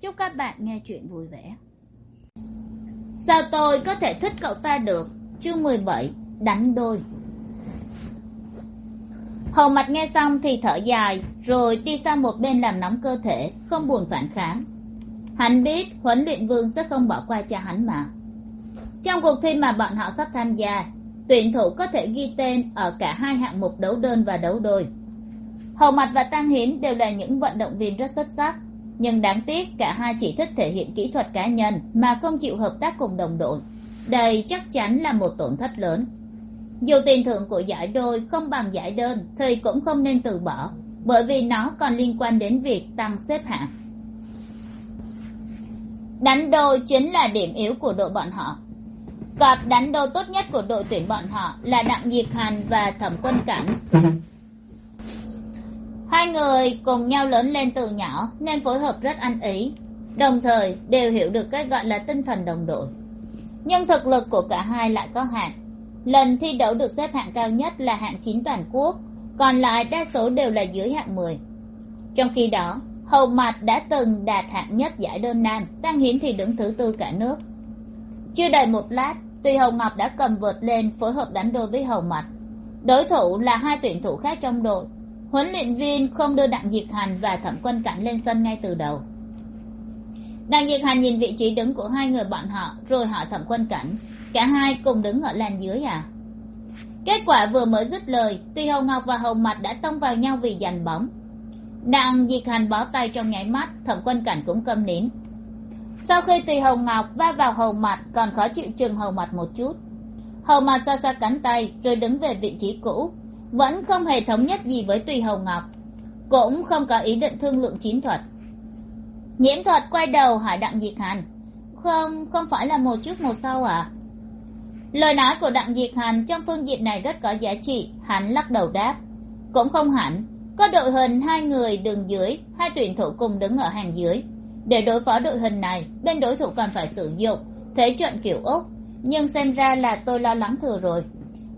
chúc các bạn nghe chuyện vui vẻ. Sao tôi có thể thích cậu ta được? Chương mười bảy, đánh đôi. Hầu mặt nghe xong thì thở dài, rồi đi sang một bên làm nóng cơ thể, không buồn phản kháng. Hắn biết huấn luyện vương sẽ không bỏ qua cho hắn mà. Trong cuộc thi mà bọn họ sắp tham gia, tuyển thủ có thể ghi tên ở cả hai hạng mục đấu đơn và đấu đôi. Hầu mặt và tăng hiến đều là những vận động viên rất xuất sắc nhưng đáng tiếc cả hai chỉ thích thể hiện kỹ thuật cá nhân mà không chịu hợp tác cùng đồng đội. Đây chắc chắn là một tổn thất lớn. Dù tiền thưởng của giải đôi không bằng giải đơn thì cũng không nên từ bỏ, bởi vì nó còn liên quan đến việc tăng xếp hạng. Đánh đôi chính là điểm yếu của đội bọn họ. Cặp đánh đôi tốt nhất của đội tuyển bọn họ là đặng diệt hành và thẩm quân cảnh. Ừ hai người cùng nhau lớn lên từ nhỏ, nên phối hợp rất ăn ý, đồng thời đều hiểu được cái gọi là tinh thần đồng đội. Nhưng thực lực của cả hai lại có hạn. Lần thi đấu được xếp hạng cao nhất là hạng chín toàn quốc, còn lại đa số đều là dưới hạng mười. Trong khi đó, hầu mặt đã từng đạt hạng nhất giải đơn nam, tăng hiến thì đứng thứ tư cả nước. Chưa đầy một lát, tuy hầu ngọc đã cầm vượt lên phối hợp đánh đôi với hầu mặt đối thủ là hai tuyển thủ khác trong đội huấn luyện viên không đưa đặng diệt hành và thẩm quân cảnh lên sân ngay từ đầu. Đặng diệt hành nhìn vị trí đứng của hai người bọn họ, rồi hỏi thẩm quân cảnh, cả hai cùng đứng ở làn dưới à? Kết quả vừa mới dứt lời, tuy hầu ngọc và hầu mặt đã tông vào nhau vì giành bóng. Đặng diệt hành bó tay trong nháy mắt, thẩm quân cảnh cũng câm nín. Sau khi tùy hầu ngọc va vào hầu mặt còn khó chịu chừng hầu mặt một chút. Hầu mặt xa xa cánh tay, rồi đứng về vị trí cũ vẫn không hề thống nhất gì với tùy hầu ngọc. Cũng không có ý định thương lượng chiến thuật. Nhiễm thuật quay đầu hỏi đặng diệt hành. Không không phải là một trước một sau à? Lời nói của đặng diệt hành trong phương diện này rất có giá trị, hắn lắc đầu đáp. Cũng không hẳn. Có đội hình hai người đường dưới, hai tuyển thủ cùng đứng ở hàng dưới. Để đối phó đội hình này, bên đối thủ còn phải sử dụng, thế trận kiểu úc. Nhưng xem ra là tôi lo lắng thừa rồi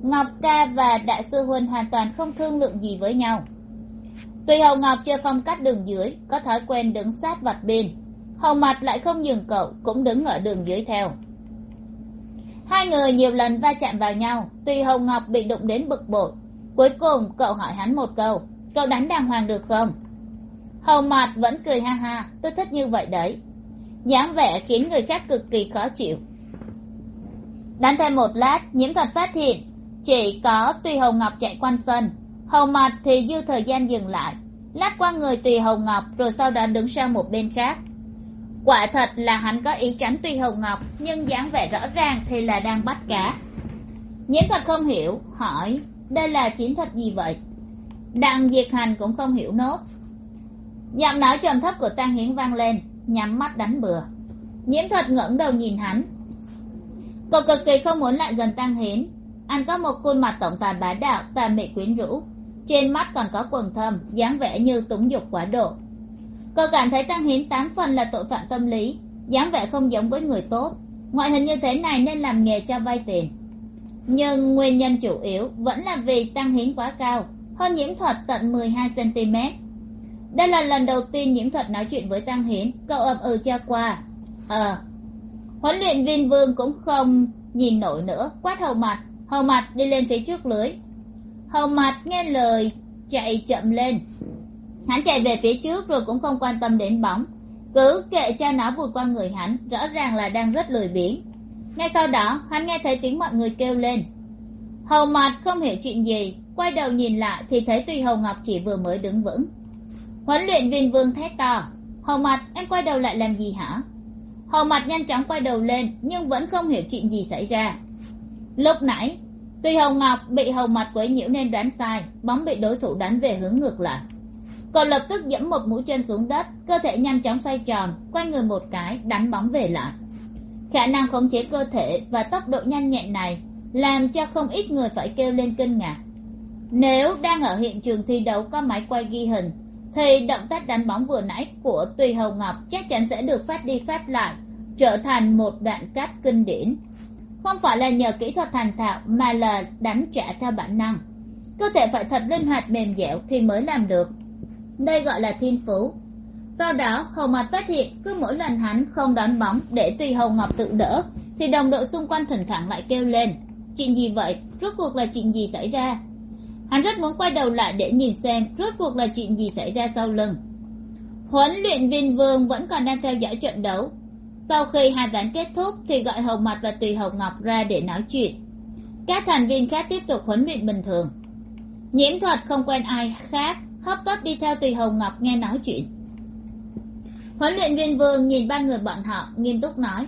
ngọc ca và đại sư huynh hoàn toàn không thương lượng gì với nhau. Tùy hầu ngọc chơi phong cách đường dưới, có thói quen đứng sát vặt bên hầu mặt lại không nhường cậu, cũng đứng ở đường dưới theo. Hai người nhiều lần va chạm vào nhau tùy hầu ngọc bị đụng đến bực bội, cuối cùng cậu hỏi hắn một câu, cậu đánh đàng hoàng được không? Hầu mặt vẫn cười ha ha, tôi thích như vậy đấy. Dáng vẻ khiến người khác cực kỳ khó chịu. Đánh thêm một lát nhiễm thuật phát hiện chỉ có tùy hồng ngọc chạy quanh sân. Hầu mặt thì dư thời gian dừng lại. Lát qua người tùy hồng ngọc, rồi sau đó đứng sang một bên khác. Quả thật là hắn có ý tránh tùy hồng ngọc, nhưng dáng vẻ rõ ràng thì là đang bắt cá. Nhiễm thuật không hiểu, hỏi, đây là chiến thuật gì vậy? Đặng diệt hành cũng không hiểu nốt. Giọng nói trầm thấp của tang hiến vang lên, nhắm mắt đánh bừa. Nhiễm thuật ngẩng đầu nhìn hắn. Cậu cực kỳ không muốn lại gần tang hiến anh có một khuôn mặt tổng tài bá đạo tà mị quyến rũ. Trên mắt còn có quần thâm, dáng vẻ như túng dục quá độ. Cậu cảm thấy tăng hiến tám phần là tội phạm tâm lý, dáng vẻ không giống với người tốt. Ngoại hình như thế này nên làm nghề cho vay tiền. Nhưng nguyên nhân chủ yếu vẫn là vì tăng hiến quá cao, hơn nhiễm thuật tận mười hai cm đây là lần đầu tiên nhiễm thuật nói chuyện với tăng hiến, cậu ậm ừ cho qua. Ờ. Huấn luyện viên vương cũng không nhìn nổi nữa, quát hầu mặt hầu mặt đi lên phía trước lưới hầu mặt nghe lời, chạy chậm lên. Hắn chạy về phía trước rồi cũng không quan tâm đến bóng. Cứ kệ cha nó vụt qua người hắn, rõ ràng là đang rất lười biếng. Ngay sau đó, hắn nghe thấy tiếng mọi người kêu lên. Hầu mặt không hiểu chuyện gì, quay đầu nhìn lại thì thấy tùy hầu ngọc chỉ vừa mới đứng vững. Huấn luyện viên vương thét to, hầu mặt em quay đầu lại làm gì hả? Hầu mặt nhanh chóng quay đầu lên, nhưng vẫn không hiểu chuyện gì xảy ra lúc nãy, tuy hồng ngọc bị hầu mặt quấy nhiễu nên đoán sai, bóng bị đối thủ đánh về hướng ngược lại. Cậu lập tức dẫm một mũi chân xuống đất, cơ thể nhanh chóng xoay tròn, quay người một cái, đánh bóng về lại. Khả năng khống chế cơ thể và tốc độ nhanh nhẹn này làm cho không ít người phải kêu lên kinh ngạc. Nếu đang ở hiện trường thi đấu có máy quay ghi hình, thì động tác đánh bóng vừa nãy của tùy hầu ngọc chắc chắn sẽ được phát đi phát lại, trở thành một đoạn cắt kinh điển không phải là nhờ kỹ thuật thành thạo mà là đánh trả theo bản năng. Cơ thể phải thật linh hoạt, mềm dẻo thì mới làm được. Đây gọi là thiên phú. Do đó, hầu mặt phát hiện cứ mỗi lần hắn không đón bóng để tùy hầu ngọc tự đỡ, thì đồng đội xung quanh thỉnh thoảng lại kêu lên. Chuyện gì vậy? Rốt cuộc là chuyện gì xảy ra? Hắn rất muốn quay đầu lại để nhìn xem rốt cuộc là chuyện gì xảy ra sau lưng. Huấn luyện viên vương vẫn còn đang theo dõi trận đấu sau khi hai ván kết thúc thì gọi Hồng mặt và tùy Hồng ngọc ra để nói chuyện. Các thành viên khác tiếp tục huấn luyện bình thường. Nhiễm thuật không quen ai khác, hấp tấp đi theo tùy Hồng ngọc nghe nói chuyện. Huấn luyện viên vương nhìn ba người bọn họ, nghiêm túc nói,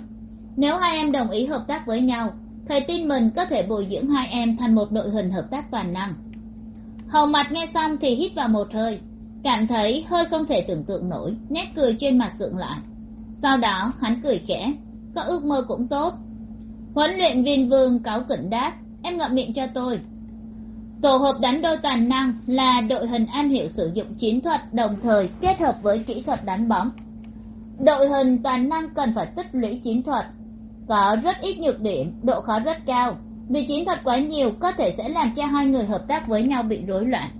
nếu hai em đồng ý hợp tác với nhau, thầy tin mình có thể bồi dưỡng hai em thành một đội hình hợp tác toàn năng. Hầu mặt nghe xong thì hít vào một hơi, cảm thấy hơi không thể tưởng tượng nổi, nét cười trên mặt sượng lại sau đó, hắn cười khẽ. Có ước mơ cũng tốt. Huấn luyện viên vương cáo cẩn đáp, em ngậm miệng cho tôi. Tổ hợp đánh đôi toàn năng là đội hình am hiểu sử dụng chiến thuật đồng thời kết hợp với kỹ thuật đánh bóng. Đội hình toàn năng cần phải tích lũy chiến thuật, có rất ít nhược điểm, độ khó rất cao. Vì chiến thuật quá nhiều, có thể sẽ làm cho hai người hợp tác với nhau bị rối loạn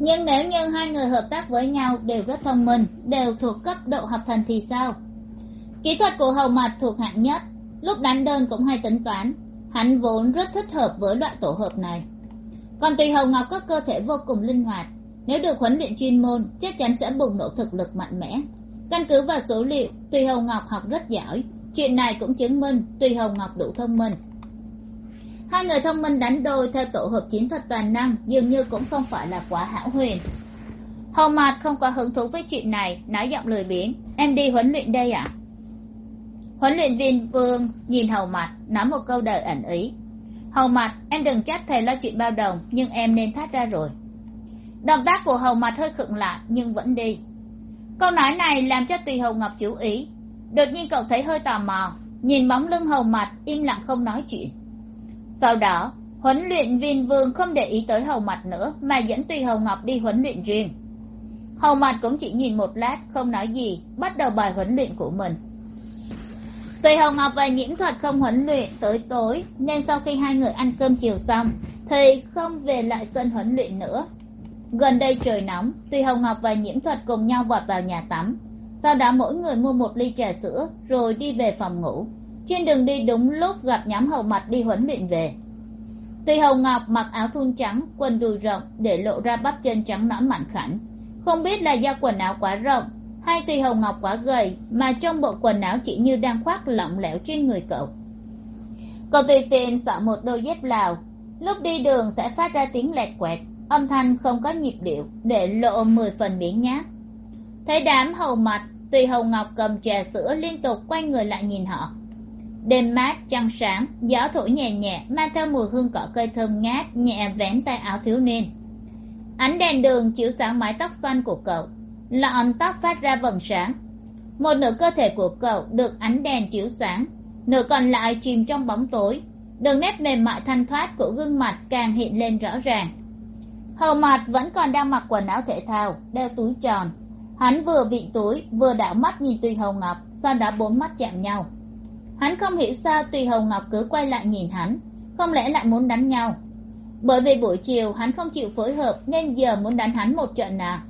nhưng nếu như hai người hợp tác với nhau đều rất thông minh, đều thuộc cấp độ hợp thành thì sao? Kỹ thuật của hầu mặt thuộc hạng nhất, lúc đánh đơn cũng hay tính toán. Hắn vốn rất thích hợp với loại tổ hợp này. Còn tùy hầu ngọc có cơ thể vô cùng linh hoạt, nếu được huấn luyện chuyên môn, chắc chắn sẽ bùng nổ thực lực mạnh mẽ. Căn cứ vào số liệu, tùy hầu ngọc học rất giỏi. Chuyện này cũng chứng minh tùy hầu ngọc đủ thông minh hai người thông minh đánh đôi theo tổ hợp chiến thuật toàn năng, dường như cũng không phải là quá hão huyền. Hầu mạt không quá hứng thú với chuyện này, nói giọng lười biếng. Em đi huấn luyện đây ạ. Huấn luyện viên vương nhìn hầu mặt nói một câu đời ẩn ý. Hầu mặt em đừng trách thầy lo chuyện bao đồng, nhưng em nên thoát ra rồi. Động tác của hầu mặt hơi khựng lại, nhưng vẫn đi. Câu nói này làm cho tùy hầu ngọc chú ý. Đột nhiên cậu thấy hơi tò mò. Nhìn bóng lưng hầu mặt im lặng không nói chuyện sau đó, huấn luyện viên vương không để ý tới hầu mặt nữa, mà dẫn tùy hầu ngọc đi huấn luyện riêng. Hầu mặt cũng chỉ nhìn một lát, không nói gì, bắt đầu bài huấn luyện của mình. Tùy hầu ngọc và nhiễm thuật không huấn luyện tới tối, nên sau khi hai người ăn cơm chiều xong, thì không về lại sân huấn luyện nữa. Gần đây trời nóng, tùy Hồng ngọc và nhiễm thuật cùng nhau vọt vào nhà tắm. Sau đó mỗi người mua một ly trà sữa, rồi đi về phòng ngủ trên đường đi đúng lúc gặp nhóm hầu mặt đi huấn luyện về. Tuy hầu ngọc mặc áo thun trắng, quần đùi rộng để lộ ra bắp chân trắng nõn mảnh khảnh. Không biết là do quần áo quá rộng hay tuy hầu ngọc quá gầy mà trong bộ quần áo chỉ như đang khoác lỏng lẻo trên người cậu. Cậu tùy tiện sợ một đôi dép lào. Lúc đi đường sẽ phát ra tiếng lẹt quẹt, âm thanh không có nhịp điệu để lộ mười phần miếng nhát. Thấy đám hầu mặt tùy hầu ngọc cầm trà sữa liên tục quay người lại nhìn họ đêm mát, trăng sáng, gió thổi nhẹ nhẹ, mang theo mùi hương cỏ cây thơm ngát, nhẹ vén tay áo thiếu niên. Ánh đèn đường chiếu sáng mái tóc xoăn của cậu, lọn tóc phát ra vầng sáng. Một nửa cơ thể của cậu được ánh đèn chiếu sáng, nửa còn lại chìm trong bóng tối. Đường nét mềm mại thanh thoát của gương mặt càng hiện lên rõ ràng. Hầu mặt vẫn còn đang mặc quần áo thể thao, đeo túi tròn. Hắn vừa vịn túi, vừa đảo mắt nhìn tùy hầu ngọc, sau đó bốn mắt chạm nhau hắn không hiểu sao tùy hồng ngọc cứ quay lại nhìn hắn, không lẽ lại muốn đánh nhau? Bởi vì buổi chiều hắn không chịu phối hợp nên giờ muốn đánh hắn một trận nào.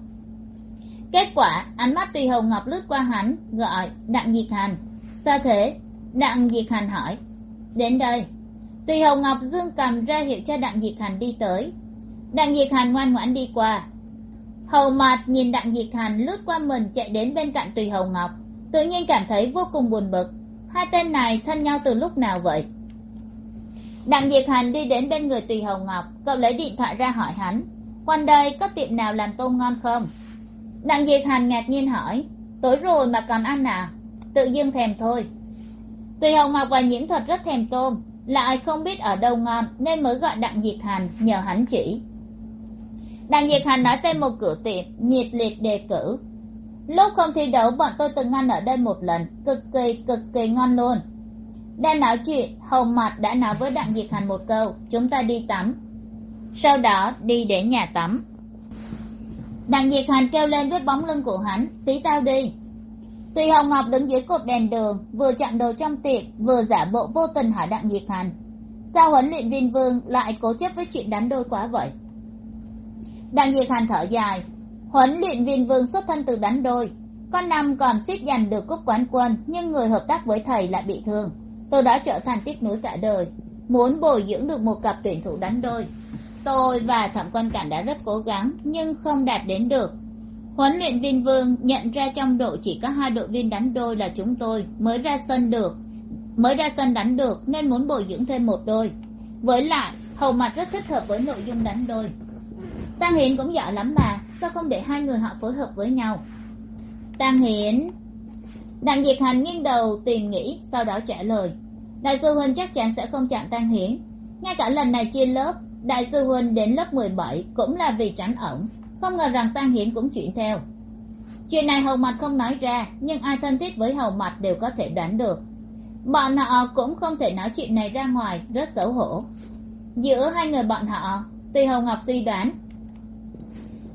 Kết quả, ánh mắt tùy hồng ngọc lướt qua hắn, gọi đặng diệt hành. Sao thế? Đặng diệt hành hỏi. Đến đây. Tùy hồng ngọc dương cầm ra hiệu cho đặng diệt hành đi tới. Đặng diệt hành ngoan ngoãn đi qua. Hầu mặt nhìn đặng diệt hành lướt qua mình chạy đến bên cạnh tùy hồng ngọc, tự nhiên cảm thấy vô cùng buồn bực hai tên này thân nhau từ lúc nào vậy? Đặng diệt hành đi đến bên người tùy hầu ngọc, cậu lấy điện thoại ra hỏi hắn. Quanh đây có tiệm nào làm tôm ngon không? Đặng diệt hành ngạc nhiên hỏi. Tối rồi mà còn ăn à? Tự dưng thèm thôi. Tùy hầu ngọc và nhiễm thuật rất thèm tôm. Lại không biết ở đâu ngon nên mới gọi đặng diệt hành nhờ hắn chỉ. Đặng diệt hành nói tên một cửa tiệm nhiệt liệt đề cử lúc không thi đấu, bọn tôi từng ăn ở đây một lần. Cực kỳ cực kỳ ngon luôn. Đang nói chuyện, hầu mặt đã nói với đặng diệt hành một câu. Chúng ta đi tắm. Sau đó, đi đến nhà tắm. Đặng diệt hành kêu lên với bóng lưng của hắn, tí tao đi. Tùy hồng ngọc đứng dưới cột đèn đường, vừa chặn đồ trong tiệc vừa giả bộ vô tình hỏi đặng diệt hành sao huấn luyện viên vương lại cố chấp với chuyện đánh đôi quá vậy? Đặng diệt hành thở dài huấn luyện viên vương xuất thân từ đánh đôi. Con năm còn suýt giành được cúp quán quân, nhưng người hợp tác với thầy lại bị thương. Tôi đã trở thành tiếc nuối cả đời, muốn bồi dưỡng được một cặp tuyển thủ đánh đôi. Tôi và thẩm quan cảnh đã rất cố gắng, nhưng không đạt đến được. Huấn luyện viên vương nhận ra trong đội chỉ có hai đội viên đánh đôi là chúng tôi, mới ra sân được, mới ra sân đánh được, nên muốn bồi dưỡng thêm một đôi. Với lại, hầu mặt rất thích hợp với nội dung đánh đôi. Tang hiến cũng giỏi lắm mà, sao không để hai người họ phối hợp với nhau? Tang hiến đặng diệt hành nghiêng đầu tìm nghĩ, sau đó trả lời. Đại sư huynh chắc chắn sẽ không chạm Tang hiến ngay cả lần này chia lớp, đại sư huynh đến lớp mười bảy cũng là vì tránh ổng không ngờ rằng Tang hiến cũng chuyển theo. Chuyện này hầu mặt không nói ra, nhưng ai thân thiết với hầu mặt đều có thể đoán được. Bọn họ cũng không thể nói chuyện này ra ngoài, rất xấu hổ. Giữa hai người bọn họ tùy hầu ngọc suy đoán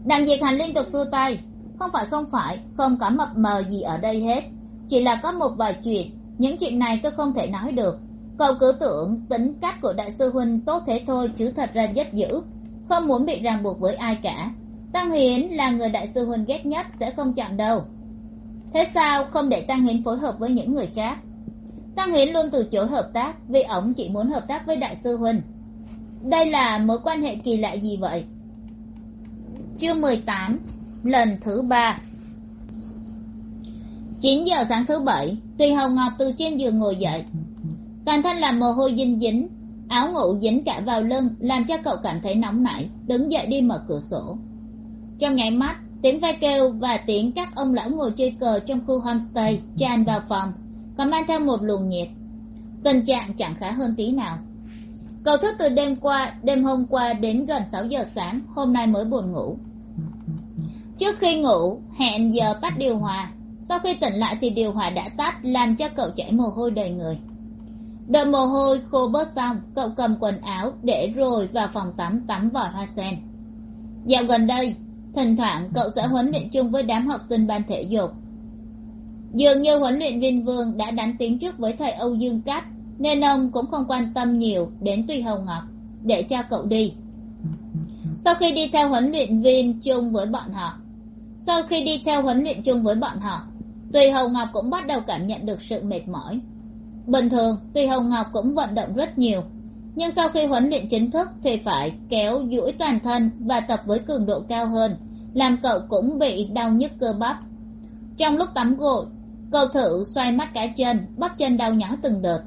đặng diệt hành liên tục xua tay. Không phải không phải, không có mập mờ gì ở đây hết. Chỉ là có một vài chuyện, những chuyện này tôi không thể nói được. Cậu cứ tưởng tính cách của đại sư huynh tốt thế thôi chứ thật ra rất dữ. Không muốn bị ràng buộc với ai cả. Tăng hiến là người đại sư huynh ghét nhất, sẽ không chọn đâu. Thế sao không để tăng hiến phối hợp với những người khác? Tăng hiến luôn từ chối hợp tác, vì ổng chỉ muốn hợp tác với đại sư huynh. Đây là mối quan hệ kỳ lạ gì vậy? Chương mười tám, lần thứ ba. Chín giờ sáng thứ bảy tùy hồng ngọc từ trên giường ngồi dậy. Toàn thân làm mồ hôi dinh dính, áo ngủ dính cả vào lưng, làm cho cậu cảm thấy nóng nảy, đứng dậy đi mở cửa sổ. Trong nháy mắt, tiếng vai kêu và tiếng các ông lão ngồi chơi cờ trong khu homestay tràn vào phòng, còn mang theo một luồng nhiệt. Tình trạng chẳng khá hơn tí nào cậu thức từ đêm qua, đêm hôm qua đến gần sáu giờ sáng, hôm nay mới buồn ngủ. Trước khi ngủ, hẹn giờ tắt điều hòa. Sau khi tỉnh lại thì điều hòa đã tắt, làm cho cậu chảy mồ hôi đầy người. Đợi mồ hôi khô bớt xong, cậu cầm quần áo để rồi vào phòng tắm tắm vòi hoa sen. Dạo gần đây, thỉnh thoảng cậu sẽ huấn luyện chung với đám học sinh ban thể dục. Dường như huấn luyện viên vương đã đánh tiếng trước với thầy âu dương cát nên ông cũng không quan tâm nhiều đến tùy hồng ngọc để cho cậu đi. Sau khi đi theo huấn luyện viên chung với bọn họ, sau khi đi theo huấn luyện chung với bọn họ tùy hồng ngọc cũng bắt đầu cảm nhận được sự mệt mỏi. Bình thường tùy hồng ngọc cũng vận động rất nhiều, nhưng sau khi huấn luyện chính thức thì phải kéo duỗi toàn thân và tập với cường độ cao hơn, làm cậu cũng bị đau nhức cơ bắp. Trong lúc tắm gội, cậu thử xoay mắt cả chân, bắp chân đau nhỏ từng đợt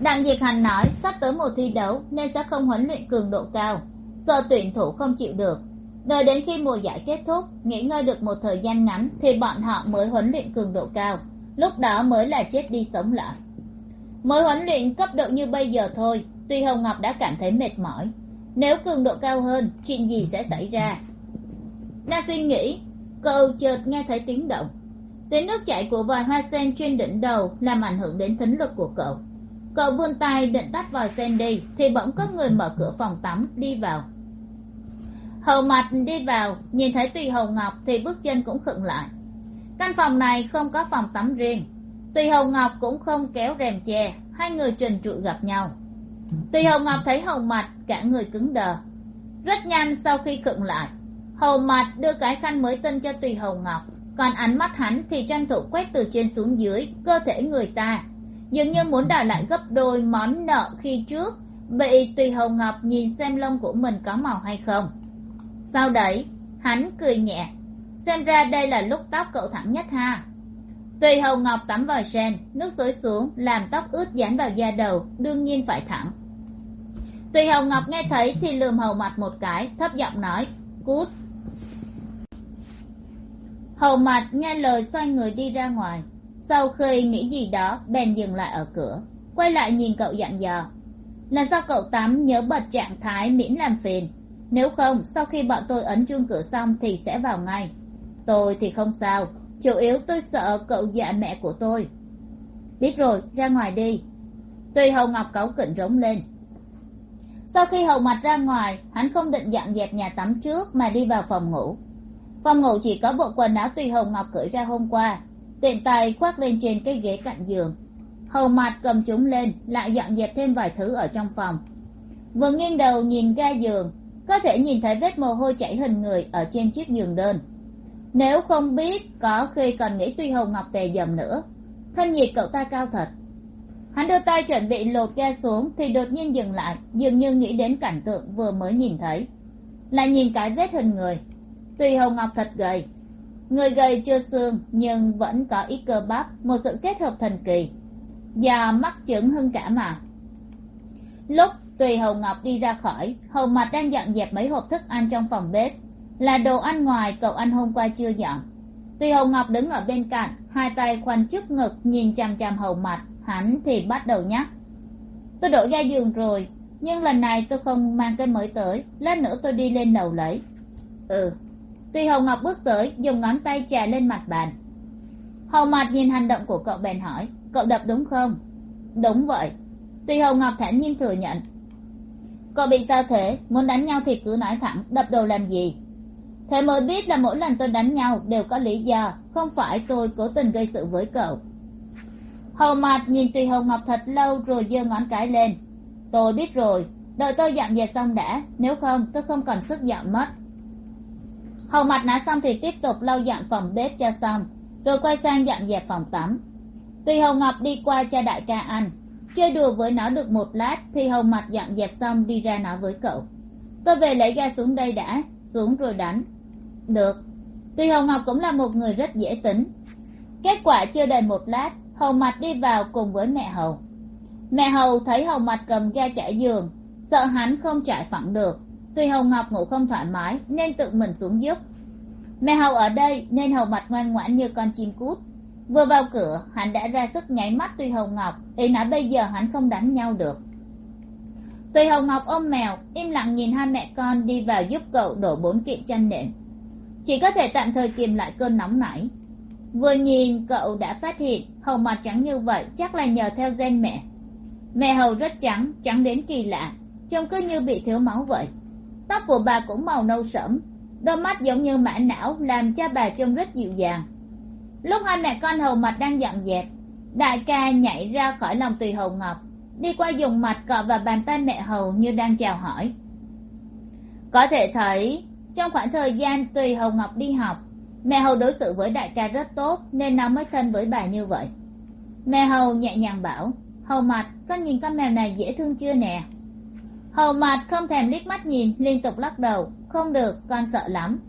đặng diệt hành nói, sắp tới mùa thi đấu nên sẽ không huấn luyện cường độ cao. Sợ tuyển thủ không chịu được. Đợi đến khi mùa giải kết thúc, nghỉ ngơi được một thời gian ngắn thì bọn họ mới huấn luyện cường độ cao. Lúc đó mới là chết đi sống lại mới huấn luyện cấp độ như bây giờ thôi, tuy hồng ngọc đã cảm thấy mệt mỏi. Nếu cường độ cao hơn, chuyện gì sẽ xảy ra? Đang suy nghĩ, cậu chợt nghe thấy tiếng động. Tiếng nước chảy của vòi hoa sen trên đỉnh đầu làm ảnh hưởng đến thính lực của cậu cậu vươn tay định tắt vòi sen đi, thì bỗng có người mở cửa phòng tắm đi vào. Hầu mặt đi vào, nhìn thấy tùy hầu ngọc thì bước chân cũng khựng lại. Căn phòng này không có phòng tắm riêng. Tùy hầu ngọc cũng không kéo rèm che, hai người trần trụi gặp nhau. Tùy hầu ngọc thấy hầu mặt cả người cứng đờ. Rất nhanh sau khi khựng lại, hầu mặt đưa cái khăn mới tinh cho tùy hầu ngọc, còn ánh mắt hắn thì tranh thủ quét từ trên xuống dưới, cơ thể người ta dường như muốn đòi lại gấp đôi món nợ khi trước. Bị tùy hầu ngọc nhìn xem lông của mình có màu hay không. Sau đấy, hắn cười nhẹ. Xem ra đây là lúc tóc cậu thẳng nhất ha. Tùy hầu ngọc tắm vòi sen, nước xối xuống, làm tóc ướt dán vào da đầu, đương nhiên phải thẳng. Tùy hầu ngọc nghe thấy thì lườm hầu mặt một cái, thấp giọng nói, cút. Hầu mặt nghe lời xoay người đi ra ngoài sau khi nghĩ gì đó bèn dừng lại ở cửa, quay lại nhìn cậu dặn dò. Là do cậu tắm nhớ bật trạng thái miễn làm phiền. Nếu không, sau khi bọn tôi ấn chuông cửa xong thì sẽ vào ngay. Tôi thì không sao, chủ yếu tôi sợ cậu dọa mẹ của tôi. Biết rồi, ra ngoài đi. Tuy hầu ngọc cáu kỉnh rống lên. Sau khi hầu mặt ra ngoài, hắn không định dọn dẹp nhà tắm trước mà đi vào phòng ngủ. Phòng ngủ chỉ có bộ quần áo tùy hầu ngọc cởi ra hôm qua tiện tay khoác lên trên cái ghế cạnh giường. Hầu mặt cầm chúng lên, lại dọn dẹp thêm vài thứ ở trong phòng. Vừa nghiêng đầu nhìn ga giường, có thể nhìn thấy vết mồ hôi chảy hình người ở trên chiếc giường đơn. Nếu không biết, có khi còn nghĩ tuy hồng ngọc tề dầm nữa. Thân nhiệt cậu ta cao thật. Hắn đưa tay chuẩn bị lột ga xuống, thì đột nhiên dừng lại, dường như nghĩ đến cảnh tượng vừa mới nhìn thấy. Lại nhìn cái vết hình người. Tuy hồng ngọc thật gầy người gầy chưa xương, nhưng vẫn có ít cơ bắp, một sự kết hợp thần kỳ. Và mắc chứng hơn cả mà. Lúc tùy hầu ngọc đi ra khỏi, hầu mặt đang dọn dẹp mấy hộp thức ăn trong phòng bếp. Là đồ ăn ngoài cậu ăn hôm qua chưa dọn. Tùy hầu ngọc đứng ở bên cạnh, hai tay khoanh trước ngực, nhìn chằm chằm hầu mặt hắn thì bắt đầu nhắc. Tôi đổ ra giường rồi, nhưng lần này tôi không mang cái mới tới. Lát nữa tôi đi lên đầu lấy. Ừ tùy Hồng ngọc bước tới, dùng ngón tay chà lên mặt bàn. Hầu mặt nhìn hành động của cậu bèn hỏi, cậu đập đúng không? Đúng vậy. Tùy Hồng ngọc thản nhiên thừa nhận. Cậu bị sao thế? Muốn đánh nhau thì cứ nói thẳng, đập đầu làm gì? Thế mới biết là mỗi lần tôi đánh nhau đều có lý do, không phải tôi cố tình gây sự với cậu. Hầu mặt nhìn tùy Hồng ngọc thật lâu rồi giơ ngón cái lên. Tôi biết rồi, đợi tôi dọn dẹp xong đã, nếu không tôi không còn sức dọn mất hầu mặt nã xong thì tiếp tục lau dọn phòng bếp cho xong, rồi quay sang dọn dẹp phòng tắm. Tùy hầu ngọc đi qua cho đại ca ăn chơi đùa với nó được một lát thì hầu mặt dọn dẹp xong đi ra nói với cậu. Tôi về lấy ga xuống đây đã, xuống rồi đánh. Được. Tuy hầu ngọc cũng là một người rất dễ tính. Kết quả chưa đầy một lát, hầu mặt đi vào cùng với mẹ hầu. Mẹ hầu thấy hầu mặt cầm ga trải giường, sợ hắn không trải phẳng được tuy hầu ngọc ngủ không thoải mái, nên tự mình xuống giúp. Mẹ hầu ở đây, nên hầu mặt ngoan ngoãn như con chim cút. Vừa vào cửa, hắn đã ra sức nháy mắt tuy hầu ngọc, ý nói bây giờ hắn không đánh nhau được. Tuy hầu ngọc ôm mèo, im lặng nhìn hai mẹ con đi vào giúp cậu đổ bốn kiện chăn nệm. Chỉ có thể tạm thời kìm lại cơn nóng nảy. Vừa nhìn cậu đã phát hiện, hầu mặt trắng như vậy chắc là nhờ theo gen mẹ. Mẹ hầu rất trắng trắng đến kỳ lạ, trông cứ như bị thiếu máu vậy tóc của bà cũng màu nâu sẫm, đôi mắt giống như mã não làm cho bà trông rất dịu dàng. Lúc hai mẹ con hầu mặt đang dọn dẹp, đại ca nhảy ra khỏi lòng tùy hầu ngọc, đi qua dùng mặt cọ vào bàn tay mẹ hầu như đang chào hỏi. Có thể thấy, trong khoảng thời gian tùy hầu ngọc đi học, mẹ hầu đối xử với đại ca rất tốt nên nó mới thân với bà như vậy. Mẹ hầu nhẹ nhàng bảo, hầu mặt con nhìn con mèo này dễ thương chưa nè? Hầu mặt không thèm liếc mắt nhìn, liên tục lắc đầu. Không được, con sợ lắm.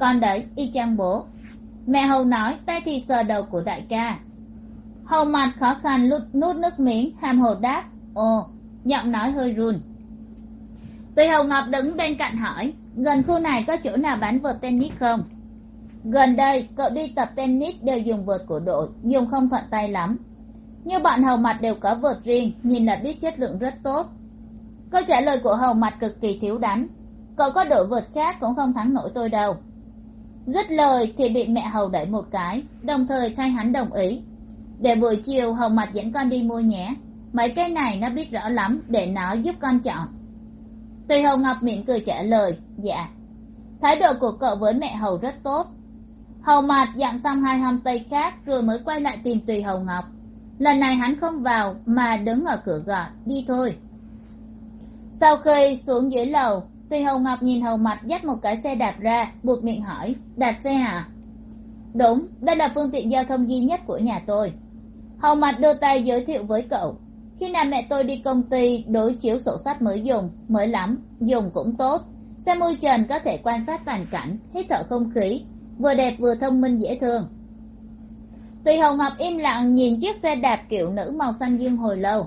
Con đấy y chang bố. Mẹ hầu nói, tay thì sờ đầu của đại ca. Hầu mặt khó khăn lút nút nước miếng, hàm hồ đáp. Ồ, giọng nói hơi run. Tùy hầu ngọc đứng bên cạnh hỏi, gần khu này có chỗ nào bán vợt tennis không? Gần đây, cậu đi tập tennis đều dùng vợt của đội, dùng không thuận tay lắm. Như bạn hầu mặt đều có vợt riêng, nhìn là biết chất lượng rất tốt câu trả lời của hầu mặt cực kỳ thiếu đắn. Cậu có đội vượt khác cũng không thắng nổi tôi đâu. Dứt lời thì bị mẹ hầu đẩy một cái, đồng thời thay hắn đồng ý. Để buổi chiều, hầu mặt dẫn con đi mua nhé. Mấy cái này nó biết rõ lắm, để nó giúp con chọn. Tùy hầu ngọc mỉm cười trả lời dạ. Thái độ của cậu với mẹ hầu rất tốt. Hầu mặt dặn xong hai hăm tây khác rồi mới quay lại tìm tùy hầu ngọc. Lần này hắn không vào mà đứng ở cửa gọi đi thôi sau khi xuống dưới lầu tùy hầu ngọc nhìn hầu mặt dắt một cái xe đạp ra, buộc miệng hỏi, đạp xe à đúng đây là phương tiện giao thông duy nhất của nhà tôi. Hầu mặt đưa tay giới thiệu với cậu, khi nào mẹ tôi đi công ty đối chiếu sổ sách mới dùng, mới lắm, dùng cũng tốt. Xe môi trần có thể quan sát toàn cảnh, hít thở không khí, vừa đẹp vừa thông minh dễ thương. Tùy hầu ngọc im lặng nhìn chiếc xe đạp kiểu nữ màu xanh dương hồi lâu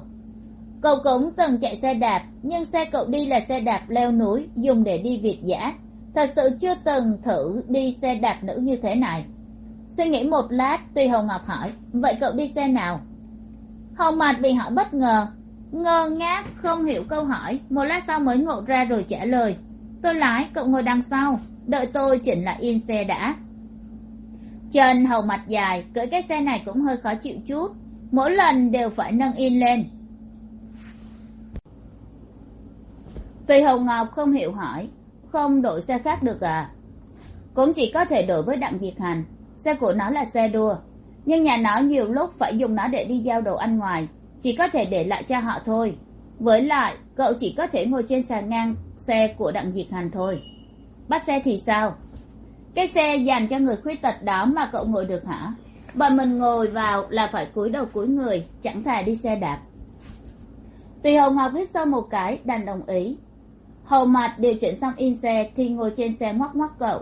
cậu cũng từng chạy xe đạp, nhưng xe cậu đi là xe đạp leo núi, dùng để đi việt giã. Thật sự chưa từng thử đi xe đạp nữ như thế này. Suy nghĩ một lát, tuy hồng ngọc hỏi, vậy cậu đi xe nào? Hồng mạt bị hỏi bất ngờ. Ngơ ngác, không hiểu câu hỏi. Một lát sau mới ngộ ra rồi trả lời. Tôi lái, cậu ngồi đằng sau. Đợi tôi chỉnh lại yên xe đã. Trần hầu mặt dài, cưỡi cái xe này cũng hơi khó chịu chút. Mỗi lần đều phải nâng yên lên. Tùy Hồng ngọc không hiểu hỏi, không đổi xe khác được à? Cũng chỉ có thể đổi với đặng diệt hành. Xe của nó là xe đua. Nhưng nhà nó nhiều lúc phải dùng nó để đi giao đồ ăn ngoài. Chỉ có thể để lại cho họ thôi. Với lại, cậu chỉ có thể ngồi trên sàn ngang xe của đặng diệt hành thôi. Bắt xe thì sao? Cái xe dành cho người khuyết tật đó mà cậu ngồi được hả? Bọn mình ngồi vào là phải cúi đầu cúi người, chẳng thà đi xe đạp. Tùy Hồng ngọc hít sâu một cái, đành đồng ý hầu mặt điều chỉnh xong in xe thì ngồi trên xe ngoắc ngoắc cậu.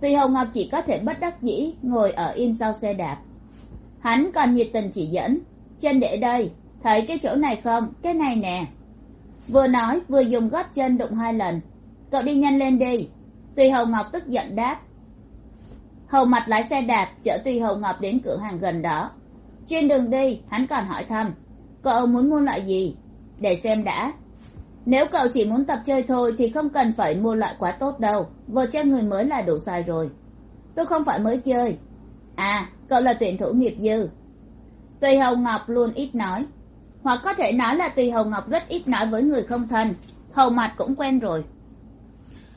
Tùy hầu ngọc chỉ có thể bất đắc dĩ ngồi ở in sau xe đạp. Hắn còn nhiệt tình chỉ dẫn, chân để đây, thấy cái chỗ này không? Cái này nè. Vừa nói, vừa dùng gót chân đụng hai lần. Cậu đi nhanh lên đi. Tùy hầu ngọc tức giận đáp. Hầu mặt lái xe đạp chở tùy hầu ngọc đến cửa hàng gần đó. Trên đường đi, hắn còn hỏi thăm, cậu muốn mua loại gì? Để xem đã nếu cậu chỉ muốn tập chơi thôi thì không cần phải mua loại quá tốt đâu. Vừa cho người mới là đủ sai rồi. Tôi không phải mới chơi. À cậu là tuyển thủ nghiệp dư. Tùy hầu ngọc luôn ít nói. Hoặc có thể nói là tùy hầu ngọc rất ít nói với người không thân. Hầu mặt cũng quen rồi.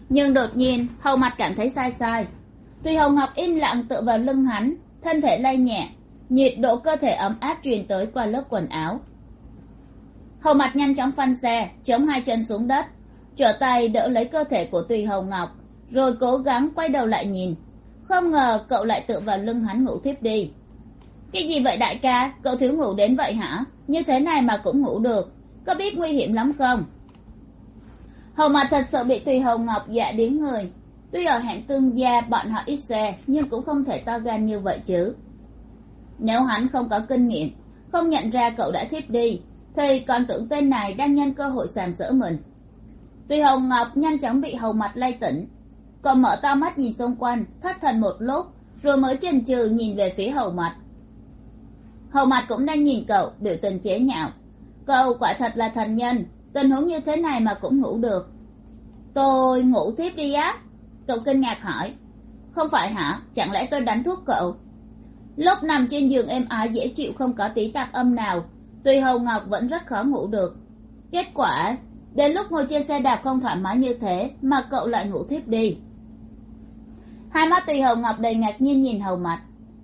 Nhưng đột nhiên, hầu mặt cảm thấy sai sai. Tùy hầu ngọc im lặng tựa vào lưng hắn, thân thể lay nhẹ, nhiệt độ cơ thể ấm áp truyền tới qua lớp quần áo hầu mặt nhanh chóng phanh xe, chống hai chân xuống đất. Trở tay đỡ lấy cơ thể của tùy hầu ngọc, rồi cố gắng quay đầu lại nhìn. Không ngờ cậu lại tựa vào lưng hắn ngủ thiếp đi. Cái gì vậy đại ca? Cậu thiếu ngủ đến vậy hả? Như thế này mà cũng ngủ được. Có biết nguy hiểm lắm không? Hầu mặt thật sự bị tùy hầu ngọc dạ đến người. Tuy ở hạng tương gia bọn họ ít xe, nhưng cũng không thể to gan như vậy chứ. Nếu hắn không có kinh nghiệm, không nhận ra cậu đã thiếp đi thì còn tưởng tên này đang nhân cơ hội sàm sỡ mình. Tuy hồng ngọc nhanh chóng bị hầu mặt lay tỉnh cậu mở to mắt nhìn xung quanh, thất thần một lúc, rồi mới chần chừ nhìn về phía hầu mặt. Hầu mặt cũng đang nhìn cậu, biểu tình chế nhạo. Cậu quả thật là thần nhân, tình huống như thế này mà cũng ngủ được. Tôi ngủ tiếp đi á, cậu kinh ngạc hỏi. Không phải hả? Chẳng lẽ tôi đánh thuốc cậu? Lúc nằm trên giường êm ái dễ chịu không có tí tạp âm nào tuy hầu ngọc vẫn rất khó ngủ được. Kết quả, đến lúc ngồi trên xe đạp không thoải mái như thế mà cậu lại ngủ thiếp đi. Hai mắt tùy hầu ngọc đầy ngạc nhiên nhìn hầu mặt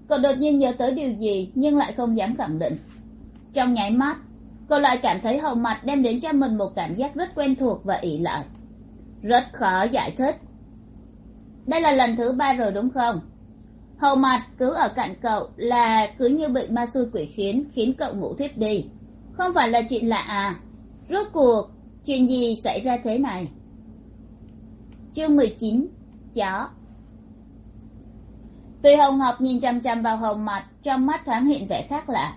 cậu đột nhiên nhớ tới điều gì nhưng lại không dám khẳng định. Trong nháy mắt, cậu lại cảm thấy hầu mặt đem đến cho mình một cảm giác rất quen thuộc và ỷ lại. Rất khó giải thích. Đây là lần thứ ba rồi đúng không? Hầu mặt cứ ở cạnh cậu là cứ như bị ma xui quỷ khiến khiến cậu ngủ thiếp đi. Không phải là chuyện lạ à. Rốt cuộc, chuyện gì xảy ra thế này? Chương mười chín, chó. Tuy hồng ngọc nhìn chằm chằm vào hầu mặt, trong mắt thoáng hiện vẻ khác lạ.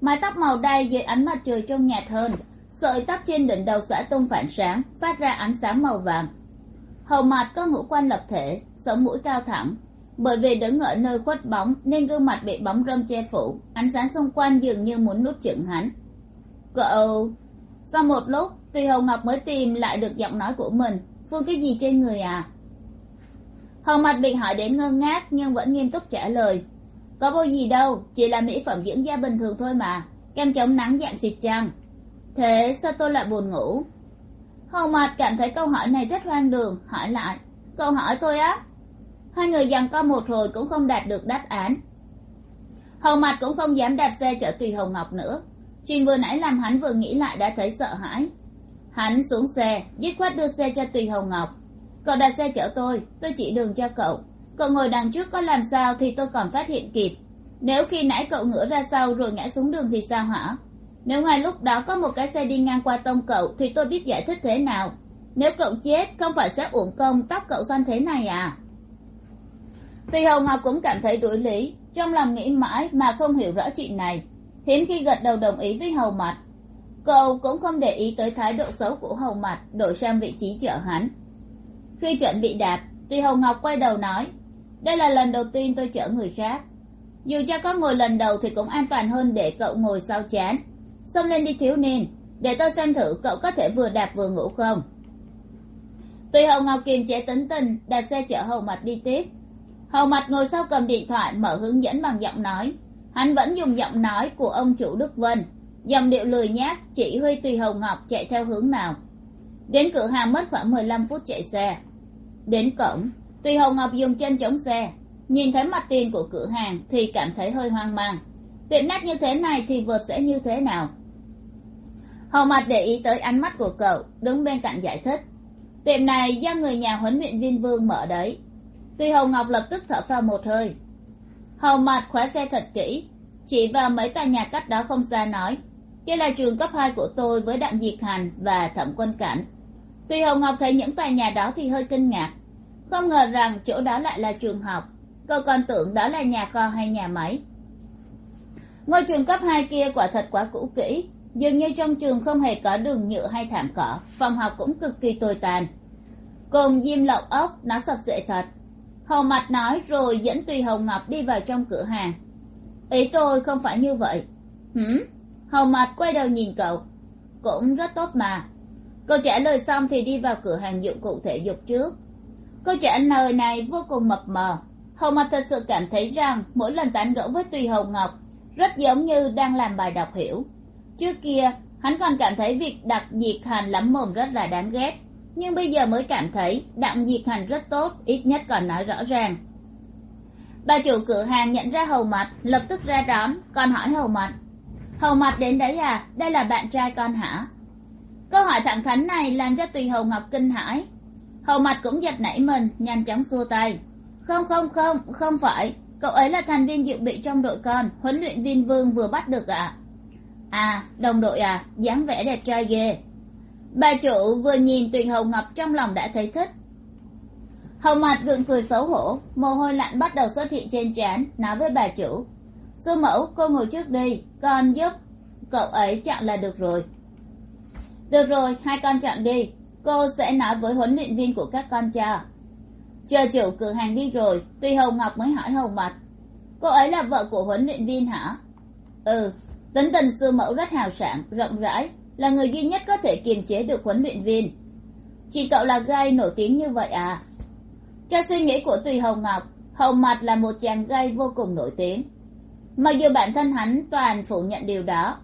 Mái tóc màu đay dưới ánh mặt trời trông nhạt hơn, sợi tóc trên đỉnh đầu xõa tung phản sáng, phát ra ánh sáng màu vàng. Hầu mặt có ngũ quan lập thể, sống mũi cao thẳng bởi vì đứng ở nơi khuất bóng, nên gương mặt bị bóng râm che phủ, ánh sáng xung quanh dường như muốn nuốt chửng hắn. Cậu, sau một lúc, tùy hồng ngọc mới tìm lại được giọng nói của mình. Phương, cái gì trên người à? Hồng mặt bị hỏi đến ngơ ngác, nhưng vẫn nghiêm túc trả lời. Có vô gì đâu, chỉ là mỹ phẩm dưỡng da bình thường thôi mà. Kem chống nắng dạng xịt trăng thế sao tôi lại buồn ngủ? Hồng mặt cảm thấy câu hỏi này rất hoang đường, hỏi lại. Cậu hỏi tôi á? Hai người giằng co một hồi cũng không đạt được đáp án. Hầu mặt cũng không dám đạp xe chở tùy hồng ngọc nữa. Chuyện vừa nãy làm hắn vừa nghĩ lại đã thấy sợ hãi. Hắn xuống xe, dứt khoát đưa xe cho tùy hồng ngọc. Cậu đặt xe chở tôi tôi chỉ đường cho cậu. Cậu ngồi đằng trước có làm sao thì tôi còn phát hiện kịp. Nếu khi nãy cậu ngửa ra sau rồi ngã xuống đường thì sao hả? Nếu ngay lúc đó có một cái xe đi ngang qua tông cậu thì tôi biết giải thích thế nào. Nếu cậu chết, không phải sẽ uổng công tóc cậu xoăn thế này à? Tùy Hồng ngọc cũng cảm thấy đối lý, trong lòng nghĩ mãi mà không hiểu rõ chuyện này. Hiếm khi gật đầu đồng ý với hầu mặt. Cậu cũng không để ý tới thái độ xấu của hầu mặt, đổi sang vị trí chở hắn. Khi chuẩn bị đạp, tùy Hồng ngọc quay đầu nói, đây là lần đầu tiên tôi chở người khác. Dù cho có ngồi lần đầu thì cũng an toàn hơn để cậu ngồi sau chán. Xông lên đi thiếu niên, để tôi xem thử cậu có thể vừa đạp vừa ngủ không. Tuy Hồng ngọc kiềm chế tính tình, đặt xe chở hầu mặt đi tiếp hầu mặt ngồi sau cầm điện thoại mở hướng dẫn bằng giọng nói. Hắn vẫn dùng giọng nói của ông chủ đức vân. Dòng điệu lười nhác, chỉ huy tùy hầu ngọc chạy theo hướng nào. Đến cửa hàng mất khoảng mười lăm phút chạy xe. Đến cổng, tùy hầu ngọc dùng chân chống xe. Nhìn thấy mặt tiền của cửa hàng thì cảm thấy hơi hoang mang. Tiệm nát như thế này thì vượt sẽ như thế nào? Hầu mặt để ý tới ánh mắt của cậu, đứng bên cạnh giải thích. Tiệm này do người nhà huấn luyện viên vương mở đấy tuy Hồng ngọc lập tức thở phào một hơi. Hầu mặt khóa xe thật kỹ, chỉ vào mấy tòa nhà cách đó không xa nói, kia là trường cấp hai của tôi với đặng diệt hành và thẩm quân cảnh. Tuy Hồng ngọc thấy những tòa nhà đó thì hơi kinh ngạc, không ngờ rằng chỗ đó lại là trường học, cô còn tưởng đó là nhà kho hay nhà máy. Ngôi trường cấp hai kia quả thật quá cũ kỹ, dường như trong trường không hề có đường nhựa hay thảm cỏ, phòng học cũng cực kỳ tồi tàn. Cùng diêm lậu ốc, nó sập sệ thật hầu mặt nói rồi dẫn tùy Hồng ngọc đi vào trong cửa hàng. Ý tôi không phải như vậy. Hử? Hầu mặt quay đầu nhìn cậu. Cũng rất tốt mà. Cậu trả lời xong thì đi vào cửa hàng dụng cụ thể dục trước. Câu trả lời này vô cùng mập mờ. Hầu mặt thật sự cảm thấy rằng mỗi lần tán gẫu với tùy hầu ngọc rất giống như đang làm bài đọc hiểu. Trước kia, hắn còn cảm thấy việc đặt diệt hành lắm mồm rất là đáng ghét nhưng bây giờ mới cảm thấy đặng diệt hành rất tốt, ít nhất còn nói rõ ràng. Bà chủ cửa hàng nhận ra hầu mặt lập tức ra đón, còn hỏi hầu mặt hầu mặt đến đấy à? Đây là bạn trai con hả? Câu hỏi thẳng thắn này làm cho tùy hầu ngọc kinh hãi. Hầu mặt cũng giật nảy mình, nhanh chóng xua tay. Không không không không phải. Cậu ấy là thành viên dự bị trong đội con, huấn luyện viên vương vừa bắt được ạ. À đồng đội à dáng vẻ đẹp trai ghê bà chủ vừa nhìn tuyền hầu ngọc trong lòng đã thấy thích. Hầu mặt gượng cười xấu hổ, mồ hôi lạnh bắt đầu xuất hiện trên trán, nói với bà chủ, sư mẫu, cô ngồi trước đi, con giúp cậu ấy chọn là được rồi. Được rồi, hai con chọn đi, cô sẽ nói với huấn luyện viên của các con cho. Chờ chủ cửa hàng đi rồi tuy hầu ngọc mới hỏi hầu mặt cô ấy là vợ của huấn luyện viên hả? Ừ tính tình sư mẫu rất hào sảng, rộng rãi là người duy nhất có thể kiềm chế được huấn luyện viên. Chỉ cậu là gai nổi tiếng như vậy à? Cho suy nghĩ của tùy hồng ngọc hầu mặt là một chàng gai vô cùng nổi tiếng. Mặc dù bản thân hắn toàn phủ nhận điều đó,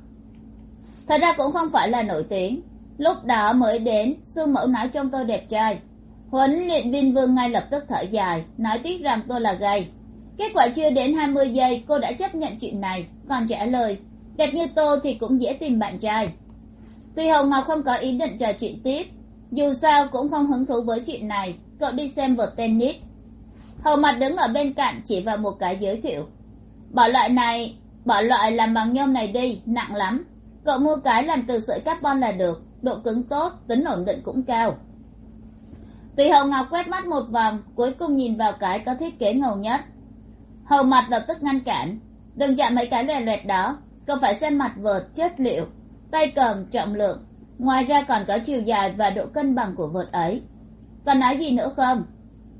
thật ra cũng không phải là nổi tiếng. Lúc đó mới đến sư mẫu nói trông tôi đẹp trai. Huấn luyện viên vương ngay lập tức thở dài, nói tiếc rằng tôi là gay kết quả chưa đến hai mươi giây, cô đã chấp nhận chuyện này, còn trả lời, đẹp như tôi thì cũng dễ tìm bạn trai tuy hồng ngọc không có ý định trò chuyện tiếp, dù sao cũng không hứng thú với chuyện này, cậu đi xem vợt tennis. Hầu mặt đứng ở bên cạnh chỉ vào một cái giới thiệu. Bỏ loại này, bỏ loại làm bằng nhôm này đi, nặng lắm. Cậu mua cái làm từ sợi carbon là được, độ cứng tốt, tính ổn định cũng cao. Tùy hầu ngọc quét mắt một vòng, cuối cùng nhìn vào cái có thiết kế ngầu nhất. Hầu mặt lập tức ngăn cản. Đừng chạm mấy cái loẹt loẹt đó, cậu phải xem mặt vợt chất liệu tay cầm trọng lượng. Ngoài ra còn có chiều dài và độ cân bằng của vợt ấy. Còn nói gì nữa không?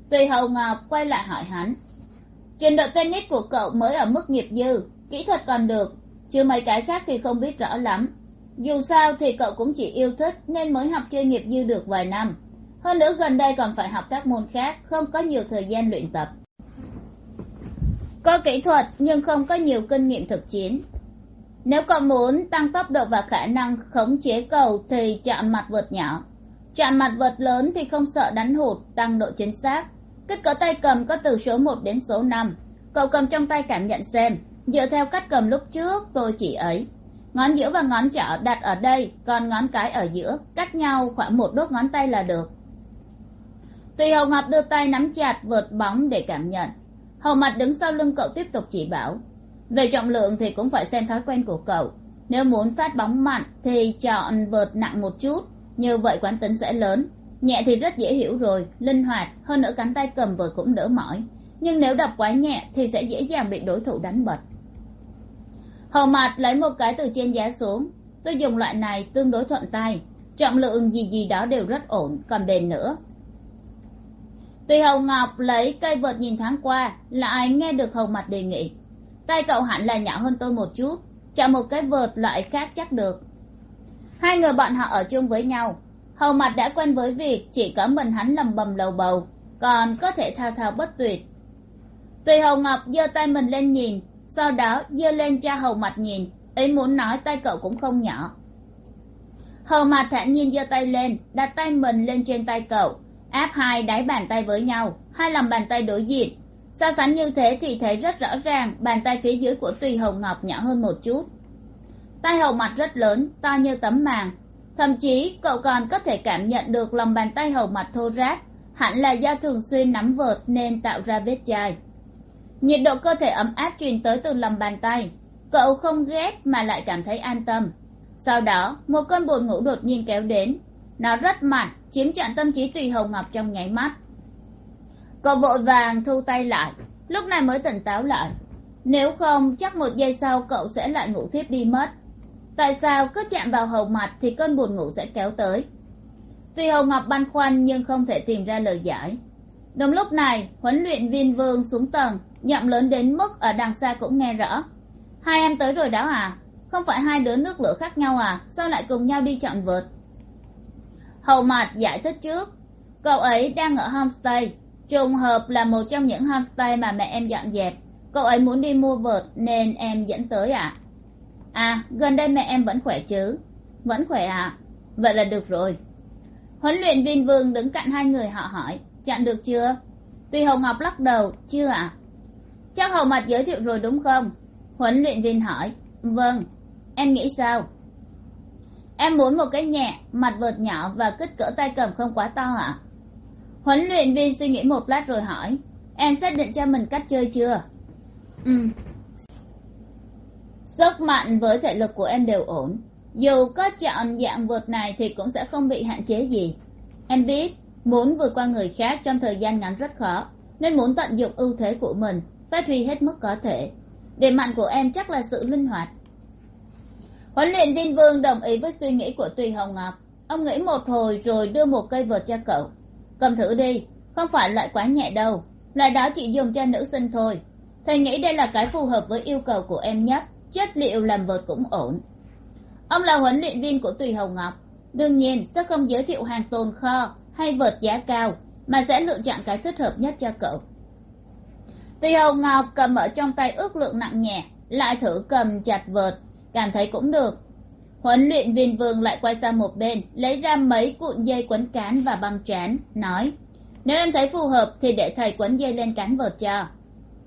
Tùy hầu ngọc quay lại hỏi hắn. Trình độ tennis của cậu mới ở mức nghiệp dư, kỹ thuật còn được, chứ mấy cái khác thì không biết rõ lắm. Dù sao thì cậu cũng chỉ yêu thích nên mới học chơi nghiệp dư được vài năm. Hơn nữa gần đây còn phải học các môn khác, không có nhiều thời gian luyện tập. Có kỹ thuật nhưng không có nhiều kinh nghiệm thực chiến nếu cậu muốn tăng tốc độ và khả năng khống chế cầu thì chọn mặt vợt nhỏ. Chọn mặt vợt lớn thì không sợ đánh hụt, tăng độ chính xác. Kích cỡ tay cầm có từ số một đến số năm. Cậu cầm trong tay cảm nhận xem. Dựa theo cách cầm lúc trước, tôi chỉ ấy. Ngón giữa và ngón trỏ đặt ở đây, còn ngón cái ở giữa. Cách nhau khoảng một đốt ngón tay là được. Tùy hầu ngọc đưa tay nắm chặt vợt bóng để cảm nhận. Hầu mặt đứng sau lưng cậu tiếp tục chỉ bảo về trọng lượng thì cũng phải xem thói quen của cậu. Nếu muốn phát bóng mặn thì chọn vợt nặng một chút. Như vậy quán tính sẽ lớn. Nhẹ thì rất dễ hiểu rồi, linh hoạt. Hơn nữa cánh tay cầm vợt cũng đỡ mỏi. Nhưng nếu đập quá nhẹ thì sẽ dễ dàng bị đối thủ đánh bật. Hầu mặt lấy một cái từ trên giá xuống. Tôi dùng loại này tương đối thuận tay. Trọng lượng gì gì đó đều rất ổn. Còn bền nữa. Tùy hầu ngọc lấy cây vợt nhìn thoáng qua, lại nghe được hầu mặt đề nghị tay cậu hẳn là nhỏ hơn tôi một chút chọn một cái vợt loại khác chắc được. Hai người bọn họ ở chung với nhau. Hầu mặt đã quen với việc chỉ có mình hắn lầm bầm lầu bầu, còn có thể thao thao bất tuyệt. Tùy hầu ngọc giơ tay mình lên nhìn, sau đó giơ lên cho hầu mặt nhìn, ý muốn nói tay cậu cũng không nhỏ. Hầu mặt thản nhiên giơ tay lên, đặt tay mình lên trên tay cậu, áp hai đáy bàn tay với nhau, hai lòng bàn tay đối diện so sánh như thế thì thấy rất rõ ràng, bàn tay phía dưới của tùy hầu ngọc nhỏ hơn một chút. Tay hầu mặt rất lớn, to như tấm màng thậm chí, cậu còn có thể cảm nhận được lòng bàn tay hầu mặt thô ráp. Hẳn là do thường xuyên nắm vợt nên tạo ra vết chai. Nhiệt độ cơ thể ấm áp truyền tới từ lòng bàn tay. Cậu không ghét mà lại cảm thấy an tâm. Sau đó, một cơn buồn ngủ đột nhiên kéo đến. Nó rất mạnh, chiếm trọn tâm trí tùy hầu ngọc trong nháy mắt cậu vội vàng thu tay lại. Lúc này mới tỉnh táo lại. Nếu không, chắc một giây sau cậu sẽ lại ngủ thiếp đi mất. Tại sao cứ chạm vào hầu mặt thì cơn buồn ngủ sẽ kéo tới? Tuy hầu ngọc băn khoăn nhưng không thể tìm ra lời giải. Đúng lúc này, huấn luyện viên vương xuống tầng, giọng lớn đến mức ở đằng xa cũng nghe rõ. Hai em tới rồi đó à? Không phải hai đứa nước lửa khác nhau à? Sao lại cùng nhau đi chọn vượt? hầu mặt giải thích trước. Cậu ấy đang ở homestay trùng hợp là một trong những homestay mà mẹ em dọn dẹp cậu ấy muốn đi mua vợt nên em dẫn tới ạ à? à gần đây mẹ em vẫn khỏe chứ vẫn khỏe ạ à? vậy là được rồi huấn luyện viên vương đứng cạnh hai người họ hỏi chặn được chưa tuy hồng ngọc lắc đầu, chưa ạ à? chắc hầu mặt giới thiệu rồi đúng không huấn luyện viên hỏi vâng em nghĩ sao em muốn một cái nhẹ, mặt vợt nhỏ và kích cỡ tay cầm không quá to ạ à? Huấn luyện viên suy nghĩ một lát rồi hỏi, em xác định cho mình cách chơi chưa? Ừ. Sức mạnh với thể lực của em đều ổn. Dù có chọn dạng vượt này thì cũng sẽ không bị hạn chế gì. Em biết, muốn vượt qua người khác trong thời gian ngắn rất khó, nên muốn tận dụng ưu thế của mình, phát huy hết mức có thể. Điểm mạnh của em chắc là sự linh hoạt. Huấn luyện viên vương đồng ý với suy nghĩ của tùy hồng ngọc. Ông nghĩ một hồi rồi đưa một cây vợt cho cậu cầm thử đi, không phải loại quá nhẹ đâu. Loại đó chỉ dùng cho nữ sinh thôi. Thầy nghĩ đây là cái phù hợp với yêu cầu của em nhất chất liệu làm vợt cũng ổn. Ông là huấn luyện viên của tùy hồng ngọc. Đương nhiên, sẽ không giới thiệu hàng tồn kho hay vợt giá cao, mà sẽ lựa chọn cái thích hợp nhất cho cậu. Tùy hồng ngọc cầm ở trong tay ước lượng nặng nhẹ, lại thử cầm chặt vợt. Cảm thấy cũng được huấn luyện viên vương lại quay sang một bên, lấy ra mấy cuộn dây quấn cán và băng trán, nói, nếu em thấy phù hợp thì để thầy quấn dây lên cán vợt cho.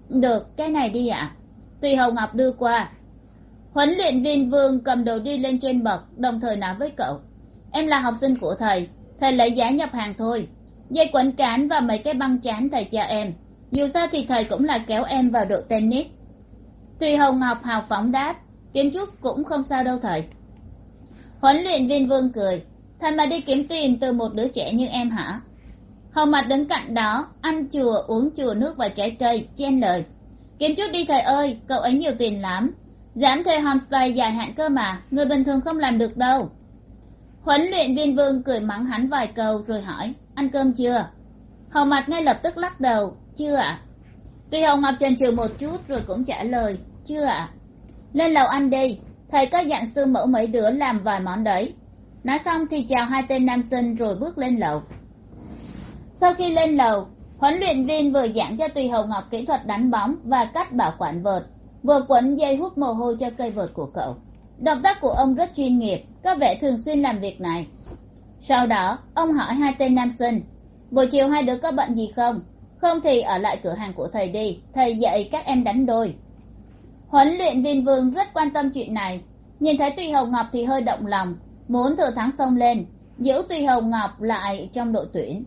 Được, cái này đi ạ. À? tùy hồng ngọc đưa qua. Huấn luyện viên vương cầm đầu đi lên trên bậc, đồng thời nói với cậu, em là học sinh của thầy thầy lấy giá nhập hàng thôi. Dây quấn cán và mấy cái băng trán thầy cho em. Dù sao thì thầy cũng là kéo em vào đội tennis. Tùy hồng ngọc hào phóng đáp kiếm chút cũng không sao đâu thầy huấn luyện viên vương cười. Thầy mà đi kiếm tiền từ một đứa trẻ như em hả? Hầu mặt đứng cạnh đó, ăn chùa, uống chùa nước và trái cây, chen lời. Kiếm chút đi thầy ơi, cậu ấy nhiều tiền lắm. Dám thuê homestay dài hạn cơ mà, người bình thường không làm được đâu. Huấn luyện viên vương cười mắng hắn vài câu rồi hỏi, ăn cơm chưa? Hầu mặt ngay lập tức lắc đầu, chưa ạ. À? tuy hồng ngọc trần trừ một chút rồi cũng trả lời, chưa ạ. À? lên lầu ăn đi thầy có dặn sư mẫu mấy đứa làm vài món đấy. Nói xong thì chào hai tên nam sinh rồi bước lên lầu. Sau khi lên lầu, huấn luyện viên vừa giảng cho tùy hầu ngọc kỹ thuật đánh bóng và cách bảo quản vợt, vừa quấn dây hút mồ hôi cho cây vợt của cậu. Động tác của ông rất chuyên nghiệp, có vẻ thường xuyên làm việc này. Sau đó, ông hỏi hai tên nam sinh, buổi chiều hai đứa có bận gì không? Không thì ở lại cửa hàng của thầy đi, thầy dạy các em đánh đôi huấn luyện viên vương rất quan tâm chuyện này. Nhìn thấy tùy hồng ngọc thì hơi động lòng, muốn thừa thắng xông lên, giữ tùy hồng ngọc lại trong đội tuyển.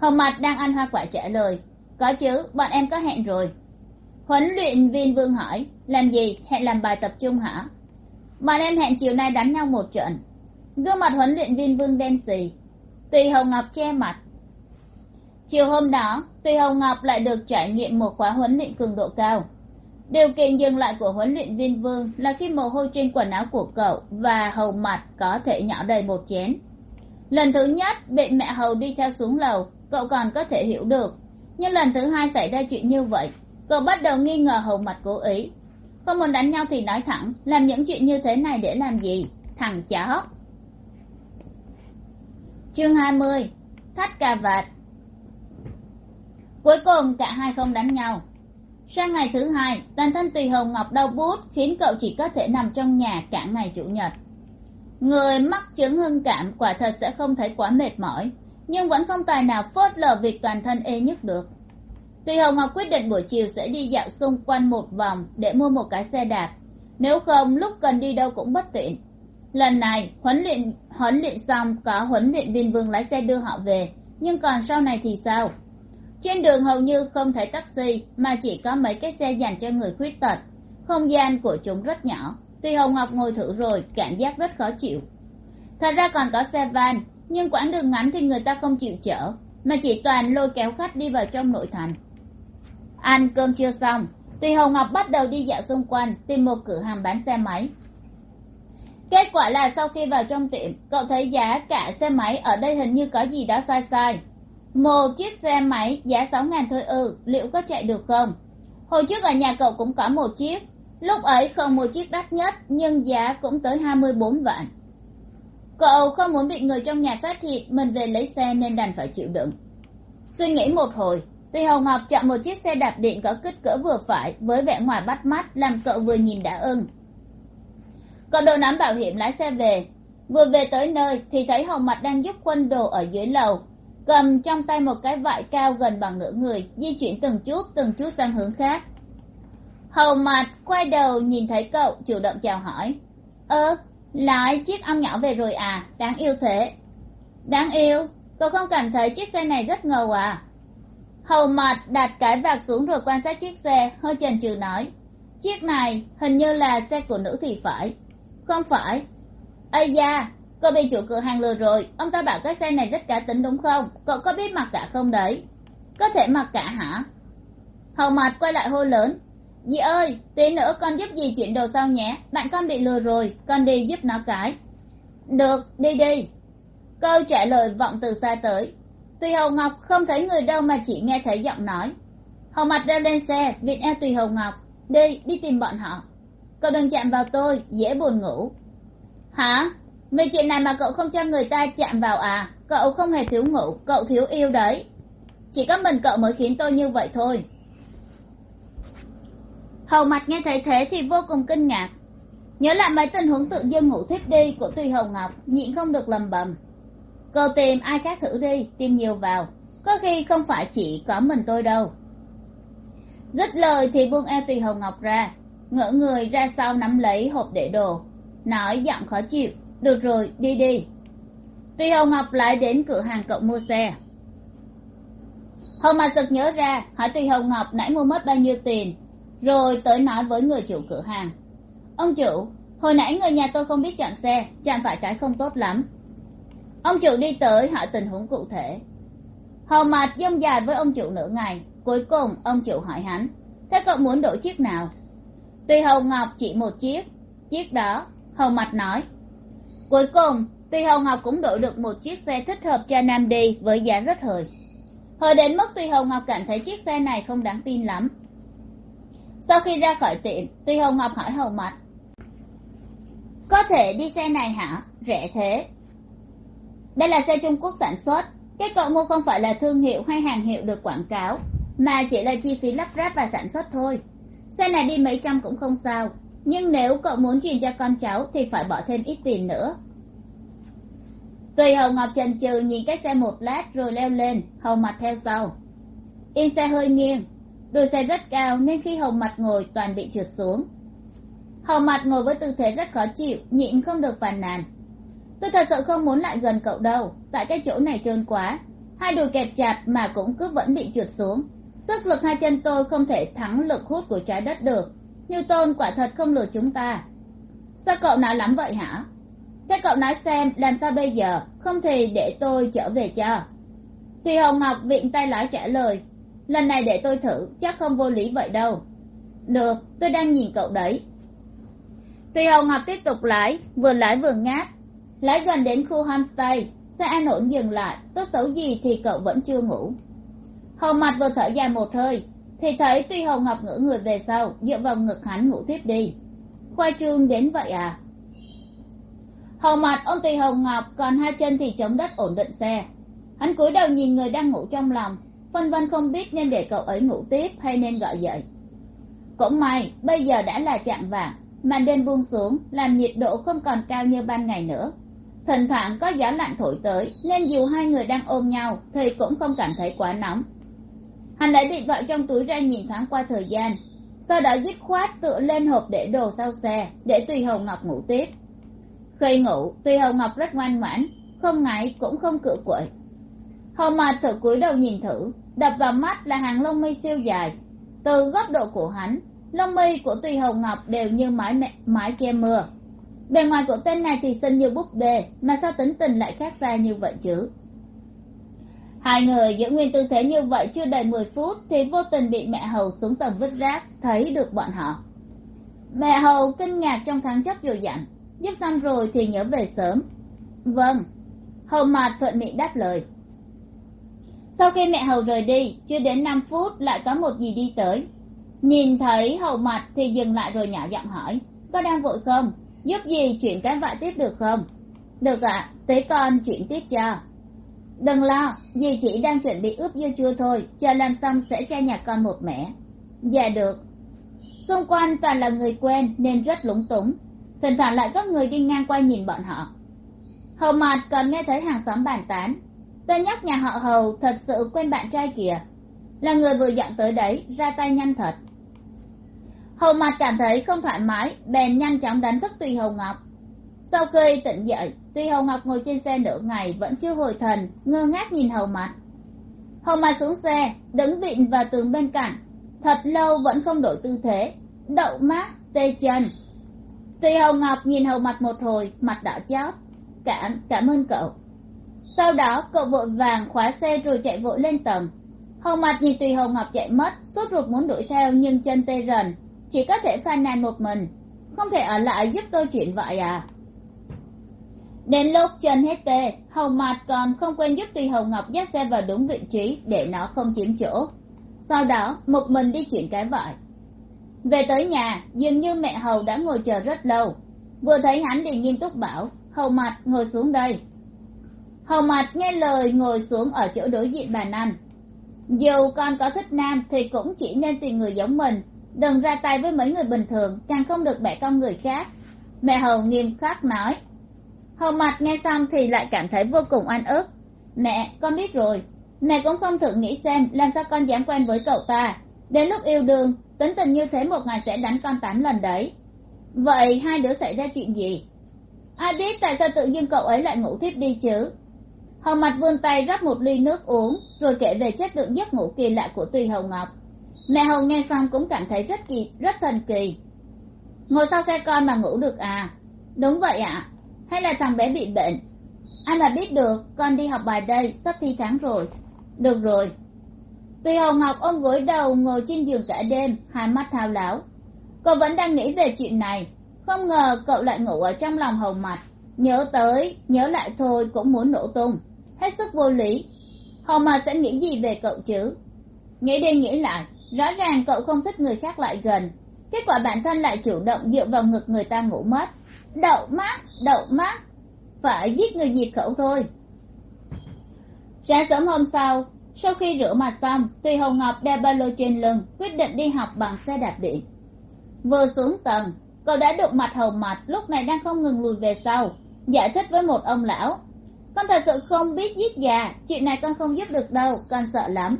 Hồng mặt đang ăn hoa quả trả lời, có chứ, bọn em có hẹn rồi. Huấn luyện viên vương hỏi, làm gì? Hẹn làm bài tập trung hả? Bọn em hẹn chiều nay đánh nhau một trận. Gương mặt huấn luyện viên vương đen xì. Tùy hồng ngọc che mặt. Chiều hôm đó tùy hồng ngọc lại được trải nghiệm một khóa huấn luyện cường độ cao điều kiện dừng lại của huấn luyện viên vương là khi mồ hôi trên quần áo của cậu và hầu mặt có thể nhỏ đầy một chén. Lần thứ nhất, bị mẹ hầu đi theo xuống lầu, cậu còn có thể hiểu được. Nhưng lần thứ hai xảy ra chuyện như vậy, cậu bắt đầu nghi ngờ hầu mặt cố ý. Không muốn đánh nhau thì nói thẳng, làm những chuyện như thế này để làm gì? Thằng chó. Chương hai mươi, thắt cà vạt. Cuối cùng, cả hai không đánh nhau sang ngày thứ hai, toàn thân tùy hồng ngọc đau bút khiến cậu chỉ có thể nằm trong nhà cả ngày chủ nhật. Người mắc chứng hưng cảm quả thật sẽ không thấy quá mệt mỏi, nhưng vẫn không tài nào phớt lờ việc toàn thân ê nhức được. Tùy hồng ngọc quyết định buổi chiều sẽ đi dạo xung quanh một vòng để mua một cái xe đạp. Nếu không, lúc cần đi đâu cũng bất tiện. Lần này, huấn luyện huấn luyện xong, có huấn luyện viên vương lái xe đưa họ về, nhưng còn sau này thì sao? Trên đường hầu như không thấy taxi, mà chỉ có mấy cái xe dành cho người khuyết tật. Không gian của chúng rất nhỏ. Tuy hồng ngọc ngồi thử rồi, cảm giác rất khó chịu. Thật ra còn có xe van, nhưng quãng đường ngắn thì người ta không chịu chở, mà chỉ toàn lôi kéo khách đi vào trong nội thành. Ăn cơm chưa xong tùy hồng ngọc bắt đầu đi dạo xung quanh, tìm một cửa hàng bán xe máy. Kết quả là sau khi vào trong tiệm, cậu thấy giá cả xe máy ở đây hình như có gì đó sai sai một chiếc xe máy giá sáu ngàn thôi ư liệu có chạy được không? Hồi trước ở nhà cậu cũng có một chiếc. Lúc ấy không một chiếc đắt nhất, nhưng giá cũng tới hai mươi bốn vạn. Cậu không muốn bị người trong nhà phát hiện, mình về lấy xe nên đành phải chịu đựng. Suy nghĩ một hồi, tuy hồng ngọc chọn một chiếc xe đạp điện có kích cỡ vừa phải, với vẻ ngoài bắt mắt, làm cậu vừa nhìn đã ưng. Cậu đội nắm bảo hiểm lái xe về. Vừa về tới nơi thì thấy hồng mặt đang giúp quân đồ ở dưới lầu cầm trong tay một cái vải cao gần bằng nửa người, di chuyển từng chút từng chút sang hướng khác. Hầu mặt quay đầu nhìn thấy cậu, chủ động chào hỏi. Ơ, lái chiếc ong nhỏ về rồi à? Đáng yêu thế. Đáng yêu? Cậu không cảm thấy chiếc xe này rất ngầu à? Hầu mặt đặt cái vạc xuống rồi quan sát chiếc xe, hơi chần chừ nói. Chiếc này hình như là xe của nữ thì phải. Không phải. Ây da cậu bị chủ cửa hàng lừa rồi. Ông ta bảo cái xe này rất cá tính đúng không? Cậu có biết mặc cả không đấy? Có thể mặc cả hả? Hầu mặt quay lại hô lớn. Dì ơi, tí nữa con giúp dì chuyển đồ sau nhé. Bạn con bị lừa rồi, con đi giúp nó cái. Được, đi đi. Câu trả lời vọng từ xa tới. Tùy hầu ngọc không thấy người đâu mà chỉ nghe thấy giọng nói. Hầu mặt đeo lên xe, vịn eo tùy hầu ngọc. Đi đi tìm bọn họ. Cậu đừng chạm vào tôi, dễ buồn ngủ. Hả? Vì chuyện này mà cậu không cho người ta chạm vào à? Cậu không hề thiếu ngủ, cậu thiếu yêu đấy. Chỉ có mình cậu mới khiến tôi như vậy thôi. Hầu mặt nghe thấy thế thì vô cùng kinh ngạc. Nhớ lại mấy tình huống tự dưng ngủ thiếp đi của tùy hầu ngọc, nhịn không được lầm bầm. Cậu tìm ai khác thử đi, tìm nhiều vào. Có khi không phải chỉ có mình tôi đâu. Dứt lời thì buông eo tùy hầu ngọc ra, ngỡ người ra sau nắm lấy hộp để đồ, nói giọng khó chịu được rồi, đi đi. Tuy hồng ngọc lại đến cửa hàng cậu mua xe. Hồng mà sực nhớ ra, hỏi tuy hồng ngọc nãy mua mất bao nhiêu tiền, rồi tới nói với người chủ cửa hàng. Ông chủ, hồi nãy người nhà tôi không biết chọn xe, chạm phải cái không tốt lắm. Ông chủ đi tới hỏi tình huống cụ thể. Hầu mặt dông dài với ông chủ nửa ngày, cuối cùng ông chủ hỏi hắn, thế cậu muốn đổi chiếc nào? Tuy hầu ngọc chỉ một chiếc. Chiếc đó, hầu mặt nói cuối cùng, Tuy hầu ngọc cũng đổi được một chiếc xe thích hợp cho nam đi với giá rất hời. Hồi đến mức Tuy hầu ngọc cảm thấy chiếc xe này không đáng tin lắm. Sau khi ra khỏi tiệm, Tuy hầu ngọc hỏi hầu mặt có thể đi xe này hả? Rẻ thế. Đây là xe trung quốc sản xuất. Cái cậu mua không phải là thương hiệu hay hàng hiệu được quảng cáo, mà chỉ là chi phí lắp ráp và sản xuất thôi. Xe này đi mấy trăm cũng không sao nhưng nếu cậu muốn truyền cho con cháu thì phải bỏ thêm ít tiền nữa. Tùy hầu ngọc trần trừ nhìn cái xe một lát rồi leo lên, hầu mặt theo sau. Yên xe hơi nghiêng, đuôi xe rất cao nên khi hầu mặt ngồi toàn bị trượt xuống. Hầu mặt ngồi với tư thế rất khó chịu, nhịn không được phàn nàn. Tôi thật sự không muốn lại gần cậu đâu, tại cái chỗ này trơn quá. Hai đùi kẹp chặt mà cũng cứ vẫn bị trượt xuống. Sức lực hai chân tôi không thể thắng lực hút của trái đất được newton quả thật không lừa chúng ta. Sao cậu nói lắm vậy hả? Thế cậu nói xem làm sao bây giờ, không thì để tôi trở về cho. Tùy hồng ngọc viện tay lái trả lời, lần này để tôi thử, chắc không vô lý vậy đâu. Được, tôi đang nhìn cậu đấy. Tùy hồng ngọc tiếp tục lái, vừa lái vừa ngáp. Lái gần đến khu homestay, xe an ổn dừng lại, tốt xấu gì thì cậu vẫn chưa ngủ. Hồng mặt vừa thở dài một hơi thì thấy tuy hồng ngọc ngửa người về sau, dựa vào ngực hắn ngủ tiếp đi. Khoai trương đến vậy à? Hầu mặt ông tùy hồng ngọc, còn hai chân thì chống đất ổn định xe. Hắn cúi đầu nhìn người đang ngủ trong lòng, phân vân không biết nên để cậu ấy ngủ tiếp hay nên gọi dậy. Cũng may, bây giờ đã là chạm vàng màn đêm buông xuống, làm nhiệt độ không còn cao như ban ngày nữa. Thỉnh thoảng có gió lạnh thổi tới, nên dù hai người đang ôm nhau, thì cũng không cảm thấy quá nóng hắn lấy điện thoại trong túi ra nhìn thoáng qua thời gian, sau đó dứt khoát tựa lên hộp để đồ sau xe, để tùy hồng ngọc ngủ tiếp. Khi ngủ, tùy hồng ngọc rất ngoan ngoãn, không ngáy cũng không cự quậy. Hồng mặt thử cúi đầu nhìn thử, đập vào mắt là hàng lông mi siêu dài. Từ góc độ của hắn, lông mi của tùy hồng ngọc đều như mái mẹ, mái che mưa. Bề ngoài của tên này thì xinh như búp bê, mà sao tính tình lại khác xa như vậy chứ? Hai người giữ nguyên tư thế như vậy chưa đầy mười phút thì vô tình bị mẹ hầu xuống tầng vứt rác thấy được bọn họ. Mẹ hầu kinh ngạc trong tháng chấp rồi dặn giúp xong rồi thì nhớ về sớm. Vâng. Hầu mạt thuận miệng đáp lời. Sau khi mẹ hầu rời đi chưa đến năm phút lại có một gì đi tới. Nhìn thấy hầu mặt thì dừng lại rồi nhỏ giọng hỏi có đang vội không? Giúp gì chuyện cái vại tiếp được không? Được ạ à, tế con chuyển tiếp cho đừng lo, dì chỉ đang chuẩn bị ướp dưa chua thôi, chờ làm xong sẽ cho nhà con một mẻ. Dạ được. Xung quanh toàn là người quen nên rất lúng túng. Thỉnh thoảng lại có người đi ngang qua nhìn bọn họ. Hầu mặt còn nghe thấy hàng xóm bàn tán. Tên nhóc nhà họ hầu thật sự quen bạn trai kìa. Là người vừa dọn tới đấy, ra tay nhanh thật. Hầu mặt cảm thấy không thoải mái, bèn nhanh chóng đánh thức tùy hầu ngọc. Sau khi tỉnh dậy tùy hầu ngọc ngồi trên xe nửa ngày vẫn chưa hồi thần, ngơ ngác nhìn hầu mặt hầu mặt xuống xe, đứng vịn vào tường bên cạnh. Thật lâu vẫn không đổi tư thế. Đậu mắt tê chân. Tùy hầu ngọc nhìn hầu mặt một hồi, mặt đỏ chót. Cảm cảm ơn cậu. Sau đó, cậu vội vàng khóa xe rồi chạy vội lên tầng. Hầu mặt nhìn tùy hầu ngọc chạy mất, sốt ruột muốn đuổi theo nhưng chân tê rần. Chỉ có thể phàn nàn một mình. Không thể ở lại giúp tôi chuyện vậy à? Đến lúc chân hết tê, hầu mặt còn không quên giúp tùy hầu ngọc dắt xe vào đúng vị trí để nó không chiếm chỗ. Sau đó, một mình đi chuyển cái vải về tới nhà, dường như mẹ hầu đã ngồi chờ rất lâu. Vừa thấy hắn thì nghiêm túc bảo, hầu mặt, ngồi xuống đây. Hầu mặt nghe lời ngồi xuống ở chỗ đối diện bà năn. dù con có thích nam thì cũng chỉ nên tìm người giống mình, đừng ra tay với mấy người bình thường, càng không được bẻ cong người khác. Mẹ hầu nghiêm khắc nói hầu mặt nghe xong thì lại cảm thấy vô cùng oan ức. Mẹ, con biết rồi. Mẹ cũng không thử nghĩ xem làm sao con dám quen với cậu ta. Đến lúc yêu đương, tính tình như thế một ngày sẽ đánh con tám lần đấy. Vậy hai đứa xảy ra chuyện gì? Ai biết tại sao tự nhiên cậu ấy lại ngủ thiếp đi chứ? Hầu mặt vươn tay rót một ly nước uống, rồi kể về chất lượng giấc ngủ kỳ lạ của tùy Hồng ngọc. Mẹ hầu nghe xong cũng cảm thấy rất kỳ, rất thần kỳ. Ngồi sau xe con mà ngủ được à? Đúng vậy ạ hay là thằng bé bị bệnh? Ai mà biết được, con đi học bài đây, sắp thi tháng rồi. Được rồi. Tùy Hồng ngọc ôm gối đầu ngồi trên giường cả đêm, hai mắt thao láo. Cậu vẫn đang nghĩ về chuyện này. Không ngờ cậu lại ngủ ở trong lòng hầu mặt nhớ tới, nhớ lại thôi cũng muốn nổ tung. Hết sức vô lý. Hầu mặt sẽ nghĩ gì về cậu chứ? Nghĩ đi nghĩ lại, rõ ràng cậu không thích người khác lại gần. Kết quả bản thân lại chủ động dựa vào ngực người ta ngủ mất đậu mắt đậu mắt phải giết người diệt khẩu thôi. Sáng sớm hôm sau sau khi rửa mặt xong, tùy hồng ngọc đeo ba lô trên lưng, quyết định đi học bằng xe đạp điện. Vừa xuống tầng, cậu đã đụng mặt hầu mặt lúc này đang không ngừng lùi về sau, giải thích với một ông lão. Con thật sự không biết giết gà, chuyện này con không giúp được đâu, con sợ lắm.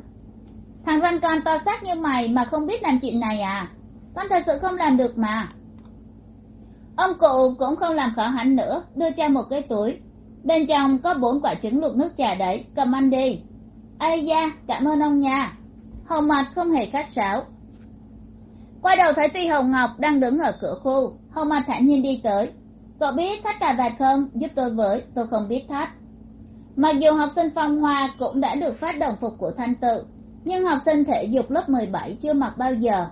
Thằng ranh con to xác như mày mà không biết làm chuyện này à? Con thật sự không làm được mà ông cụ cũng không làm khó hắn nữa, đưa cha một cái túi. Bên trong có bốn quả trứng luộc nước trà đấy, cầm ăn đi. Ây da, cảm ơn ông nha. Hồng mặt không hề khách sáo. Quay đầu thấy tuy hồng ngọc đang đứng ở cửa khu, hồng mặt thản nhiên đi tới. Cậu biết thắt cà vạt không? Giúp tôi với, tôi không biết thắt mặc dù học sinh phong hoa cũng đã được phát đồng phục của thanh tự, nhưng học sinh thể dục lớp mười bảy chưa mặc bao giờ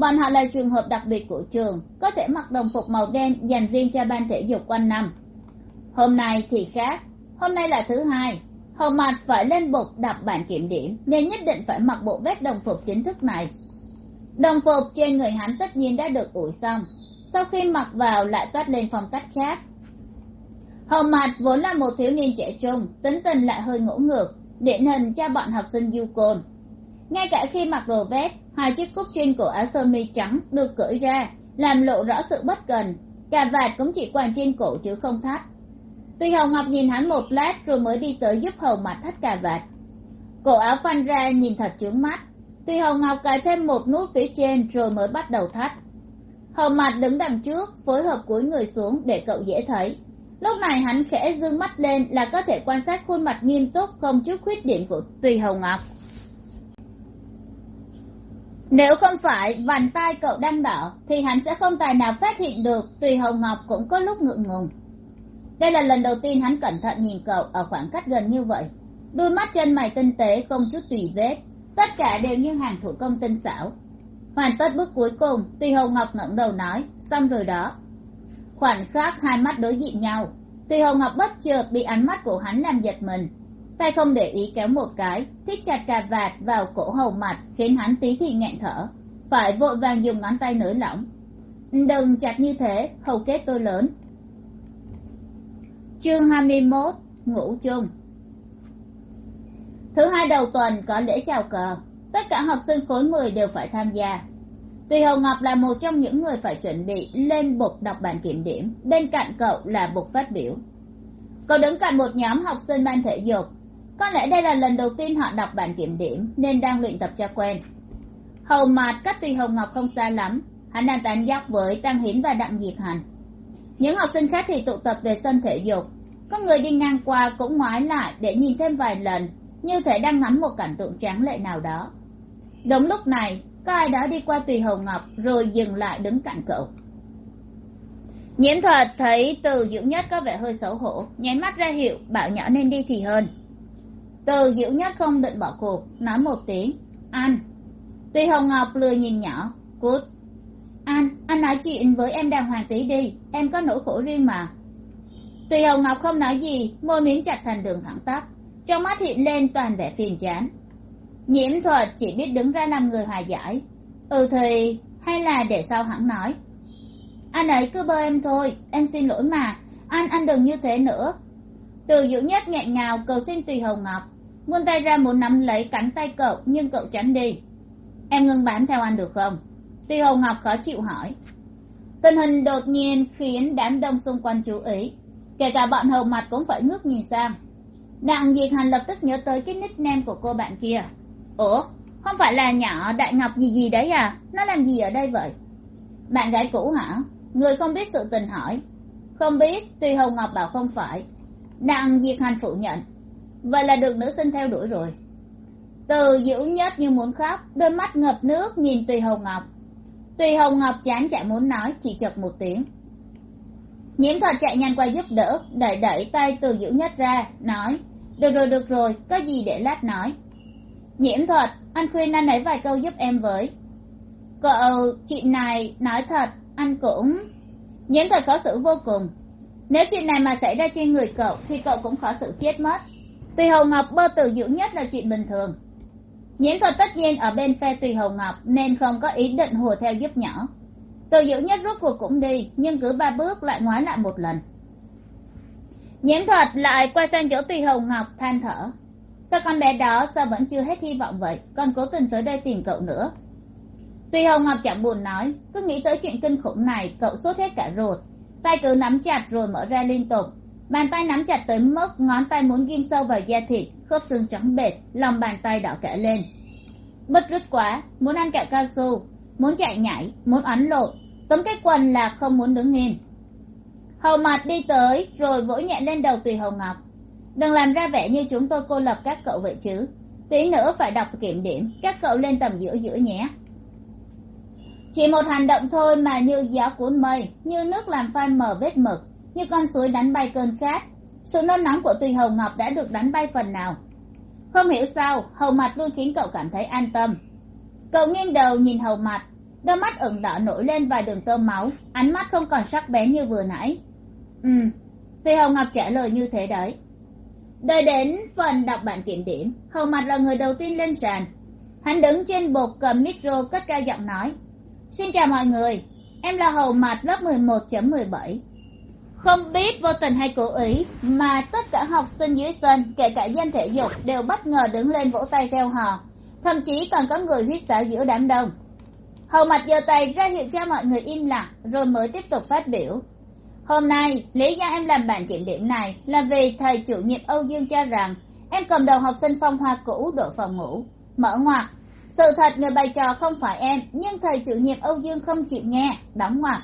bọn họ là trường hợp đặc biệt của trường, có thể mặc đồng phục màu đen dành riêng cho ban thể dục quanh năm. Hôm nay thì khác. Hôm nay là thứ hai. Hầu mặt phải lên bục đọc bản kiểm điểm nên nhất định phải mặc bộ vest đồng phục chính thức này. Đồng phục trên người hắn tất nhiên đã được ủi xong. Sau khi mặc vào lại toát lên phong cách khác. Hầu mạt vốn là một thiếu niên trẻ trung, tính tình lại hơi ngỗ ngược, điển hình cho bọn học sinh du côn ngay cả khi mặc đồ vest, hai chiếc cúc trên cổ áo sơ mi trắng được cởi ra, làm lộ rõ sự bất cần. Cà vạt cũng chỉ quàng trên cổ chứ không thắt. Tuy Hồng ngọc nhìn hắn một lát rồi mới đi tới giúp hầu mặt thắt cà vạt. Cổ áo phanh ra nhìn thật chướng mắt. Tuy Hồng ngọc cài thêm một nút phía trên rồi mới bắt đầu thắt. Hầu mặt đứng đằng trước, phối hợp cúi người xuống để cậu dễ thấy. Lúc này hắn khẽ d mắt lên là có thể quan sát khuôn mặt nghiêm túc không chút khuyết điểm của tùy Hồng ngọc nếu không phải vành tai cậu đang đỏ, thì hắn sẽ không tài nào phát hiện được, tùy Hồng ngọc cũng có lúc ngượng ngùng. Đây là lần đầu tiên hắn cẩn thận nhìn cậu ở khoảng cách gần như vậy. Đôi mắt chân mày tinh tế, không chút tùy vết. Tất cả đều như hàng thủ công tinh xảo. Hoàn tất bước cuối cùng, tùy Hồng ngọc ngẩng đầu nói, xong rồi đó. Khoảnh khắc hai mắt đối diện nhau, tùy Hồng ngọc bất chợt bị ánh mắt của hắn làm giật mình tay không để ý kéo một cái, thích chặt cà vạt vào cổ hầu mặt, khiến hắn tí thì nghẹn thở. Phải vội vàng dùng ngón tay nới lỏng. Đừng chặt như thế, hầu kết tôi lớn. Chương hai mươi mốt ngủ chung. Thứ hai đầu tuần có lễ chào cờ. Tất cả học sinh khối mười đều phải tham gia. Tuy hồng ngọc là một trong những người phải chuẩn bị lên bục đọc bản kiểm điểm. Bên cạnh cậu là bục phát biểu. Cậu đứng cạnh một nhóm học sinh ban thể dục có lẽ đây là lần đầu tiên họ đọc bản kiểm điểm, nên đang luyện tập cho quen. Hầu mạt cách tùy hồng ngọc không xa lắm, hắn đang tán dóc với tăng hiến và đặng diệt hành. Những học sinh khác thì tụ tập về sân thể dục. Có người đi ngang qua cũng ngoái lại để nhìn thêm vài lần, như thể đang ngắm một cảnh tượng tráng lệ nào đó. Đúng lúc này, có ai đó đi qua tùy hồng ngọc rồi dừng lại đứng cạnh cậu. Nhiễm thuật thấy từ dưỡng nhất có vẻ hơi xấu hổ, nháy mắt ra hiệu, bảo nhỏ nên đi thì hơn từ diễu nhất không định bỏ cuộc, nói một tiếng. Anh. Tuy hồng ngọc lười nhìn nhỏ. Cút. Anh anh nói chuyện với em đàng hoàng tí đi. Em có nỗi khổ riêng mà. Tuy hồng ngọc không nói gì, môi miếng chặt thành đường thẳng tắp. Trong mắt hiện lên toàn vẻ phiền chán. Nhiễm thuật chỉ biết đứng ra làm người hòa giải. Ừ thì, hay là để sau hẳn nói. Anh ấy cứ bơ em thôi, em xin lỗi mà. Anh anh đừng như thế nữa từ dữ nhất nghẹn ngào, cầu xin tùy hồng ngọc. Vươn tay ra muốn nắm lấy cánh tay cậu, nhưng cậu tránh đi. Em ngưng bám theo anh được không? Tùy hồng ngọc khó chịu hỏi. Tình hình đột nhiên khiến đám đông xung quanh chú ý. Kể cả bọn hầu mặt cũng phải ngước nhìn sang. Đặng diệt hành lập tức nhớ tới cái nickname của cô bạn kia. Ủa, không phải là nhỏ đại ngọc gì gì đấy à? Nó làm gì ở đây vậy? Bạn gái cũ hả? Người không biết sự tình hỏi. Không biết, tùy hồng ngọc bảo không phải đặng diệt hành phủ nhận. Vậy là được nữ sinh theo đuổi rồi. Từ dữ nhất như muốn khóc, đôi mắt ngập nước nhìn tùy hồng ngọc. Tùy hồng ngọc chán chạy muốn nói, chỉ chật một tiếng. Nhiễm thuật chạy nhanh qua giúp đỡ, đẩy đẩy tay từ dữ nhất ra, nói, được rồi được rồi, có gì để lát nói. Nhiễm thuật, anh khuyên anh ấy vài câu giúp em với. Cậu chuyện này nói thật, anh cũng nhiễm thuật khó xử vô cùng nếu chuyện này mà xảy ra trên người cậu, thì cậu cũng khó xử chết mất. Tùy hầu ngọc bơ tử dưỡng nhất là chuyện bình thường. Nhiễm thuật tất nhiên ở bên phe tùy hầu ngọc nên không có ý định hùa theo giúp nhỏ. Từ dưỡng nhất rút cuộc cũng đi, nhưng cứ ba bước lại ngoái lại một lần. Nhiễm thuật lại quay sang chỗ tùy hầu ngọc than thở. Sao con bé đó sao vẫn chưa hết hy vọng vậy? Con cố tình tới đây tìm cậu nữa. Tùy hầu ngọc chẳng buồn nói, cứ nghĩ tới chuyện kinh khủng này, cậu sốt hết cả ruột tay cứ nắm chặt rồi mở ra liên tục. Bàn tay nắm chặt tới mức ngón tay muốn ghim sâu vào da thịt, khớp xương trắng bệt, lòng bàn tay đỏ cả lên. Bứt rứt quá, muốn ăn kẹo cao su, muốn chạy nhảy, muốn ấn lộn tấm cái quần là không muốn đứng yên hầu mặt đi tới, rồi vỗ nhẹ lên đầu tùy hầu ngọc. Đừng làm ra vẻ như chúng tôi cô lập các cậu vậy chứ. Tí nữa phải đọc kiểm điểm, các cậu lên tầm giữa giữa nhé chỉ một hành động thôi mà như gió cuốn mây, như nước làm phai mờ vết mực, như con suối đánh bay cơn khát. Sự nôn nóng của tùy hầu ngọc đã được đánh bay phần nào. Không hiểu sao, hầu mặt luôn khiến cậu cảm thấy an tâm. Cậu nghiêng đầu nhìn hầu mặt, đôi mắt ửng đỏ nổi lên vài đường tơ máu, ánh mắt không còn sắc bén như vừa nãy. Ừ tùy hầu ngọc trả lời như thế đấy. Đợi đến phần đọc bản kiểm điểm, hầu mặt là người đầu tiên lên sàn. Hắn đứng trên bục cầm micro cất cao giọng nói xin chào mọi người, em là hầu mặt lớp mười một chấm mười bảy. Không biết vô tình hay cố ý, mà tất cả học sinh dưới sân, kể cả dân thể dục, đều bất ngờ đứng lên vỗ tay theo hò thậm chí còn có người huýt sáo giữa đám đông. Hầu mặt giơ tay ra hiệu cho mọi người im lặng, rồi mới tiếp tục phát biểu. Hôm nay, lý do em làm bản kiểm điểm này là vì thầy chủ nhiệm âu dương cho rằng, em cầm đầu học sinh phong hoa cũ đội phòng ngủ mở ngoặt sự thật người bày trò không phải em, nhưng thầy chủ nhiệm âu dương không chịu nghe. Đóng ngoặc.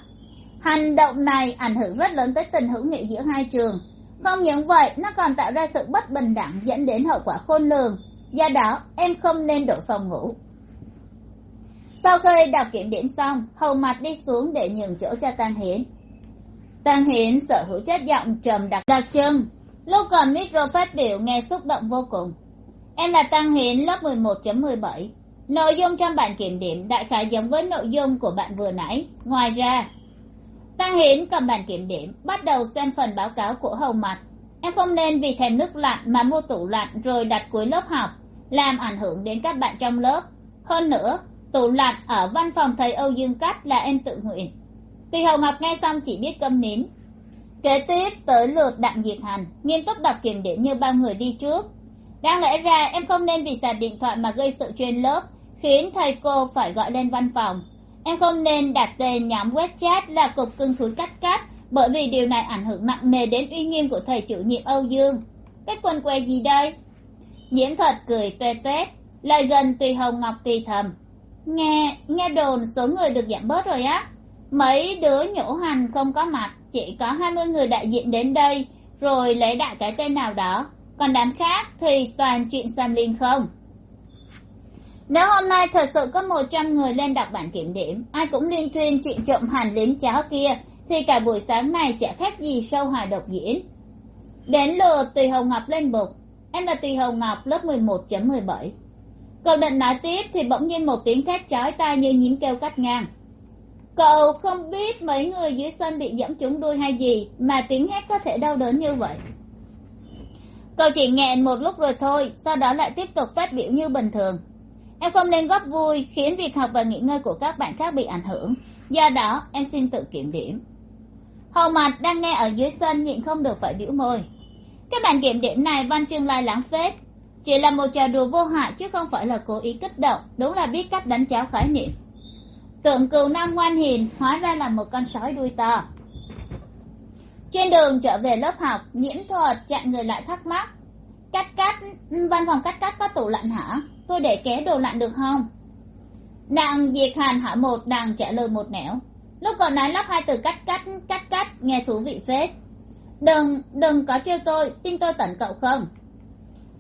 Hành động này ảnh hưởng rất lớn tới tình hữu nghị giữa hai trường. Không những vậy, nó còn tạo ra sự bất bình đẳng dẫn đến hậu quả khôn lường. Do đó, em không nên đổi phòng ngủ. Sau khi đọc kiểm điểm xong, hầu mặt đi xuống để nhường chỗ cho tăng hiến. Tăng hiến sở hữu chất giọng trầm đặc đặc trưng. Lúc còn micro phát biểu nghe xúc động vô cùng. Em là tăng hiến lớp mười một mười bảy nội dung trong bản kiểm điểm đại khái giống với nội dung của bạn vừa nãy. Ngoài ra, tăng hiến cầm bản kiểm điểm bắt đầu xem phần báo cáo của hầu mặt em không nên vì thèm nước lạnh mà mua tủ lạnh rồi đặt cuối lớp học, làm ảnh hưởng đến các bạn trong lớp. Hơn nữa, tủ lạnh ở văn phòng thầy âu dương cắt là em tự nguyện. Tùy hầu ngọc nghe xong chỉ biết câm nín. Kế tiếp tới lượt đặng diệt hành, nghiêm túc đọc kiểm điểm như bao người đi trước. Đáng lẽ ra em không nên vì sạc điện thoại mà gây sự trên lớp khiến thầy cô phải gọi lên văn phòng. Em không nên đặt tên nhóm WeChat là cục cưng thúi cắt cắt, bởi vì điều này ảnh hưởng nặng nề đến uy nghiêm của thầy chủ nhiệm âu dương. Cái quần què gì đây? Nhiễm thuật cười toe toét lại gần tùy hồng ngọc tùy thầm. Nghe nghe đồn số người được giảm bớt rồi á. Mấy đứa nhổ hành không có mặt, chỉ có hai mươi người đại diện đến đây, rồi lấy đại cái tên nào đó. Còn đám khác thì toàn chuyện xăm linh không nếu hôm nay thật sự có một trăm người lên đọc bản kiểm điểm, ai cũng liên thuyên chuyện trộm hành liếm cháo kia, thì cả buổi sáng này chả khác gì sâu hài độc diễn. Đến lượt tùy hồng ngọc lên bục. Em là tùy hồng ngọc, lớp mười một chấm mười bảy. Cậu định nói tiếp thì bỗng nhiên một tiếng thét chói tai như nhím kêu cắt ngang. Cậu không biết mấy người dưới sân bị dẫm trúng đuôi hay gì mà tiếng hét có thể đau đớn như vậy. Cậu chỉ nghẹn một lúc rồi thôi, sau đó lại tiếp tục phát biểu như bình thường em không nên góp vui, khiến việc học và nghỉ ngơi của các bạn khác bị ảnh hưởng. Do đó, em xin tự kiểm điểm. Hầu mặt đang nghe ở dưới sân nhịn không được phải biểu môi. Các bạn kiểm điểm này, văn chương lai lãng phết. Chỉ là một trò đùa vô hại, chứ không phải là cố ý kích động. Đúng là biết cách đánh cháo khái niệm. Tượng cừu nam ngoan hiền hóa ra là một con sói đuôi to. Trên đường trở về lớp học, nhiễm thuật, chặn người lại thắc mắc. Cắt cắt văn phòng cắt cắt có tủ lạnh hả? Tôi để ké đồ lặn được không? Đặng diệt hàn hỏi một, đặng trả lời một nẻo. Lúc còn nói lắp hai từ cắt cắt cắt cắt, nghe thú vị phết. Đừng đừng có trêu tôi, tin tôi tận cậu không?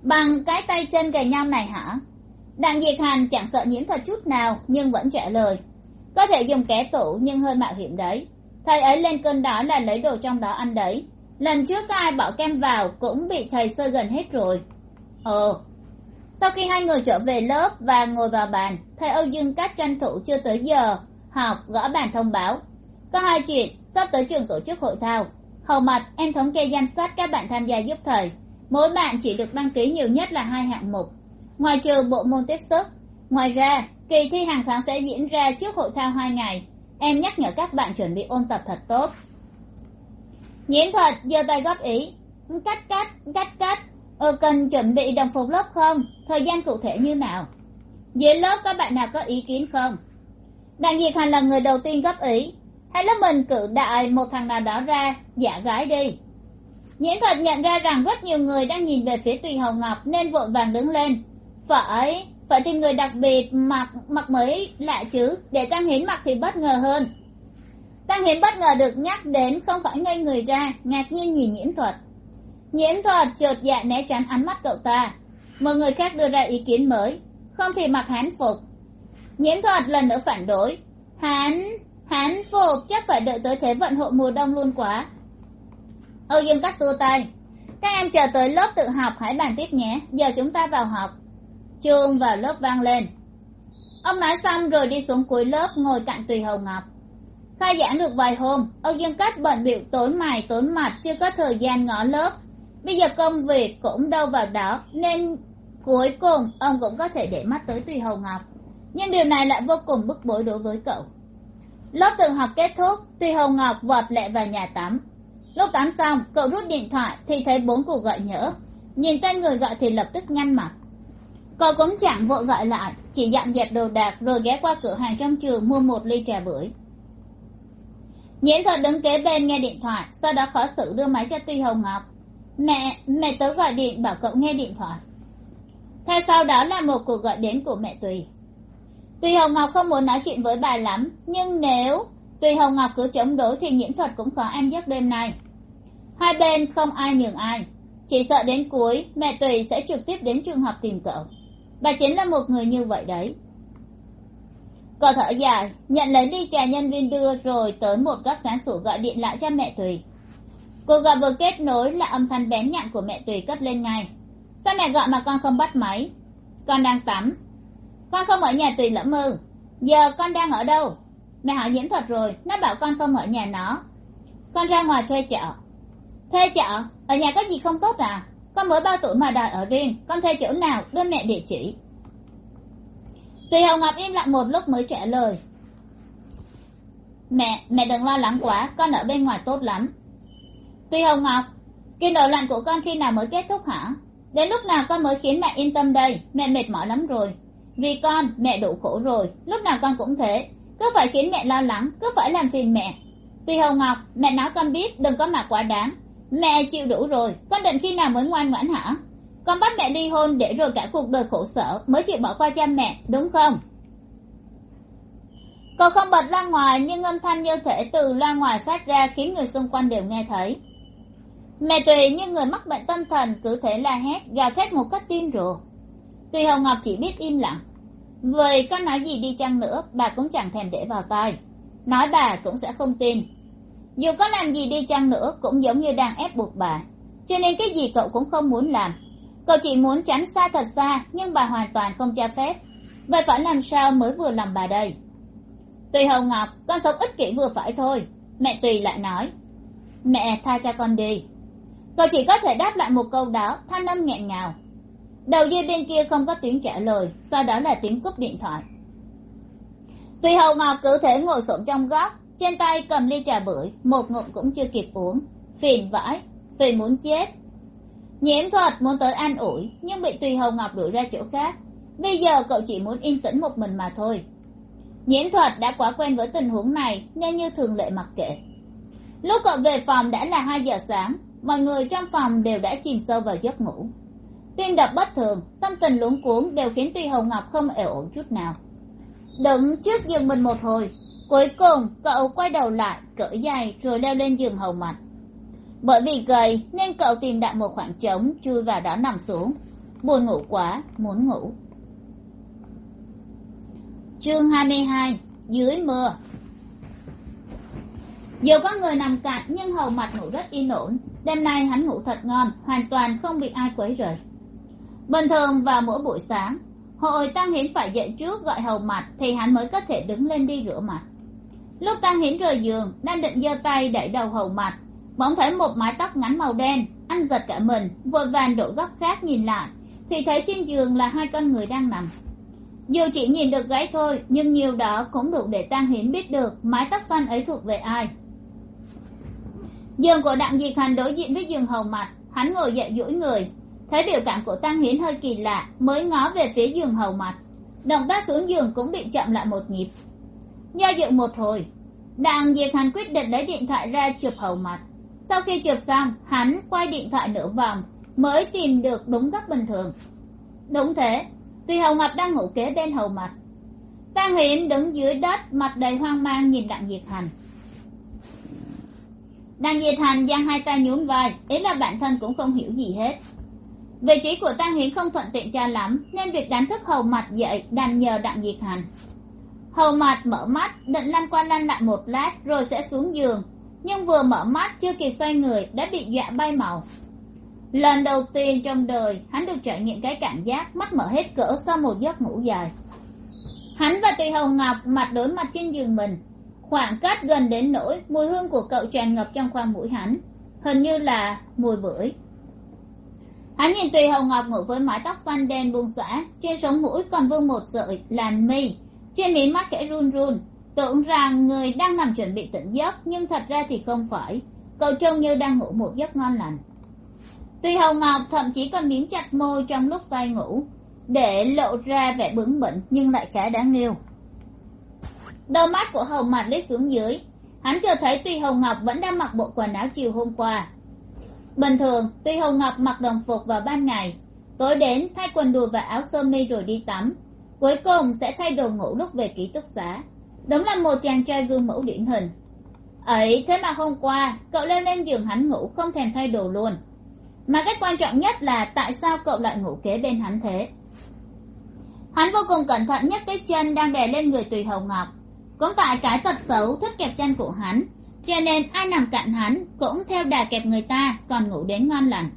Bằng cái tay chân gầy nhau này hả? Đặng diệt hàn chẳng sợ nhiễm thật chút nào, nhưng vẫn trả lời. Có thể dùng ké tủ, nhưng hơi mạo hiểm đấy. Thầy ấy lên cơn đó là lấy đồ trong đó ăn đấy. Lần trước có ai bỏ kem vào, cũng bị thầy sơi gần hết rồi. Ồ sau khi hai người trở về lớp và ngồi vào bàn, thầy âu dương cắt tranh thủ chưa tới giờ học gõ bàn thông báo. Có hai chuyện, sắp tới trường tổ chức hội thao. Hầu mặt, em thống kê danh sách các bạn tham gia giúp thầy. Mỗi bạn chỉ được đăng ký nhiều nhất là hai hạng mục. Ngoài trừ bộ môn tiếp sức, ngoài ra, kỳ thi hàng tháng sẽ diễn ra trước hội thao hai ngày. Em nhắc nhở các bạn chuẩn bị ôn tập thật tốt. Nhiễm thuật, giơ tay góp ý. Cắt cắt cắt cắt. Ờ cần chuẩn bị đồng phục lớp không? Thời gian cụ thể như nào? Dưới lớp các bạn nào có ý kiến không? Đặng diệt hành là người đầu tiên góp ý. Hay lớp mình cử đại một thằng nào đó ra, giả gái đi. Nhiễm thuật nhận ra rằng rất nhiều người đang nhìn về phía tùy hồng ngọc nên vội vàng đứng lên. Phải phải tìm người đặc biệt mặc mặc mới lạ chứ, để tăng hiến mặc thì bất ngờ hơn. Tăng hiến bất ngờ được nhắc đến không khỏi ngây người ra, ngạc nhiên nhìn nhiễm thuật. Nhiễm thuật chợt dạ né tránh ánh mắt cậu ta một người khác đưa ra ý kiến mới. Không thì mặc hán phục. Nhiễm thuật lần nữa phản đối. Hán hán phục chắc phải đợi tới thế vận hội mùa đông luôn quá. Âu dương cắt tua tay. Các em chờ tới lớp tự học, hãy bàn tiếp nhé. Giờ chúng ta vào học. Chuông vào lớp vang lên. Ông nói xong rồi đi xuống cuối lớp, ngồi cạnh tùy hầu ngọc. Khai giảng được vài hôm, âu dương cắt bận bịu tối mày tối mặt, chưa có thời gian ngõ lớp. Bây giờ công việc cũng đâu vào đó, nên cuối cùng, ông cũng có thể để mắt tới tùy hầu ngọc. Nhưng điều này lại vô cùng bức bối đối với cậu. Lớp tự học kết thúc tùy hầu ngọc vọt lẹ vào nhà tắm. Lúc tắm xong, cậu rút điện thoại thì thấy bốn cuộc gọi nhỡ. Nhìn tên người gọi thì lập tức nhăn mặt. Cậu cũng chẳng vội gọi lại, chỉ dặn dẹp đồ đạc rồi ghé qua cửa hàng trong trường mua một ly trà bưởi. Nhiễm thuật đứng kế bên nghe điện thoại, sau đó khó xử đưa máy cho tuy hồng ngọc. Mẹ mẹ tớ gọi điện, bảo cậu nghe điện thoại theo sau đó là một cuộc gọi đến của mẹ tùy. Tùy hồng ngọc không muốn nói chuyện với bà lắm, nhưng nếu Tùy hồng ngọc cứ chống đối thì nhiễm thuật cũng khó ăn giấc đêm nay. Hai bên không ai nhường ai, chỉ sợ đến cuối mẹ tùy sẽ trực tiếp đến trường học tìm cậu. Bà chính là một người như vậy đấy. Cậu thở dài, nhận lấy ly trà nhân viên đưa rồi tới một góc sáng sủa gọi điện lại cho mẹ tùy. Cuộc gọi vừa kết nối là âm thanh bén nhặn của mẹ tùy cất lên ngay sao mẹ gọi mà con không bắt máy? Con đang tắm. Con không ở nhà tùy lẫm ư giờ con đang ở đâu? Mẹ hỏi nhiễm thuật rồi, nó bảo con không ở nhà nó. Con ra ngoài thuê chợ. Thuê chợ? Ở nhà có gì không tốt à? Con mới bao tuổi mà đòi ở riêng. Con thuê chỗ nào? Đưa mẹ địa chỉ. Tùy hồng ngọc im lặng một lúc mới trả lời. Mẹ mẹ đừng lo lắng quá. Con ở bên ngoài tốt lắm. Tùy hồng ngọc kỳ nổi loạn của con khi nào mới kết thúc hả? Đến lúc nào con mới khiến mẹ yên tâm đây? Mẹ mệt mỏi lắm rồi. Vì con, mẹ đủ khổ rồi. Lúc nào con cũng thế. Cứ phải khiến mẹ lo lắng, cứ phải làm phiền mẹ. Tùy hồng ngọc, mẹ nói con biết đừng có mà quá đáng. Mẹ chịu đủ rồi. Con định khi nào mới ngoan ngoãn hả? Con bắt mẹ ly hôn để rồi cả cuộc đời khổ sở mới chịu bỏ qua cha mẹ, đúng không? Cô không bật ra ngoài nhưng âm thanh như thể từ loa ngoài phát ra khiến người xung quanh đều nghe thấy mẹ tùy như người mắc bệnh tâm thần cứ thế la hét, gào thét một cách điên rồ. Tùy hồng ngọc chỉ biết im lặng. Vậy có nói gì đi chăng nữa, bà cũng chẳng thèm để vào tai. Nói bà cũng sẽ không tin. Dù có làm gì đi chăng nữa, cũng giống như đang ép buộc bà. Cho nên cái gì cậu cũng không muốn làm. Cậu chỉ muốn tránh xa thật xa, nhưng bà hoàn toàn không cho phép. Vậy phải làm sao mới vừa lòng bà đây? Tùy hồng ngọc, con sống ích kỷ vừa phải thôi. Mẹ tùy lại nói. Mẹ tha cho con đi cậu chỉ có thể đáp lại một câu đó, thanh âm nghẹn ngào. Đầu dây bên kia không có tiếng trả lời, sau đó là tiếng cúp điện thoại. Tùy hầu ngọc cứ thế ngồi xổm trong góc, trên tay cầm ly trà bưởi, một ngụm cũng chưa kịp uống. Phiền vãi, phiền muốn chết. Nhiễm thuật muốn tới an ủi, nhưng bị tùy hầu ngọc đuổi ra chỗ khác. Bây giờ cậu chỉ muốn yên tĩnh một mình mà thôi. Nhiễm thuật đã quá quen với tình huống này, nên như thường lệ mặc kệ. Lúc cậu về phòng đã là hai giờ sáng mọi người trong phòng đều đã chìm sâu vào giấc ngủ. Tim đập bất thường, tâm tình luống cuống đều khiến tuy hồng ngọc không ẻo ổn chút nào. Đứng trước giường mình một hồi, cuối cùng cậu quay đầu lại, cởi giày rồi leo lên giường hầu mặt. Bởi vì gầy nên cậu tìm đại một khoảng trống chui vào đó nằm xuống. Buồn ngủ quá, muốn ngủ. Chương hai mươi hai, dưới mưa. Dù có người nằm cạnh nhưng hầu mặt ngủ rất yên ổn đêm nay hắn ngủ thật ngon, hoàn toàn không bị ai quấy rầy. Bình thường vào mỗi buổi sáng hội tăng hiến phải dậy trước gọi hầu mặt thì hắn mới có thể đứng lên đi rửa mặt. Lúc tăng hiến rời giường, đang định giơ tay đẩy đầu hầu mặt, bỗng thấy một mái tóc ngắn màu đen anh giật cả mình, vội vàng đổi góc khác nhìn lại, thì thấy trên giường là hai con người đang nằm. Dù chỉ nhìn được gáy thôi, nhưng nhiều đó cũng đủ để tăng hiến biết được mái tóc xoăn ấy thuộc về ai giường của đặng diệt hành đối diện với giường hầu mặt, hắn ngồi dậy duỗi người. Thấy biểu cảm của tăng hiến hơi kỳ lạ, mới ngó về phía giường hầu mặt. Động tác xuống giường cũng bị chậm lại một nhịp. Do dự một hồi, đặng diệt hành quyết định lấy điện thoại ra chụp hầu mặt. Sau khi chụp xong, hắn quay điện thoại nửa vòng, mới tìm được đúng góc bình thường. Đúng thế tuy hầu ngọc đang ngủ kế bên hầu mặt. Tăng hiến đứng dưới đất, mặt đầy hoang mang nhìn đặng diệt hành đặng diệt thành giang hai tay nhún vai, ý là bản thân cũng không hiểu gì hết. Vị trí của tăng hiến không thuận tiện cha lắm, nên việc đánh thức hầu mặt dậy đành nhờ đặng diệt hành. Hầu mặt mở mắt, định lăn qua lăn lại một lát, rồi sẽ xuống giường. Nhưng vừa mở mắt, chưa kịp xoay người, đã bị dọa bay màu. Lần đầu tiên trong đời, hắn được trải nghiệm cái cảm giác mắt mở hết cỡ sau một giấc ngủ dài. Hắn và tùy hồng ngọc mặt đối mặt trên giường mình khoảng cách gần đến nỗi mùi hương của cậu tràn ngập trong khoang mũi hắn. Hình như là mùi bưởi. Hắn nhìn tùy hồng ngọc ngủ với mái tóc xoăn đen buông xõa, trên sống mũi còn vương một sợi làn mi. Trên mí mắt khẽ run run. Tưởng rằng người đang nằm chuẩn bị tỉnh giấc, nhưng thật ra thì không phải. Cậu trông như đang ngủ một giấc ngon lành. Tuy Hồng ngọc thậm chí còn miếng chặt môi trong lúc say ngủ, để lộ ra vẻ bướng bỉnh nhưng lại khá đáng yêu đôi mắt của hầu mặt liếc xuống dưới. Hắn chờ thấy tuy hồng ngọc vẫn đang mặc bộ quần áo chiều hôm qua. Bình thường, tuy hồng ngọc mặc đồng phục vào ban ngày, tối đến thay quần đùi và áo sơ mi rồi đi tắm, cuối cùng sẽ thay đồ ngủ lúc về ký túc xá. Đúng là một chàng trai gương mẫu điển hình. Ấy, thế mà hôm qua, cậu leo lên giường hắn ngủ không thèm thay đồ luôn. Mà cái quan trọng nhất là tại sao cậu lại ngủ kế bên hắn thế? Hắn vô cùng cẩn thận nhấc cái chân đang đè lên người tùy hầu ngọc cũng tại cái tật xấu thích kẹp chân của hắn, cho nên ai nằm cạnh hắn cũng theo đà kẹp người ta còn ngủ đến ngon lành.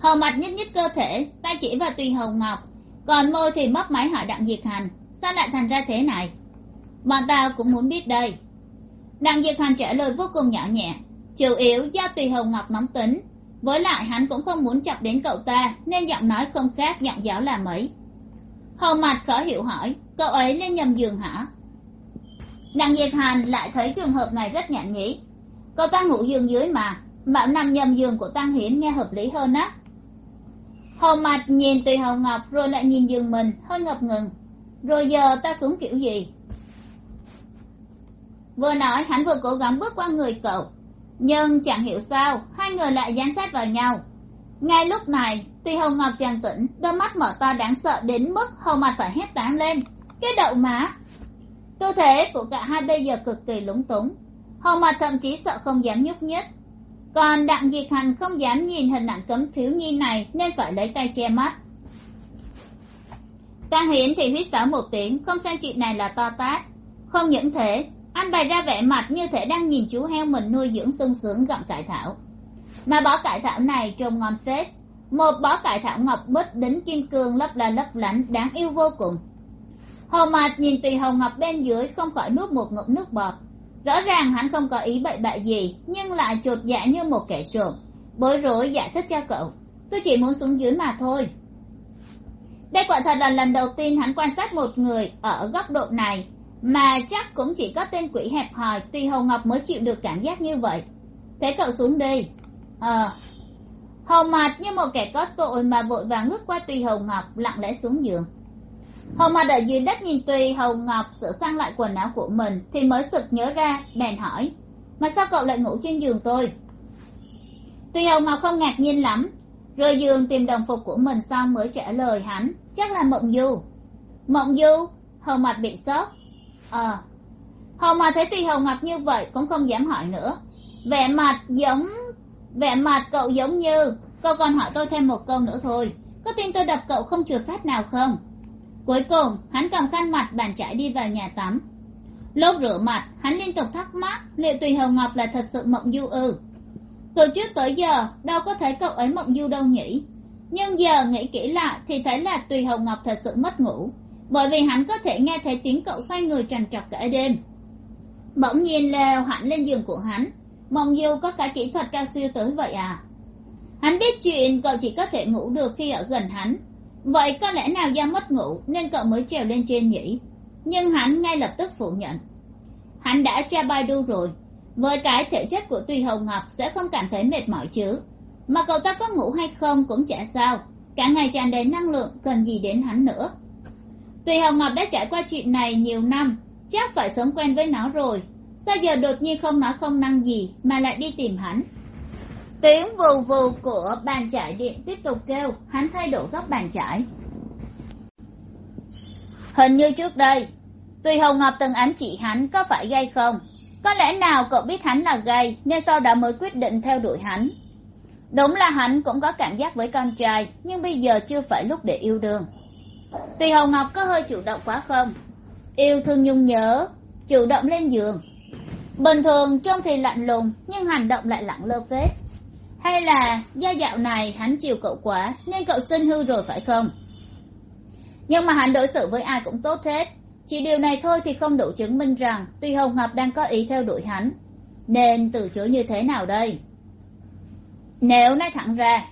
Hầu mặt nhất nhất cơ thể, tay chỉ vào tùy hầu ngọc, còn môi thì mấp máy hỏi đặng diệt hành, sao lại thành ra thế này? Bọn tao cũng muốn biết đây. Đặng diệt hành trả lời vô cùng nhỏ nhẹ, chủ yếu do tùy hầu ngọc nóng tính, với lại hắn cũng không muốn chọc đến cậu ta nên giọng nói không khác giọng giáo là mấy. Hầu mặt khó hiểu hỏi, cậu ấy lên nhầm giường hả? Đặng diệt hàn lại thấy trường hợp này rất nhảm nhí. Cậu ta ngủ giường dưới mà, bảo nằm nhầm giường của tăng hiến nghe hợp lý hơn á. Hồ mặt nhìn tùy hồng ngọc rồi lại nhìn giường mình, hơi ngập ngừng. Rồi giờ ta xuống kiểu gì? Vừa nói, hắn vừa cố gắng bước qua người cậu. Nhưng chẳng hiểu sao, hai người lại dán sát vào nhau. Ngay lúc này, tùy hồng ngọc tràn tỉnh, đôi mắt mở to đáng sợ đến mức hầu mặt phải hét tán lên. Cái đậu má! Tư thế của cả hai bây giờ cực kỳ lúng túng. Hầu mặt thậm chí sợ không dám nhúc nhích. Còn đặng diệt hành không dám nhìn hình ảnh cấm thiếu nhi này nên phải lấy tay che mắt. Tăng hiến thì huýt sáo một tiếng, không xem chuyện này là to tát. Không những thế, anh bày ra vẻ mặt như thể đang nhìn chú heo mình nuôi dưỡng sung sướng gặm cải thảo. Mà bó cải thảo này trông ngon phết. Một bó cải thảo ngọc bích đính kim cương lấp la lấp lánh, đáng yêu vô cùng hồ Mạt nhìn tùy hồng ngọc bên dưới không khỏi nuốt một ngụm nước bọt. Rõ ràng hắn không có ý bậy bạ gì, nhưng lại chột dạ như một kẻ trộm. Bối rối giải thích cho cậu, tôi chỉ muốn xuống dưới mà thôi. Đây quả thật là lần đầu tiên hắn quan sát một người ở góc độ này, mà chắc cũng chỉ có tên quỷ hẹp hòi tùy hầu ngọc mới chịu được cảm giác như vậy. Thế cậu xuống đi. Ờ. Hầu mặt như một kẻ có tội mà vội vàng ngước qua tùy hầu ngọc, lặng lẽ xuống giường hồng mặt ở dưới đất nhìn tùy hồng ngọc sửa sang lại quần áo của mình thì mới sực nhớ ra, bèn hỏi, mà sao cậu lại ngủ trên giường tôi? Tùy hồng ngọc không ngạc nhiên lắm rồi giường tìm đồng phục của mình xong mới trả lời hắn, chắc là mộng du. Mộng du? Hồng mặt bị sốc. Ờ. Hồng mặt thấy tùy hồng ngọc như vậy cũng không dám hỏi nữa. Vẻ mặt giống, vẻ mặt cậu giống như, cậu còn hỏi tôi thêm một câu nữa thôi. Có tin tôi đập cậu không trượt phát nào không? Cuối cùng, hắn cầm khăn mặt bàn chải đi vào nhà tắm. Lúc rửa mặt, hắn liên tục thắc mắc liệu tùy Hồng ngọc là thật sự mộng du ư. Từ trước tới giờ, đâu có thấy cậu ấy mộng du đâu nhỉ? Nhưng giờ nghĩ kỹ lại thì thấy là tùy Hồng ngọc thật sự mất ngủ, bởi vì hắn có thể nghe thấy tiếng cậu xoay người trằn trọc cả đêm. Bỗng nhiên leo hẳn lên giường của hắn. Mộng du có cả kỹ thuật cao siêu tới vậy à? Hắn biết chuyện cậu chỉ có thể ngủ được khi ở gần hắn vậy có lẽ nào do mất ngủ nên cậu mới trèo lên trên nhỉ? Nhưng hắn ngay lập tức phủ nhận. Hắn đã tra baidu rồi. Với cái thể chất của tùy Hồng ngọc sẽ không cảm thấy mệt mỏi chứ. Mà cậu ta có ngủ hay không cũng chả sao. Cả ngày tràn đầy năng lượng, cần gì đến hắn nữa. Tùy Hồng ngọc đã trải qua chuyện này nhiều năm, chắc phải sống quen với nó rồi. Sao giờ đột nhiên không nói không năng gì mà lại đi tìm hắn? Tiếng vù vù của bàn chải điện tiếp tục kêu. Hắn thay đổi góc bàn chải. Hình như trước đây tùy hồng ngọc từng ám chỉ hắn có phải gay không, có lẽ nào cậu biết hắn là gay nên sau đó mới quyết định theo đuổi hắn. Đúng là hắn cũng có cảm giác với con trai, nhưng bây giờ chưa phải lúc để yêu đương. Tùy hồng ngọc có hơi chủ động quá không, yêu thương nhung nhớ, chủ động lên giường. Bình thường trông thì lạnh lùng, nhưng hành động lại lặng lơ phết hay là, do dạo này hắn chiều cậu quá, nên cậu sinh hư rồi phải không? Nhưng mà hắn đối xử với ai cũng tốt hết. Chỉ điều này thôi thì không đủ chứng minh rằng tuy hồng ngọc đang có ý theo đuổi hắn, nên từ chối như thế nào đây? Nếu nói thẳng ra,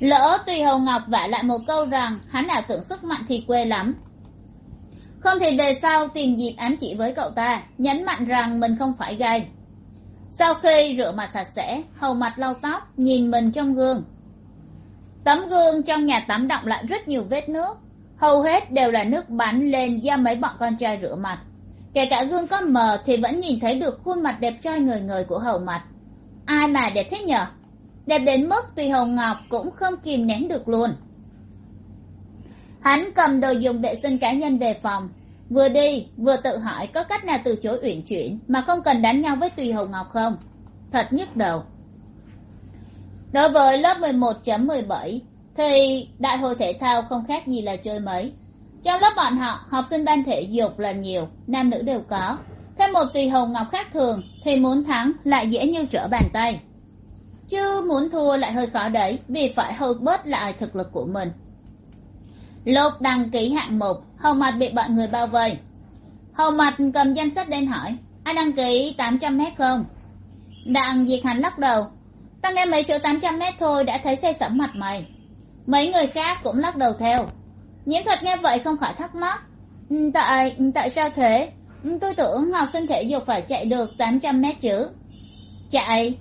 lỡ tùy hồng ngọc vả lại một câu rằng hắn ảo tưởng sức mạnh thì quê lắm. Không thì về sau tìm dịp ám chỉ với cậu ta, nhấn mạnh rằng mình không phải gay sau khi rửa mặt sạch sẽ, hầu mặt lau tóc, nhìn mình trong gương. Tấm gương trong nhà tắm động lại rất nhiều vết nước. Hầu hết đều là nước bắn lên do mấy bọn con trai rửa mặt. Kể cả gương có mờ thì vẫn nhìn thấy được khuôn mặt đẹp trai người người của hầu mặt. Ai mà đẹp thế nhở? Đẹp đến mức tùy hồng ngọc cũng không kìm nén được luôn. Hắn cầm đồ dùng vệ sinh cá nhân về phòng vừa đi, vừa tự hỏi có cách nào từ chối uyển chuyển mà không cần đánh nhau với tùy hồng ngọc không? Thật nhức đầu. Đối với lớp mười một mười bảy, thì đại hội thể thao không khác gì là chơi mấy. Trong lớp bọn họ, học sinh ban thể dục là nhiều, nam nữ đều có. Thêm một tùy hồng ngọc khác thường thì muốn thắng lại dễ như trở bàn tay. Chứ muốn thua lại hơi khó đấy, vì phải hơi bớt lại thực lực của mình lúc đăng ký hạng mục hầu mặt bị bọn người bao vây. Hầu mặt cầm danh sách lên hỏi, anh đăng ký tám trăm mét không? Đặng diệt hành lắc đầu, ta nghe mấy chỗ tám trăm mét thôi đã thấy xe sẫm mặt mày. Mấy người khác cũng lắc đầu theo nhiễm thuật nghe vậy không khỏi thắc mắc. Ừ, tại tại sao thế? Ừ, tôi tưởng học sinh thể dục phải chạy được tám trăm mét chứ. Chạy?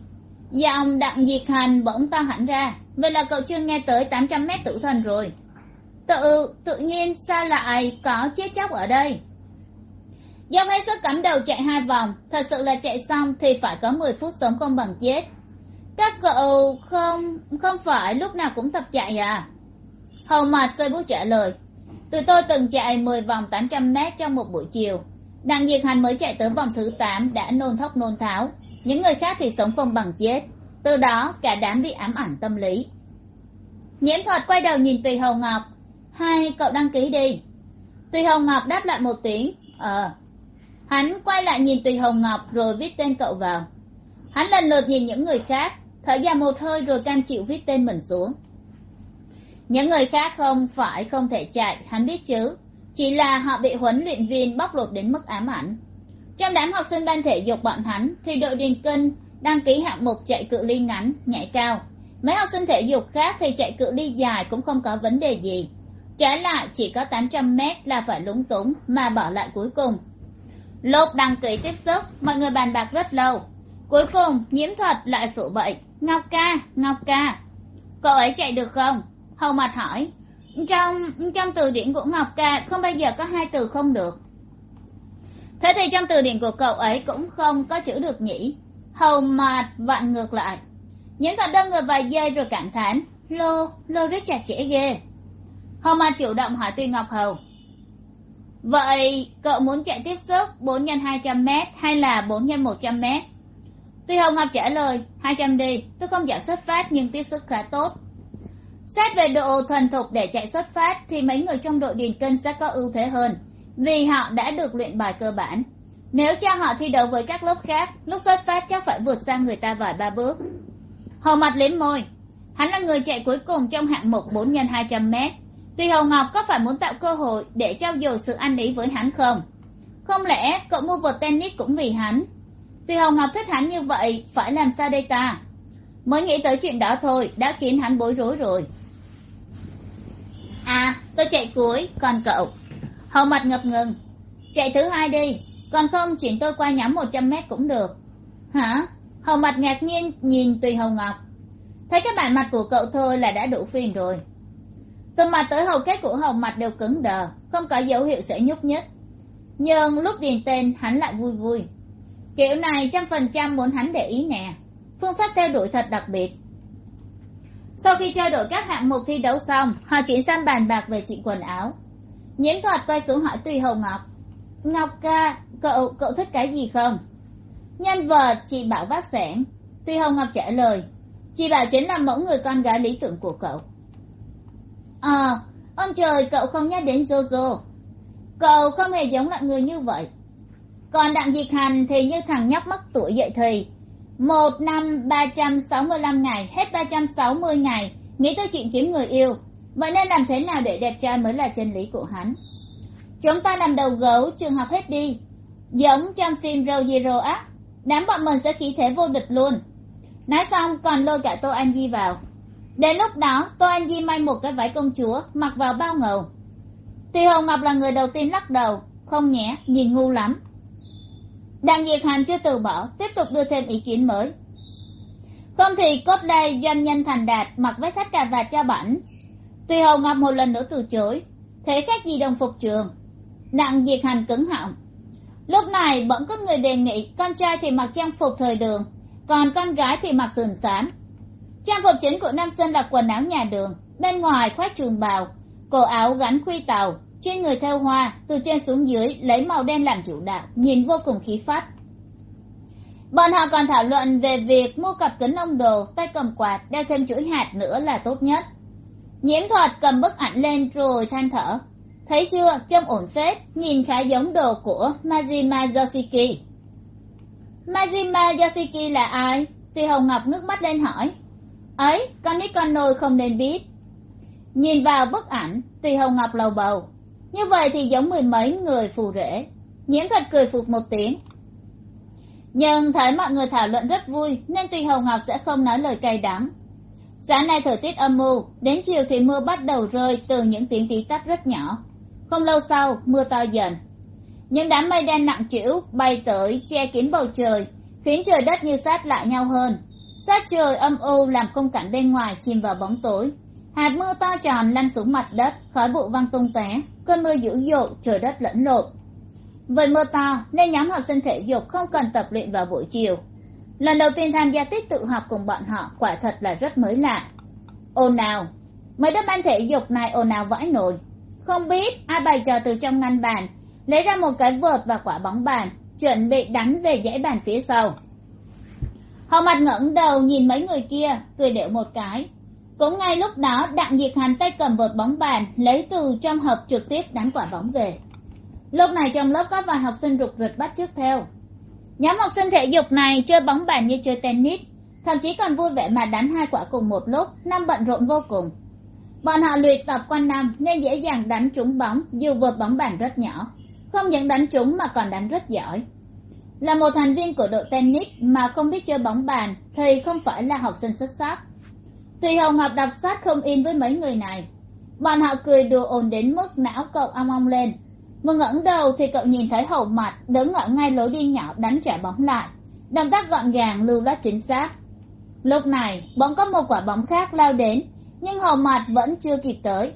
Dòng đặng diệt hành bỗng to hẳn ra, vậy là cậu chưa nghe tới tám trăm mét tử thần rồi tự tự nhiên sao lại có chết chóc ở đây? Dốc hết sức cắm đầu chạy hai vòng, thật sự là chạy xong thì phải có mười phút sống không bằng chết. Các cậu không không phải lúc nào cũng tập chạy à? Hầu mặt xoay bút trả lời. Tụi tôi từng chạy mười vòng tám trăm mét trong một buổi chiều. Đặng diệt hành mới chạy tới vòng thứ tám đã nôn thốc nôn tháo. Những người khác thì sống không bằng chết. Từ đó, cả đám bị ám ảnh tâm lý. Nhiễm thuật quay đầu nhìn tùy hầu ngọc hai, cậu đăng ký đi. Tùy hồng ngọc đáp lại một tiếng. Ờ. Hắn quay lại nhìn tùy hồng ngọc rồi viết tên cậu vào. Hắn lần lượt nhìn những người khác, thở dài một hơi rồi cam chịu viết tên mình xuống. Những người khác không phải không thể chạy, hắn biết chứ. Chỉ là họ bị huấn luyện viên bóc lột đến mức ám ảnh. Trong đám học sinh ban thể dục bọn hắn thì đội điền kinh đăng ký hạng mục chạy cự ly ngắn, nhảy cao. Mấy học sinh thể dục khác thì chạy cự ly dài cũng không có vấn đề gì trái lại, chỉ có tám trăm mét là phải lúng túng, mà bỏ lại cuối cùng. Lúc đăng ký tiếp sức mọi người bàn bạc rất lâu. Cuối cùng, nhiễm thuật lại sụ bậy. Ngọc ca ngọc ca. Cậu ấy chạy được không? Hầu mặt hỏi. Trong trong từ điển của ngọc ca, không bao giờ có hai từ không được. Thế thì trong từ điển của cậu ấy cũng không có chữ được nhỉ? Hầu mặt vặn ngược lại. Nhiễm thuật đơn người vài giây rồi cảm thán. Lô lô rất chặt chẽ ghê hầu ma chủ động hỏi tuy ngọc hầu. Vậy cậu muốn chạy tiếp sức bốn x hai trăm m hay là bốn x một trăm m tuy hồng ngọc trả lời, hai trăm đi, tôi không giỏi xuất phát nhưng tiếp sức khá tốt. Xét về độ thuần thục để chạy xuất phát thì mấy người trong đội điền kinh sẽ có ưu thế hơn, vì họ đã được luyện bài cơ bản. Nếu cho họ thi đấu với các lớp khác, lúc xuất phát chắc phải vượt sang người ta vài ba bước. Hầu mặt liếm môi, hắn là người chạy cuối cùng trong hạng mục bốn x hai trăm m Tùy hồng ngọc có phải muốn tạo cơ hội để trao dồi sự ăn ý với hắn không? Không lẽ cậu mua vợt tennis cũng vì hắn? Tùy hồng ngọc thích hắn như vậy, phải làm sao đây ta? Mới nghĩ tới chuyện đó thôi, đã khiến hắn bối rối rồi. À tôi chạy cuối, còn cậu. Hầu mặt ngập ngừng. Chạy thứ hai đi, còn không chuyển tôi qua nhóm một trăm mét cũng được. Hả? Hầu mặt ngạc nhiên nhìn tùy hầu ngọc. Thấy cái bản mặt của cậu thôi là đã đủ phiền rồi từ mặt tới hầu kết của hầu mặt đều cứng đờ, không có dấu hiệu sẽ nhúc nhích. Nhưng lúc điền tên, hắn lại vui vui. Kiểu này trăm phần trăm muốn hắn để ý nè. Phương pháp theo đuổi thật đặc biệt. Sau khi trao đổi các hạng mục thi đấu xong, họ chuyển sang bàn bạc về chuyện quần áo. Nhiễm thuật quay xuống hỏi tùy hầu ngọc ngọc ca, cậu cậu thích cái gì không? Nhân vật, chị bảo vác sẻn tuy hồng ngọc trả lời, chị bảo chính là mẫu người con gái lý tưởng của cậu ờ ông trời, cậu không nhắc đến jojo. Cậu không hề giống loại người như vậy. Còn đặng diệt hành thì như thằng nhóc mắc tuổi dậy thì. Một năm, ba trăm sáu mươi lăm ngày, hết ba trăm sáu mươi ngày, nghĩ tới chuyện kiếm người yêu. Vậy nên làm thế nào để đẹp trai mới là chân lý của hắn? Chúng ta làm đầu gấu, trường học hết đi. Giống trong phim râu Rô á, đám bọn mình sẽ khí thế vô địch luôn. Nói xong, còn lôi cả tô an di vào đến lúc đó tô anh di may một cái váy công chúa, mặc vào bao ngầu. Tuy hồ ngọc là người đầu tiên lắc đầu, không nhẽ, nhìn ngu lắm. Đặng diệt hành chưa từ bỏ, tiếp tục đưa thêm ý kiến mới. Không thì cốt đây doanh nhân thành đạt, mặc váy thắt cà vạt cho bảnh. Tuy hồng ngọc một lần nữa từ chối, thế khác gì đồng phục trường. Đặng diệt hành cứng họng. Lúc này, bỗng có người đề nghị, con trai thì mặc trang phục thời đường, còn con gái thì mặc sườn xám trang phục chính của nam sơn là quần áo nhà đường. Bên ngoài khoác trường bào. Cổ áo gắn khuy tàu. Trên người theo hoa, từ trên xuống dưới, lấy màu đen làm chủ đạo, nhìn vô cùng khí phách. Bọn họ còn thảo luận về việc mua cặp kính ông đồ, tay cầm quạt, đeo thêm chuỗi hạt nữa là tốt nhất. Nhiễm thuật cầm bức ảnh lên rồi than thở. Thấy chưa? Trông ổn phết. Nhìn khá giống đồ của majima yoshiki majima yoshiki là ai? Tuy hồng ngọc ngước mắt lên hỏi ấy, con nít con nôi không nên biết. Nhìn vào bức ảnh, tùy hồng ngọc lầu bầu. Như vậy thì giống mười mấy người phù rể. Nhiễm thật cười phục một tiếng. Nhưng thấy mọi người thảo luận rất vui, nên tùy hồng ngọc sẽ không nói lời cay đắng. Sáng nay thời tiết âm mưu đến chiều thì mưa bắt đầu rơi từ những tiếng tí tách rất nhỏ. Không lâu sau, mưa to dần. Những đám mây đen nặng trĩu bay tới che kín bầu trời, khiến trời đất như sát lại nhau hơn sát trời âm u làm khung cảnh bên ngoài chìm vào bóng tối. Hạt mưa to tròn lăn xuống mặt đất, khói bụi văng tung tóe, cơn mưa dữ dội, trời đất lẫn lộn. Với mưa to, nên nhóm học sinh thể dục không cần tập luyện vào buổi chiều. Lần đầu tiên tham gia tiết tự học cùng bọn họ quả thật là rất mới lạ. Ồn ào. Mấy đứa ban thể dục này ồn ào vãi nổi. Không biết ai bày trò từ trong ngăn bàn, lấy ra một cái vợt và quả bóng bàn, chuẩn bị đánh về dãy bàn phía sau họ mặt ngẩng đầu nhìn mấy người kia, cười đểu một cái. Cũng ngay lúc đó, đặng diệt hành tay cầm vợt bóng bàn, lấy từ trong hộp trực tiếp đánh quả bóng về. Lúc này trong lớp có vài học sinh rụt rịch bắt trước theo. Nhóm học sinh thể dục này chơi bóng bàn như chơi tennis, thậm chí còn vui vẻ mà đánh hai quả cùng một lúc, năm bận rộn vô cùng. Bọn họ luyện tập quanh năm nên dễ dàng đánh trúng bóng, dù vợt bóng bàn rất nhỏ. Không những đánh trúng mà còn đánh rất giỏi là một thành viên của đội tennis mà không biết chơi bóng bàn thì không phải là học sinh xuất sắc. Tùy hồng ngọc đọc sách không in với mấy người này. Bọn họ cười đùa ồn đến mức não cậu ong ong lên. Vừa ngẩng đầu thì cậu nhìn thấy hầu mặt đứng ở ngay lối đi nhỏ đánh trả bóng lại. Động tác gọn gàng lưu loát chính xác. Lúc này bóng có một quả bóng khác lao đến, nhưng hầu mặt vẫn chưa kịp tới.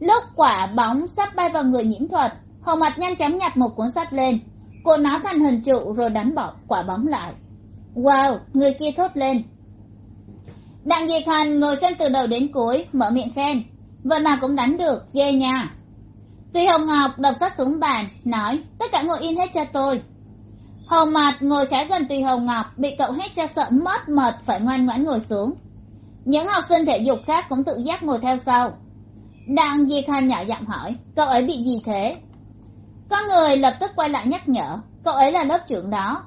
Lúc quả bóng sắp bay vào người nhiễm thuật hầu mặt nhanh chóng nhặt một cuốn sách lên cô nó thành hình trụ rồi đánh bỏ quả bóng lại. Wow, người kia thốt lên. Đặng diệt hành ngồi xem từ đầu đến cuối, mở miệng khen. Vậy mà cũng đánh được, ghê nha. Tuy hồng ngọc đập sách xuống bàn, nói, tất cả ngồi in hết cho tôi. Hồng mặt ngồi khá gần tùy hồng ngọc, bị cậu hét cho sợ mất mật phải ngoan ngoãn ngồi xuống. Những học sinh thể dục khác cũng tự giác ngồi theo sau. Đặng diệt hành nhỏ giọng hỏi, cậu ấy bị gì thế? Có người lập tức quay lại nhắc nhở, cậu ấy là lớp trưởng đó.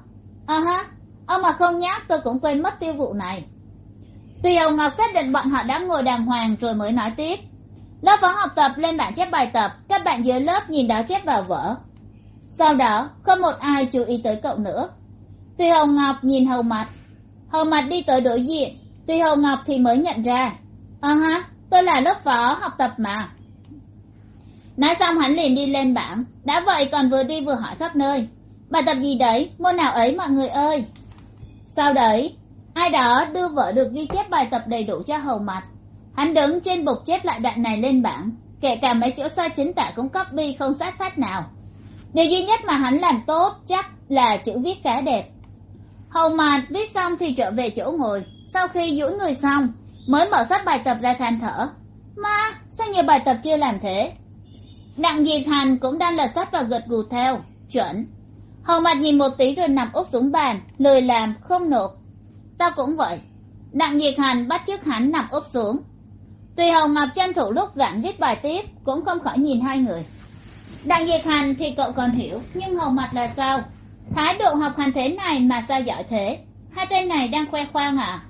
À ha, ông mà không nhắc tôi cũng quên mất tiêu vụ này. Tuy hồng ngọc xác định bọn họ đã ngồi đàng hoàng rồi mới nói tiếp. Lớp phó học tập lên bảng chép bài tập, các bạn dưới lớp nhìn đó chép vào vở. Sau đó, không một ai chú ý tới cậu nữa. Tuy hồng ngọc nhìn hầu mặt hầu mặt đi tới đối diện, Tuy hồng ngọc thì mới nhận ra. Ờ ha, tôi là lớp phó học tập mà nói xong hắn liền đi lên bảng. Đã vậy còn vừa đi vừa hỏi khắp nơi. Bài tập gì đấy? Môn nào ấy mọi người ơi? Sau đấy? Ai đó đưa vợ được ghi chép bài tập đầy đủ cho hầu mặt. Hắn đứng trên bục chép lại đoạn này lên bảng. Kể cả mấy chỗ sai chính tả cũng copy không sát phát nào. Điều duy nhất mà hắn làm tốt chắc là chữ viết khá đẹp. Hầu mặt viết xong thì trở về chỗ ngồi. Sau khi duỗi người xong, mới mở sách bài tập ra than thở. Ma, sao nhiều bài tập chưa làm thế? Đặng diệt hàn cũng đang lật sắt và gật gù theo. Chuẩn. Hầu mặt nhìn một tí rồi nằm úp xuống bàn lười làm không nộp. Ta cũng vậy. Đặng diệt hàn bắt chước hắn nằm úp xuống. Tùy hầu ngọc tranh thủ lúc rảnh viết bài tiếp, cũng không khỏi nhìn hai người. Đặng diệt hàn thì cậu còn hiểu, nhưng hầu mặt là sao? Thái độ học hành thế này mà sao giỏi thế? Hai tên này đang khoe khoang à?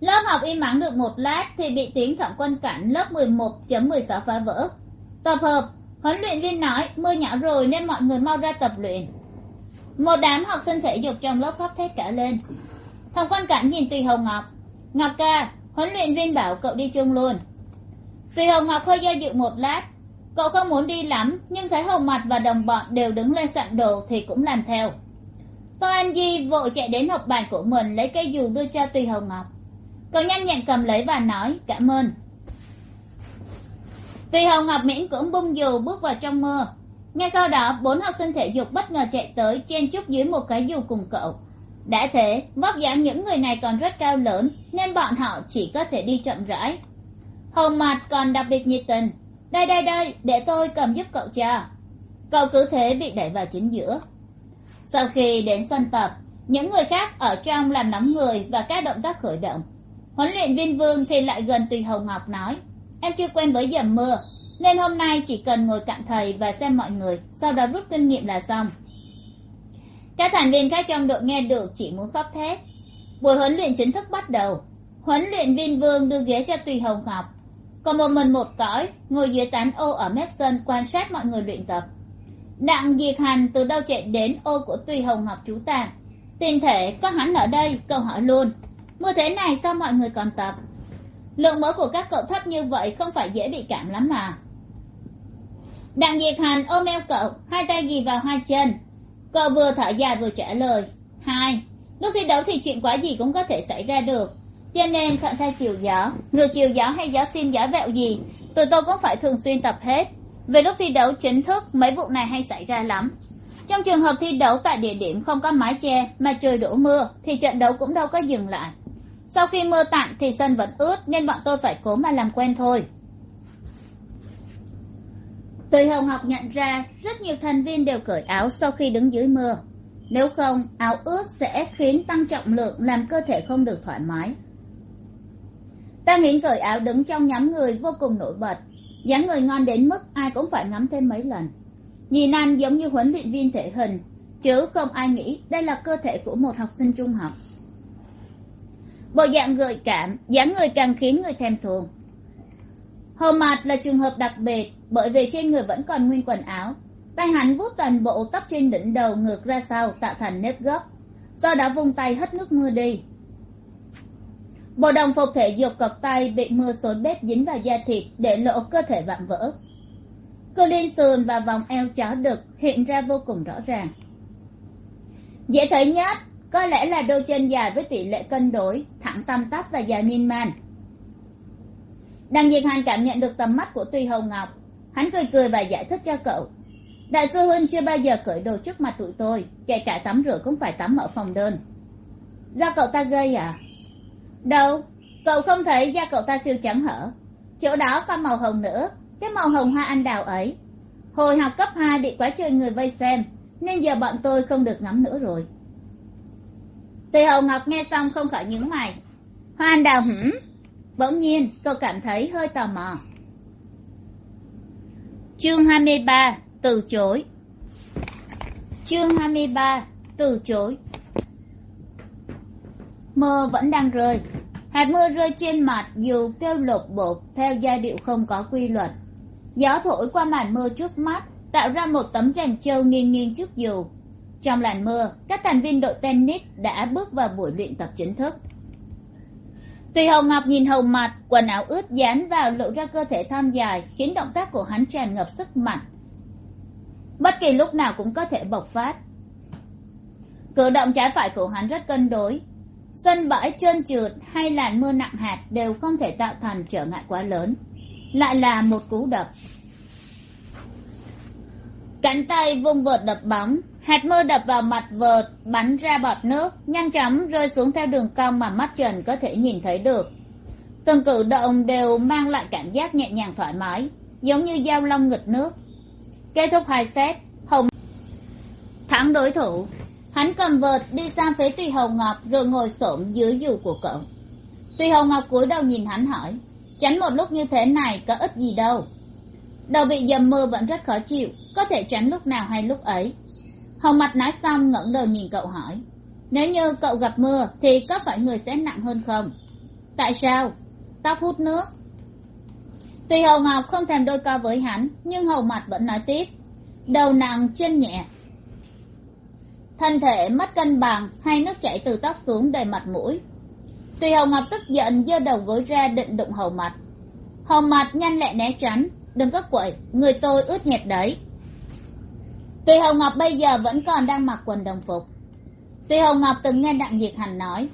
Lớp học im ắng được một lát thì bị tiếng thẩm quân cảnh lớp mười một mười sáu phá vỡ tập hợp. Huấn luyện viên nói, mưa nhỏ rồi nên mọi người mau ra tập luyện. Một đám học sinh thể dục trong lớp khóc thét cả lên. Thằng quan cảnh nhìn tùy hồng ngọc. Ngọc ca, huấn luyện viên bảo cậu đi chung luôn. Tùy hồng ngọc hơi do dự một lát. Cậu không muốn đi lắm, nhưng thấy hồng mặt và đồng bọn đều đứng lên sẵn đồ thì cũng làm theo. Tô an di vội chạy đến học bàn của mình lấy cây dù đưa cho tùy hồng ngọc. Cậu nhanh nhẹn cầm lấy và nói, cảm ơn tùy hồng học miễn cưỡng bung dù bước vào trong mưa. Ngay sau đó, bốn học sinh thể dục bất ngờ chạy tới chen chúc dưới một cái dù cùng cậu. Đã thế, vóc dáng những người này còn rất cao lớn, nên bọn họ chỉ có thể đi chậm rãi. Hồng mặt còn đặc biệt nhiệt tình. Đây đây đây, để tôi cầm giúp cậu cha cậu cứ thế bị đẩy vào chính giữa. Sau khi đến sân tập, những người khác ở trong làm nóng người và các động tác khởi động. Huấn luyện viên vương thì lại gần tùy Hồng ngọc nói em chưa quen với dầm mưa, nên hôm nay chỉ cần ngồi cạnh thầy và xem mọi người, sau đó rút kinh nghiệm là xong. Các thành viên khác trong đội nghe được chỉ muốn khóc thét. Buổi huấn luyện chính thức bắt đầu. Huấn luyện viên vương đưa ghế cho tùy hồng ngọc. Còn một mình một cõi, ngồi dưới tán ô ở mép sân quan sát mọi người luyện tập. Đặng diệt hành từ đâu chạy đến ô của tùy hồng ngọc chú tạm? Tiền thể, có hắn ở đây? Câu hỏi luôn. Mưa thế này sao mọi người còn tập? Lượng mỡ của các cậu thấp như vậy không phải dễ bị cảm lắm mà. Đặng diệt hành ôm eo cậu, hai tay ghi vào hai chân. Cậu vừa thở dài vừa trả lời, hai, lúc thi đấu thì chuyện quá gì cũng có thể xảy ra được. Cho nên thuận theo chiều gió, ngược chiều gió hay gió xin gió vẹo gì, tụi tôi cũng phải thường xuyên tập hết. Về lúc thi đấu chính thức, mấy vụ này hay xảy ra lắm. Trong trường hợp thi đấu tại địa điểm không có mái che mà trời đổ mưa, thì trận đấu cũng đâu có dừng lại sau khi mưa tạnh thì sân vẫn ướt, nên bọn tôi phải cố mà làm quen thôi. Tùy hồng ngọc nhận ra rất nhiều thành viên đều cởi áo sau khi đứng dưới mưa. Nếu không, áo ướt sẽ khiến tăng trọng lượng, làm cơ thể không được thoải mái. Ta nghĩ cởi áo đứng trong nhóm người vô cùng nổi bật. Dáng người ngon đến mức ai cũng phải ngắm thêm mấy lần. Nhìn anh giống như huấn luyện viên thể hình, chứ không ai nghĩ đây là cơ thể của một học sinh trung học bộ dạng gợi cảm, dáng người càng khiến người thèm thuồng. Hầu mạt là trường hợp đặc biệt, bởi vì trên người vẫn còn nguyên quần áo. Tay hắn vuốt toàn bộ tóc trên đỉnh đầu ngược ra sau, tạo thành nếp gấp do đó vung tay hất nước mưa đi. Bộ đồng phục thể dục cọc tay bị mưa xối bếp dính vào da thịt để lộ cơ thể vạm vỡ. Cơ liên sườn và vòng eo chó đực hiện ra vô cùng rõ ràng. Dễ thấy nhất có lẽ là đôi chân dài với tỷ lệ cân đối, thẳng tăm tắp và dài miên man. Đằng diệt hàn cảm nhận được tầm mắt của tùy hầu ngọc. Hắn cười cười và giải thích cho cậu. Đại sư huynh chưa bao giờ cởi đồ trước mặt tụi tôi, kể cả tắm rửa cũng phải tắm ở phòng đơn. Do cậu ta gây à? Đâu? Cậu không thấy da cậu ta siêu trắng hở? Chỗ đó có màu hồng nữa, cái màu hồng hoa anh đào ấy. Hồi học cấp hai bị quá trời người vây xem, nên giờ bọn tôi không được ngắm nữa rồi tùy hầu ngọc nghe xong không khỏi nhướng mày. Hoa anh đào Hửng bỗng nhiên, cô cảm thấy hơi tò mò. Chương hai mươi ba, từ chối. Chương hai mươi ba, từ chối. Mưa vẫn đang rơi. Hạt mưa rơi trên mặt dù kêu lột bột theo giai điệu không có quy luật. Gió thổi qua màn mưa trước mắt, tạo ra một tấm rèm trâu nghiêng nghiêng trước dù trong làn mưa, các thành viên đội tennis đã bước vào buổi luyện tập chính thức. Tùy hồng ngọc nhìn hầu mặt quần áo ướt dán vào lộ ra cơ thể thon dài, khiến động tác của hắn tràn ngập sức mạnh. Bất kỳ lúc nào cũng có thể bộc phát. Cử động trái phải của hắn rất cân đối. Sân bãi trơn trượt hay làn mưa nặng hạt đều không thể tạo thành trở ngại quá lớn, lại là một cú đập. Cánh tay vung vợt đập bóng hạt mưa đập vào mặt vợt, bắn ra bọt nước, nhanh chóng rơi xuống theo đường cong mà mắt trần có thể nhìn thấy được. Từng cử động đều mang lại cảm giác nhẹ nhàng thoải mái, giống như dao long nghịch nước. Kết thúc hai set, hồng thắng đối thủ. Hắn cầm vợt đi sang phía tùy hồng ngọc rồi ngồi xổm dưới dù của cậu. Tùy hồng ngọc cúi đầu nhìn hắn hỏi, tránh một lúc như thế này có ích gì đâu? Đầu bị dầm mưa vẫn rất khó chịu, có thể tránh lúc nào hay lúc ấy hồng mặt nói xong ngẩng đầu nhìn cậu hỏi, nếu như cậu gặp mưa thì có phải người sẽ nặng hơn không? Tại sao? Tóc hút nước. Tuy hầu ngọc không thèm đôi co với hắn, nhưng hầu mặt vẫn nói tiếp, đầu nặng, chân nhẹ. Thân thể mất cân bằng hay nước chảy từ tóc xuống đầy mặt mũi. Tùy hầu ngọc tức giận, giơ đầu gối ra định đụng hầu mặt hầu mặt nhanh lẹ né tránh, đừng có quậy, người tôi ướt nhẹp đấy. Tuy hồng ngọc bây giờ vẫn còn đang mặc quần đồng phục. Tuy hồng ngọc từng nghe đặng diệt hành nói.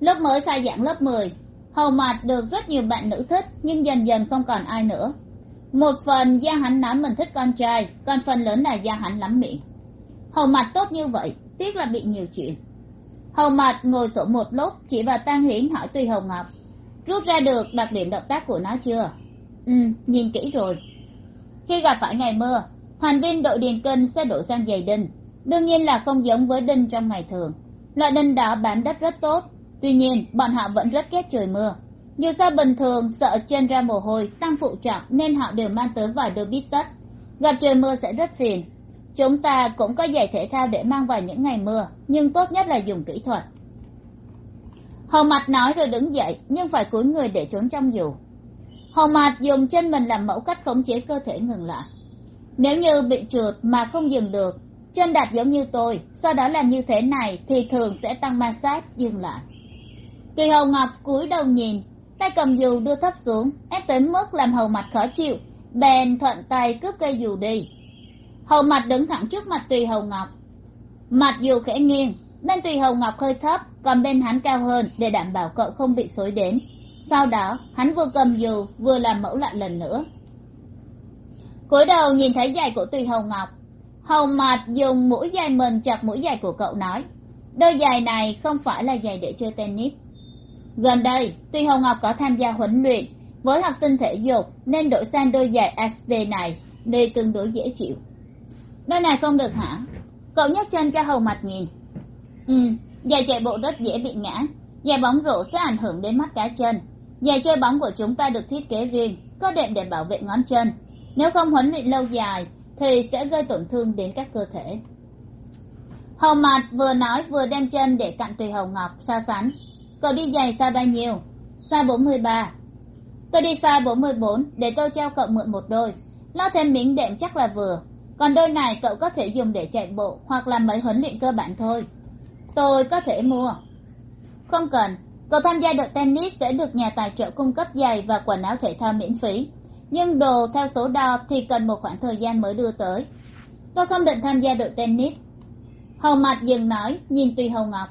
Lúc mới khai giảng lớp mười, hầu mạt được rất nhiều bạn nữ thích, nhưng dần dần không còn ai nữa. Một phần do hắn nói mình thích con trai, còn phần lớn là do hắn lắm miệng. Hầu mặt tốt như vậy, tiếc là bị nhiều chuyện. Hầu mặt ngồi sổ một lúc, chỉ vào tang hiến hỏi tùy hầu ngọc, rút ra được đặc điểm động tác của nó chưa? Ừ nhìn kỹ rồi. Khi gặp phải ngày mưa thành viên đội điền kinh sẽ đổi sang giày đinh. Đương nhiên là không giống với đinh trong ngày thường. Loại đinh đó bám đất rất tốt. Tuy nhiên, bọn họ vẫn rất ghét trời mưa. Dù sao bình thường, sợ chân ra mồ hôi, tăng phụ trọng nên họ đều mang tới vài đôi bít tất. Gặp trời mưa sẽ rất phiền. Chúng ta cũng có giày thể thao để mang vào những ngày mưa, nhưng tốt nhất là dùng kỹ thuật. Hầu mặt nói rồi đứng dậy, nhưng phải cúi người để trốn trong dù. Hầu mặt dùng chân mình làm mẫu cách khống chế cơ thể ngừng lại nếu như bị trượt mà không dừng được chân đặt giống như tôi, sau đó làm như thế này thì thường sẽ tăng ma sát, dừng lại. Kỳ hầu ngọc cúi đầu nhìn, tay cầm dù đưa thấp xuống, ép tới mức làm hầu mặt khó chịu, bèn thuận tay cướp cây dù đi. Hầu mặt đứng thẳng trước mặt tùy hầu ngọc. Mặt dù khẽ nghiêng, bên tùy hầu ngọc hơi thấp, còn bên hắn cao hơn để đảm bảo cậu không bị xối đến. Sau đó, hắn vừa cầm dù, vừa làm mẫu lại lần nữa cúi đầu nhìn thấy giày của tùy Hồng ngọc. Hầu mạt dùng mũi giày mình chặt mũi giày của cậu nói. Đôi giày này không phải là giày để chơi tennis. Gần đây, Tùy hồng ngọc có tham gia huấn luyện với học sinh thể dục nên đổi sang đôi giày sp này đi tương đối dễ chịu. Đôi này không được hả? Cậu nhấc chân cho hầu mặt nhìn. Ừ giày chạy bộ rất dễ bị ngã. Giày bóng rổ sẽ ảnh hưởng đến mắt cá chân. Giày chơi bóng của chúng ta được thiết kế riêng, có đệm để bảo vệ ngón chân nếu không huấn luyện lâu dài, thì sẽ gây tổn thương đến các cơ thể. Hầu Mạt vừa nói vừa đem chân để cạnh tùy hầu ngọc so sánh. Cậu đi giày xa bao nhiêu? Xa bốn mươi ba. Tôi đi xa bốn mươi bốn để tôi treo cậu mượn một đôi. Lo thêm miếng đệm chắc là vừa. Còn đôi này cậu có thể dùng để chạy bộ hoặc làm mấy huấn luyện cơ bản thôi. Tôi có thể mua. Không cần. Cậu tham gia đội tennis sẽ được nhà tài trợ cung cấp giày và quần áo thể thao miễn phí nhưng đồ theo số đo thì cần một khoảng thời gian mới đưa tới. Tôi không định tham gia đội tennis. Hầu mặt dừng nói, nhìn tùy hầu ngọc.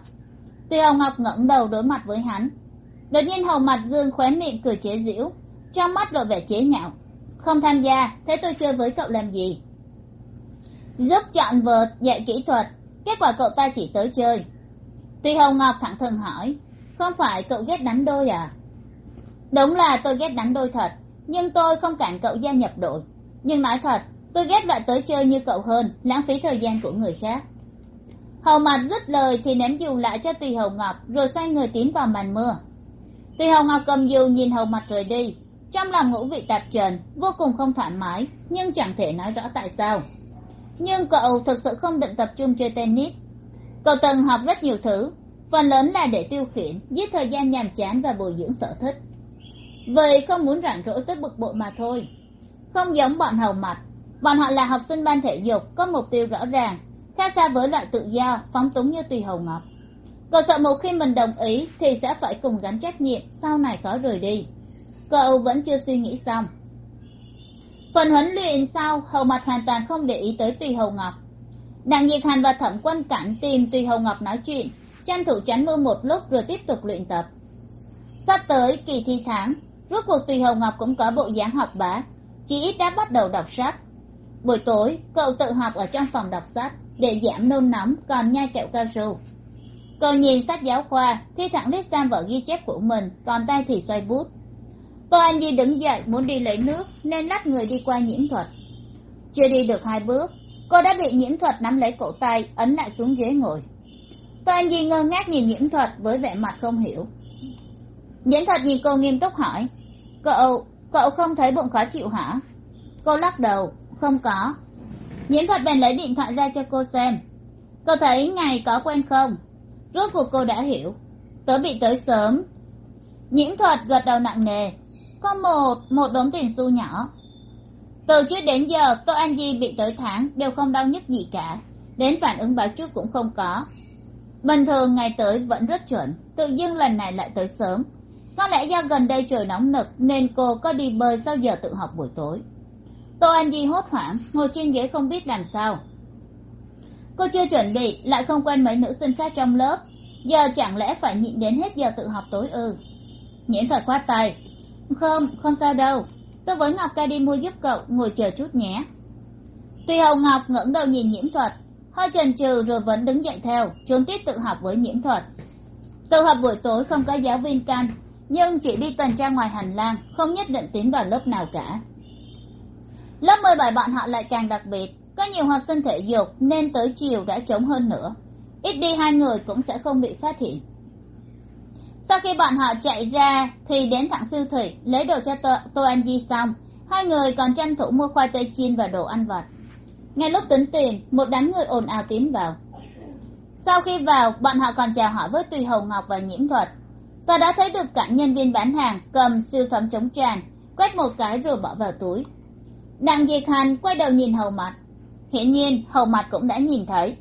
Tùy hầu ngọc ngẩng đầu đối mặt với hắn. Đột nhiên hầu mặt dương khóe miệng cười chế giễu, trong mắt lộ vẻ chế nhạo. Không tham gia, thế tôi chơi với cậu làm gì? Giúp chọn vợt, dạy kỹ thuật, kết quả cậu ta chỉ tới chơi. Tùy hầu ngọc thẳng thừng hỏi, không phải cậu ghét đánh đôi à? Đúng là tôi ghét đánh đôi thật nhưng tôi không cản cậu gia nhập đội. Nhưng nói thật, tôi ghét loại tới chơi như cậu hơn, lãng phí thời gian của người khác. Hầu mặt dứt lời thì ném dù lại cho tùy hầu ngọc, rồi xoay người tiến vào màn mưa. Tùy hầu ngọc cầm dù nhìn hầu mặt rời đi. Trong lòng ngũ vị tạp trần, vô cùng không thoải mái, nhưng chẳng thể nói rõ tại sao. Nhưng cậu thực sự không định tập trung chơi tennis. Cậu từng học rất nhiều thứ, phần lớn là để tiêu khiển, giết thời gian nhàm chán và bồi dưỡng sở thích vậy không muốn rảnh rỗi tới bực bội mà thôi. Không giống bọn hầu mặt. Bọn họ là học sinh ban thể dục, có mục tiêu rõ ràng, khác xa với loại tự do, phóng túng như tùy hầu ngọc. Cậu sợ một khi mình đồng ý thì sẽ phải cùng gánh trách nhiệm, sau này khó rời đi. Cậu vẫn chưa suy nghĩ xong. Phần huấn luyện sau, hầu mặt hoàn toàn không để ý tới tùy hầu ngọc. Đặng nhiệt hành và thẩm quân cảnh tìm tùy hầu ngọc nói chuyện, tranh thủ tránh mưa một lúc rồi tiếp tục luyện tập. Sắp tới kỳ thi tháng rốt cuộc tùy hầu ngọc cũng có bộ dáng học bá, chỉ ít đã bắt đầu đọc sách. Buổi tối, cậu tự học ở trong phòng đọc sách để giảm nôn nóng, còn nhai kẹo cao su. Cậu nhìn sách giáo khoa, thi thẳng liếc sang vở ghi chép của mình, còn tay thì xoay bút. Tô anh di đứng dậy, muốn đi lấy nước, nên lách người đi qua nhiễm thuật. Chưa đi được hai bước, cô đã bị nhiễm thuật nắm lấy cổ tay, ấn lại xuống ghế ngồi. Tô anh di ngơ ngác nhìn nhiễm thuật với vẻ mặt không hiểu. Nhiễm thuật nhìn cô nghiêm túc hỏi cậu cậu không thấy bụng khó chịu hả? Cô lắc đầu, không có. Nhiễm thuật bèn lấy điện thoại ra cho cô xem. Cậu thấy ngày có quen không? Rốt cuộc cô đã hiểu. Tớ bị tới sớm. Nhiễm thuật gật đầu nặng nề. Có một một đống tiền xu nhỏ. Từ trước đến giờ, tôi anh di bị tới tháng đều không đau nhức gì cả. Đến phản ứng báo trước cũng không có. Bình thường ngày tới vẫn rất chuẩn. Tự dưng lần này lại tới sớm có lẽ do gần đây trời nóng nực nên cô có đi bơi sau giờ tự học buổi tối. Tô Anh di hốt hoảng, ngồi trên ghế không biết làm sao. Cô chưa chuẩn bị, lại không quen mấy nữ sinh khác trong lớp. Giờ chẳng lẽ phải nhịn đến hết giờ tự học tối ư? Nhiễm thật khoát tay. Không không sao đâu. Tôi với ngọc ca đi mua giúp cậu, ngồi chờ chút nhé. Tuy hầu ngọc ngẩng đầu nhìn nhiễm thuật, hơi chần chừ rồi vẫn đứng dậy theo, trốn tiếp tự học với nhiễm thuật. Tự học buổi tối không có giáo viên canh nhưng chỉ đi tuần tra ngoài hành lang không nhất định tiến vào lớp nào cả. Lớp mười bảy bọn họ lại càng đặc biệt có nhiều học sinh thể dục nên tới chiều đã trống hơn nữa. Ít đi hai người cũng sẽ không bị phát hiện. Sau khi bọn họ chạy ra thì đến thẳng siêu thị lấy đồ cho tô, tô anh di xong hai người còn tranh thủ mua khoai tây chiên và đồ ăn vặt. Ngay lúc tính tiền một đám người ồn ào tiến vào. Sau khi vào bọn họ còn chào hỏi với tùy hồng ngọc và nhiễm thuật sau đó thấy được cảnh nhân viên bán hàng cầm siêu thấm chống tràn, quét một cái rồi bỏ vào túi. Đặng diệt hành quay đầu nhìn hầu mặt hiển nhiên, hầu mặt cũng đã nhìn thấy.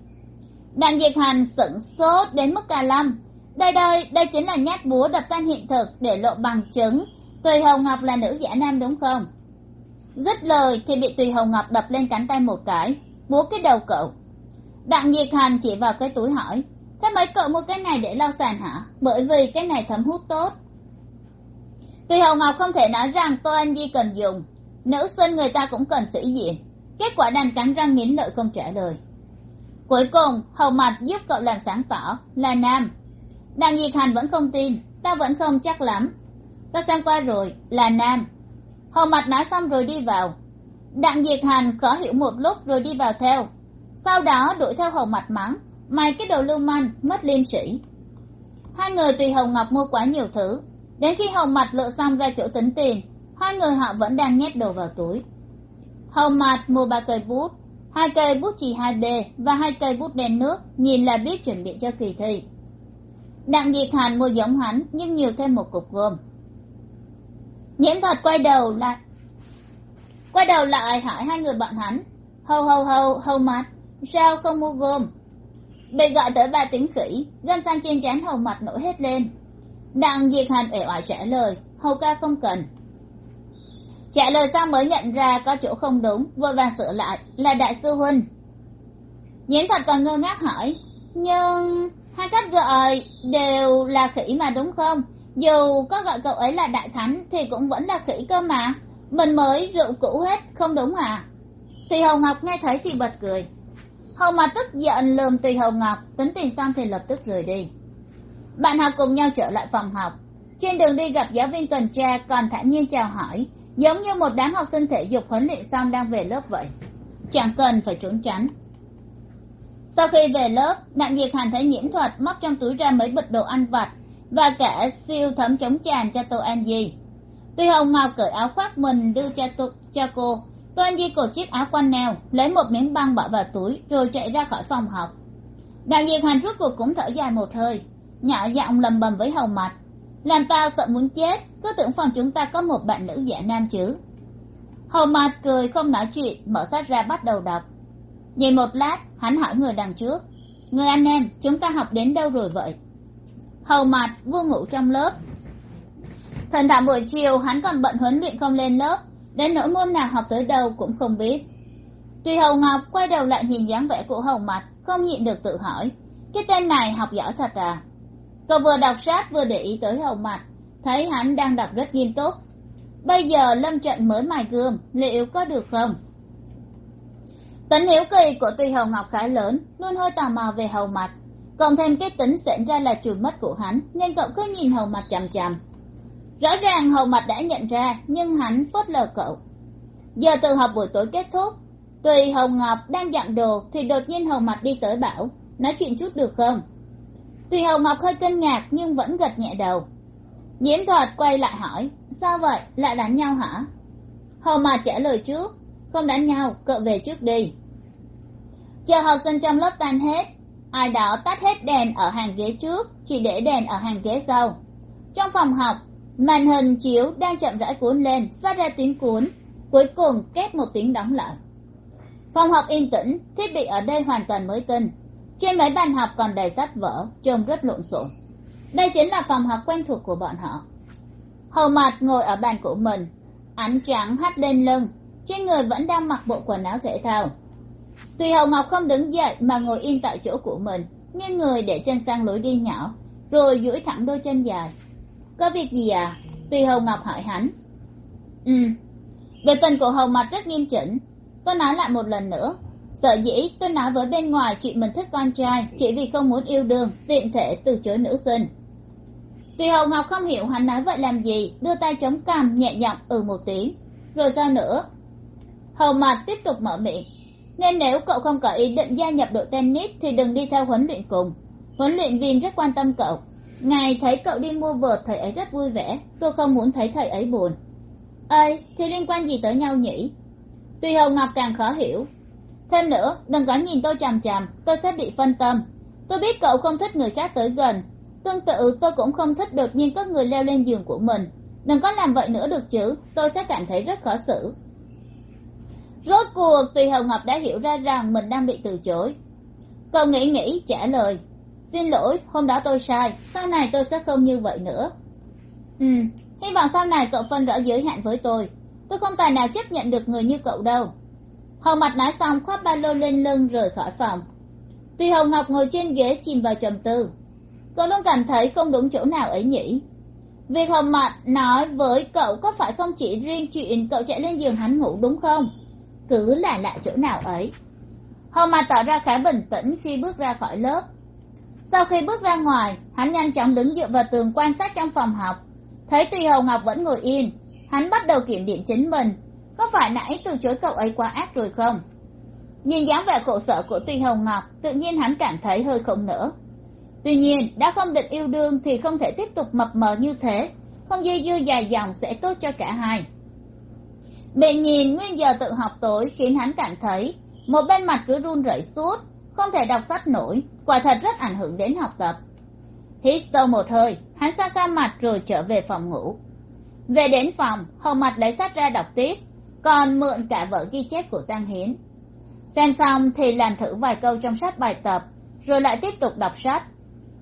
Đặng diệt hành sửng sốt đến mức cà lâm. Đây đây đây chính là nhát búa đập tan hiện thực để lộ bằng chứng tùy hồng ngọc là nữ giả nam đúng không? Dứt lời thì bị tùy hồng ngọc đập lên cánh tay một cái, búa cái đầu cậu. Đặng diệt hành chỉ vào cái túi hỏi thế mấy cậu mua cái này để lau sàn hả? Bởi vì cái này thấm hút tốt. Tuy hồng ngọc không thể nói rằng tô anh di cần dùng. Nữ sinh người ta cũng cần sĩ diện. Kết quả đành cắn răng nghiến lợi không trả lời. Cuối cùng hầu mặt giúp cậu làm sáng tỏ là nam. Đặng diệt hành vẫn không tin, ta vẫn không chắc lắm. Ta xem qua rồi, là nam. Hầu mặt nói xong rồi đi vào. Đặng diệt hành khó hiểu một lúc rồi đi vào theo. Sau đó đuổi theo hầu mặt mắng mày cái đồ lưu manh, mất liêm sĩ hai người tùy hồng ngọc mua quá nhiều thứ. Đến khi hồng mặt lựa xong ra chỗ tính tiền, hai người họ vẫn đang nhét đồ vào túi. Hồng mặt mua ba cây bút, hai cây bút chì hai b và hai cây bút đen nước, nhìn là biết chuẩn bị cho kỳ thi. Đặng diệt hàn mua giống hắn, nhưng nhiều thêm một cục gôm nhiễm thuật quay đầu lại. Quay đầu lại hỏi hai người bọn hắn. Hầu hầu hầu hầu mặt sao không mua gôm bị gọi tới ba tiếng khỉ, gân xanh trên trán hầu mặt nổi hết lên. Đặng diệt hành uể oải trả lời, hầu ca không cần. Trả lời xong mới nhận ra có chỗ không đúng, vội vàng sửa lại, là đại sư huynh. Nhiễm thật còn ngơ ngác hỏi, nhưng hai cách gọi đều là khỉ mà đúng không? Dù có gọi cậu ấy là đại thánh thì cũng vẫn là khỉ cơ mà. Mình mới rượu cũ hết, không đúng à? Thì hồng ngọc nghe thấy thì bật cười hồng mà tức giận lườm tùy hồng ngọc tính tiền xong thì lập tức rời đi. Bạn học cùng nhau trở lại phòng học. Trên đường đi gặp giáo viên tuần tra còn thản nhiên chào hỏi giống như một đám học sinh thể dục huấn luyện xong đang về lớp vậy. Chẳng cần phải trốn tránh. Sau khi về lớp đặng diệt hàn thấy nhiễm thuật móc trong túi ra mấy bịch đồ ăn vặt và cả siêu thấm chống tràn cho tô an di. Tuy hồng ngọc cởi áo khoác mình đưa cho, tô, cho cô tô di cột chiếc áo quanh neo lấy một miếng băng bỏ vào túi, rồi chạy ra khỏi phòng học. Đại diện hành rút cuộc cũng thở dài một hơi, nhỏ giọng lầm bầm với hầu mặt làm tao sợ muốn chết, cứ tưởng phòng chúng ta có một bạn nữ giả nam chứ. Hầu mặt cười không nói chuyện, mở sách ra bắt đầu đọc. Nhìn một lát, hắn hỏi người đằng trước. Người anh em, chúng ta học đến đâu rồi vậy? Hầu mặt vua ngủ trong lớp. Thần thả buổi chiều, hắn còn bận huấn luyện không lên lớp đến nỗi môn nào học tới đâu cũng không biết. Tuy hầu ngọc quay đầu lại nhìn dáng vẻ của hầu mặt không nhịn được tự hỏi, cái tên này học giỏi thật à? Cậu vừa đọc sách vừa để ý tới hầu mặt thấy hắn đang đọc rất nghiêm túc. Bây giờ lâm trận mới mài gươm, liệu có được không? Tính hiếu kỳ của tùy hầu ngọc khá lớn, luôn hơi tò mò về hầu mặt cộng thêm cái tính xảy ra là chùi mất của hắn, nên cậu cứ nhìn hầu mặt chằm chằm rõ ràng hầu mặt đã nhận ra, nhưng hắn phớt lờ cậu. Giờ tự học buổi tối kết thúc, tùy hồng ngọc đang dặn đồ thì đột nhiên hầu mặt đi tới bảo, nói chuyện chút được không? Tùy hồng ngọc hơi kinh ngạc nhưng vẫn gật nhẹ đầu. Nhiễm thuật quay lại hỏi, sao vậy, lại đánh nhau hả? Hầu mặt trả lời trước, không đánh nhau, cậu về trước đi. Chờ học sinh trong lớp tan hết, ai đó tắt hết đèn ở hàng ghế trước, chỉ để đèn ở hàng ghế sau. Trong phòng học màn hình chiếu đang chậm rãi cuốn lên, phát ra tiếng cuốn, cuối cùng két một tiếng đóng lại. Phòng học yên tĩnh, thiết bị ở đây hoàn toàn mới tinh. Trên mấy bàn học còn đầy sách vở, trông rất lộn xộn. Đây chính là phòng học quen thuộc của bọn họ. Hầu mặt ngồi ở bàn của mình, ánh trắng hắt lên lưng, trên người vẫn đang mặc bộ quần áo thể thao. Tùy hầu ngọc không đứng dậy mà ngồi yên tại chỗ của mình, nghiêng người để chân sang lối đi nhỏ, rồi duỗi thẳng đôi chân dài có việc gì à? Tùy hầu ngọc hỏi hắn. Ừ. Về tình của hầu mặt rất nghiêm chỉnh. Tôi nói lại một lần nữa. Sợ dĩ tôi nói với bên ngoài chuyện mình thích con trai chỉ vì không muốn yêu đương, tiện thể từ chối nữ sinh. Tùy hầu ngọc không hiểu hắn nói vậy làm gì, đưa tay chống cằm nhẹ giọng ừ một tiếng. Rồi sao nữa? Hầu mặt tiếp tục mở miệng. Nên nếu cậu không có ý định gia nhập đội tennis thì đừng đi theo huấn luyện cùng. Huấn luyện viên rất quan tâm cậu ngài thấy cậu đi mua vợt, thầy ấy rất vui vẻ. Tôi không muốn thấy thầy ấy buồn. Ơi thì liên quan gì tới nhau nhỉ? Tuy hầu ngọc càng khó hiểu. Thêm nữa, đừng có nhìn tôi chằm chằm, tôi sẽ bị phân tâm. Tôi biết cậu không thích người khác tới gần. Tương tự, tôi cũng không thích đột nhiên có người leo lên giường của mình. Đừng có làm vậy nữa được chứ, tôi sẽ cảm thấy rất khó xử. Rốt cuộc, tùy hồng ngọc đã hiểu ra rằng mình đang bị từ chối. Cậu nghĩ nghĩ, trả lời xin lỗi, hôm đó tôi sai. Sau này tôi sẽ không như vậy nữa. Ừ hy vọng sau này cậu phân rõ giới hạn với tôi. Tôi không tài nào chấp nhận được người như cậu đâu. Hồng mặt nói xong khoác ba lô lên lưng rời khỏi phòng. Tuy hồng ngọc ngồi trên ghế chìm vào trầm tư, cậu luôn cảm thấy không đúng chỗ nào ấy nhỉ? Việc hồng mặt nói với cậu có phải không chỉ riêng chuyện cậu chạy lên giường hắn ngủ đúng không? Cứ là lạ chỗ nào ấy. Hồng mặt tỏ ra khá bình tĩnh khi bước ra khỏi lớp sau khi bước ra ngoài, hắn nhanh chóng đứng dựa vào tường quan sát trong phòng học. Thấy tùy hồng ngọc vẫn ngồi yên, hắn bắt đầu kiểm điểm chính mình. Có phải nãy từ chối cậu ấy quá ác rồi không? Nhìn dáng vẻ khổ sở của tùy hồng ngọc, tự nhiên hắn cảm thấy hơi không nỡ. Tuy nhiên, đã không định yêu đương thì không thể tiếp tục mập mờ như thế. Không dây dưa dài dòng sẽ tốt cho cả hai. Bề nhìn nguyên giờ tự học tối khiến hắn cảm thấy, một bên mặt cứ run rẩy suốt không thể đọc sách nổi, quả thật rất ảnh hưởng đến học tập. Hít sâu một hơi, hắn xoa xoa mặt rồi trở về phòng ngủ. Về đến phòng, hầu mặt lấy sách ra đọc tiếp, còn mượn cả vở ghi chép của tăng hiến. Xem xong thì làm thử vài câu trong sách bài tập, rồi lại tiếp tục đọc sách.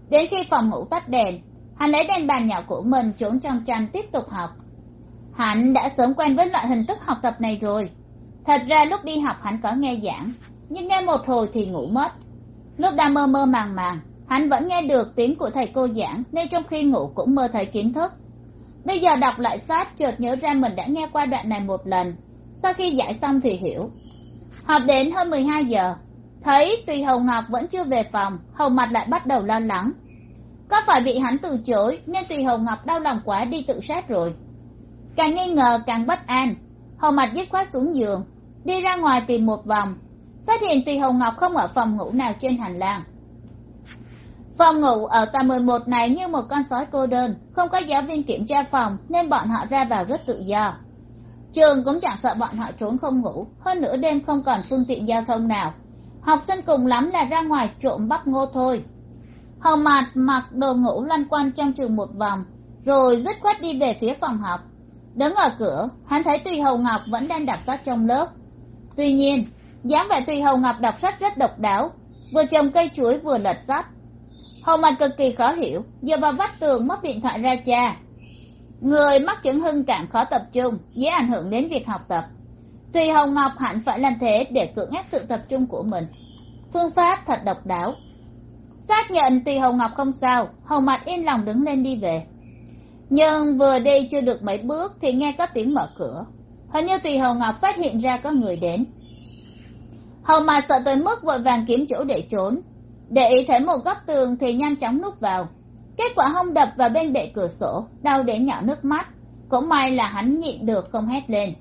Đến khi phòng ngủ tắt đèn, hắn lấy đèn bàn nhỏ của mình trốn trong tranh tiếp tục học. Hắn đã sớm quen với loại hình thức học tập này rồi. Thật ra lúc đi học hắn có nghe giảng nhưng nghe một hồi thì ngủ mất. Lúc đang mơ mơ màng màng hắn vẫn nghe được tiếng của thầy cô giảng nên trong khi ngủ cũng mơ thấy kiến thức. Bây giờ đọc lại sát, chợt nhớ ra mình đã nghe qua đoạn này một lần. Sau khi giải xong thì hiểu. Học đến hơn mười hai giờ. Thấy tùy hầu ngọc vẫn chưa về phòng hầu mặt lại bắt đầu lo lắng. Có phải bị hắn từ chối nên tùy hầu ngọc đau lòng quá đi tự sát rồi. Càng nghi ngờ càng bất an. Hầu mặt dứt khoát xuống giường đi ra ngoài tìm một vòng phát hiện tùy hồng ngọc không ở phòng ngủ nào trên hành lang. Phòng ngủ ở tòa mười một này như một con sói cô đơn, không có giáo viên kiểm tra phòng nên bọn họ ra vào rất tự do. Trường cũng chẳng sợ bọn họ trốn không ngủ, hơn nửa đêm không còn phương tiện giao thông nào. Học sinh cùng lắm là ra ngoài trộm bắp ngô thôi. Hồng mạt mặc đồ ngủ lăn quanh trong trường một vòng, rồi dứt khoát đi về phía phòng học. Đứng ở cửa, hắn thấy tùy hầu ngọc vẫn đang đọc sách trong lớp. Tuy nhiên dáng vẻ tùy hầu ngọc đọc sách rất độc đáo, vừa trồng cây chuối vừa lật sách hầu mặt cực kỳ khó hiểu giờ vào vách tường móc điện thoại ra cha. Người mắc chứng hưng cảm khó tập trung, dễ ảnh hưởng đến việc học tập. Tùy hồng ngọc hẳn phải làm thế để cưỡng ép sự tập trung của mình. Phương pháp thật độc đáo. Xác nhận tùy hồng ngọc không sao, hầu mặt yên lòng đứng lên đi về. Nhưng vừa đi chưa được mấy bước thì nghe có tiếng mở cửa. Hình như tùy hầu ngọc phát hiện ra có người đến hầu mà sợ tới mức vội vàng kiếm chỗ để trốn. Để ý thấy một góc tường thì nhanh chóng núp vào. Kết quả hông đập vào bên bệ cửa sổ, đau đến nhỏ nước mắt. Cũng may là hắn nhịn được không hét lên.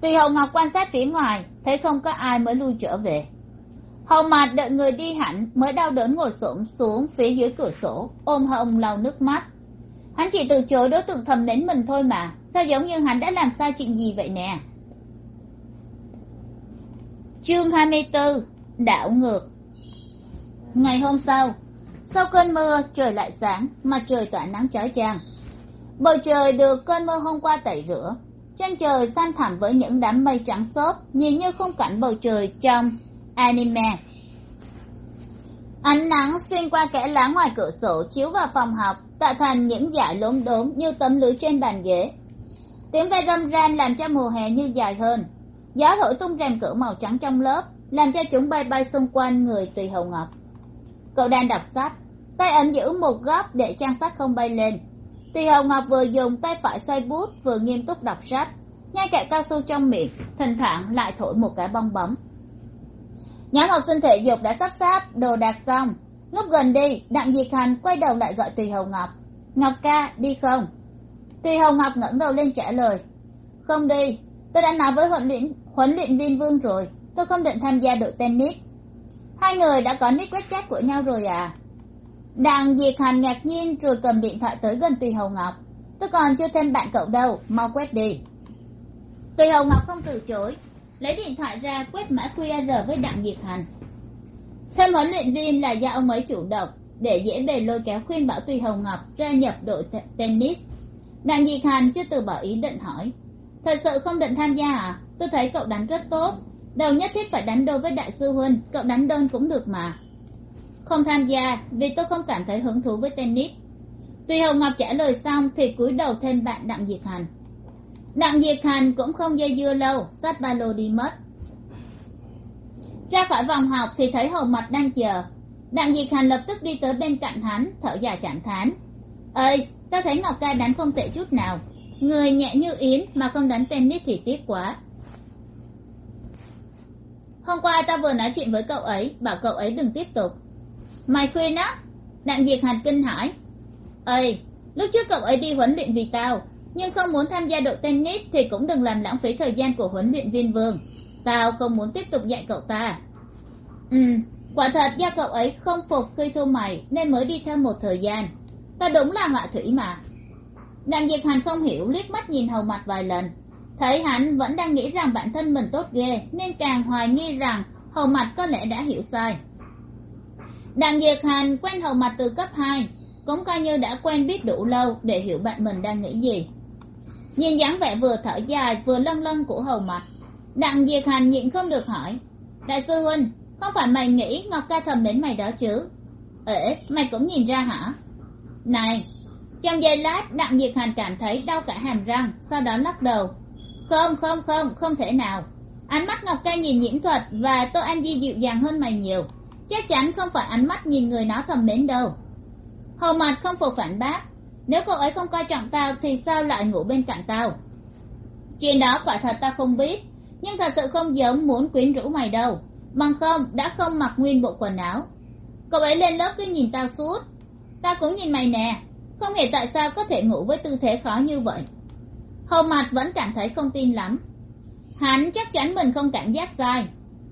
Tùy hậu ngọc quan sát phía ngoài, thấy không có ai mới lui trở về. Hầu mạt đợi người đi hẳn mới đau đớn ngồi xổm xuống phía dưới cửa sổ, ôm hông lau nước mắt. Hắn chỉ từ chối đối tượng thầm đến mình thôi mà, sao giống như hắn đã làm sai chuyện gì vậy nè? Chương hai mươi bốn đảo ngược. Ngày hôm sau sau cơn mưa, trời lại sáng, mặt trời tỏa nắng chói chang. Bầu trời được cơn mưa hôm qua tẩy rửa trên trời xanh thẳm với những đám mây trắng xốp, nhìn như khung cảnh bầu trời trong anime. Ánh nắng xuyên qua kẽ lá ngoài cửa sổ chiếu vào phòng học, tạo thành những dải lốm đốm như tấm lưới trên bàn ghế. Tiếng ve râm ran làm cho mùa hè như dài hơn gió thổi tung rèm cửa màu trắng trong lớp, làm cho chúng bay bay xung quanh người tùy hầu ngọc. Cậu đang đọc sách, tay ẩn giữ một góc để trang sách không bay lên. Tùy hầu ngọc vừa dùng tay phải xoay bút, vừa nghiêm túc đọc sách nhai kẹo cao su trong miệng, thỉnh thoảng lại thổi một cái bong bóng. Nhóm học sinh thể dục đã sắp sáp đồ đạc xong. Lúc gần đi, đặng diệt hành quay đầu lại gọi tùy hầu ngọc. Ngọc ca, đi không? Tùy hầu ngọc ngẩng đầu lên trả lời. Không đi tôi đã nói với huấn luyện huấn luyện viên vương rồi. Tôi không định tham gia đội tennis. Hai người đã có nick quét chat của nhau rồi à? Đặng diệt hàn ngạc nhiên rồi cầm điện thoại tới gần tùy hầu ngọc. Tôi còn chưa thêm bạn cậu đâu, mau quét đi. Tùy hầu ngọc không từ chối, lấy điện thoại ra quét mã qr với đặng diệt hàn thêm huấn luyện viên là do ông ấy chủ động để dễ bề lôi kéo khuyên bảo tùy hồng ngọc gia nhập đội tennis. Đặng diệt hàn chưa từ bỏ ý định hỏi thật sự không định tham gia à? Tôi thấy cậu đánh rất tốt. Đâu nhất thiết phải đánh đôi với đại sư huynh cậu đánh đơn cũng được mà. Không tham gia, vì tôi không cảm thấy hứng thú với tennis. Tùy hồng ngọc trả lời xong thì cúi đầu thêm bạn đặng diệt hành đặng diệt hành cũng không dây dưa lâu, xách ba lô đi mất. Ra khỏi vòng học thì thấy hồng mặt đang chờ. Đặng diệt hành lập tức đi tới bên cạnh hắn, thở dài cảm thán ơi ta thấy ngọc ca đánh không tệ chút nào người nhẹ như yến mà không đánh tennis thì tiếc quá. Hôm qua ta vừa nói chuyện với cậu ấy, bảo cậu ấy đừng tiếp tục. Mày khuyên á, đặng diệt hành kinh hãi. ây lúc trước cậu ấy đi huấn luyện vì tao, nhưng không muốn tham gia đội tennis thì cũng đừng làm lãng phí thời gian của huấn luyện viên vương. Tao không muốn tiếp tục dạy cậu ta. Ừ quả thật do cậu ấy không phục khi thua mày nên mới đi theo một thời gian. Ta đúng là họa thủy mà đặng diệp hành không hiểu, liếc mắt nhìn hầu mặt vài lần. Thấy hắn vẫn đang nghĩ rằng bản thân mình tốt ghê, nên càng hoài nghi rằng hầu mặt có lẽ đã hiểu sai. Đặng diệp hành quen hầu mặt từ cấp hai, cũng coi như đã quen biết đủ lâu để hiểu bạn mình đang nghĩ gì. Nhìn dáng vẻ vừa thở dài, vừa lân lân của hầu mặt đặng diệp hành nhịn không được hỏi, đại sư huynh, không phải mày nghĩ ngọc ca thầm đến mày đó chứ? Ể mày cũng nhìn ra hả? Này trong giây lát, đặng diệt hành cảm thấy đau cả hàm răng, sau đó lắc đầu. Không không không không thể nào. Ánh mắt ngọc ca nhìn nhiễm thuật và tô an di dịu dàng hơn mày nhiều. Chắc chắn không phải ánh mắt nhìn người nó thầm mến đâu. Hầu mặt không phục phản bác. Nếu cô ấy không coi trọng tao thì sao lại ngủ bên cạnh tao? Chuyện đó quả thật ta không biết, nhưng thật sự không giống muốn quyến rũ mày đâu. Bằng không, đã không mặc nguyên bộ quần áo. Cậu ấy lên lớp cứ nhìn tao suốt. Tao cũng nhìn mày nè không hiểu tại sao có thể ngủ với tư thế khó như vậy. Hầu mặt vẫn cảm thấy không tin lắm. Hắn chắc chắn mình không cảm giác sai.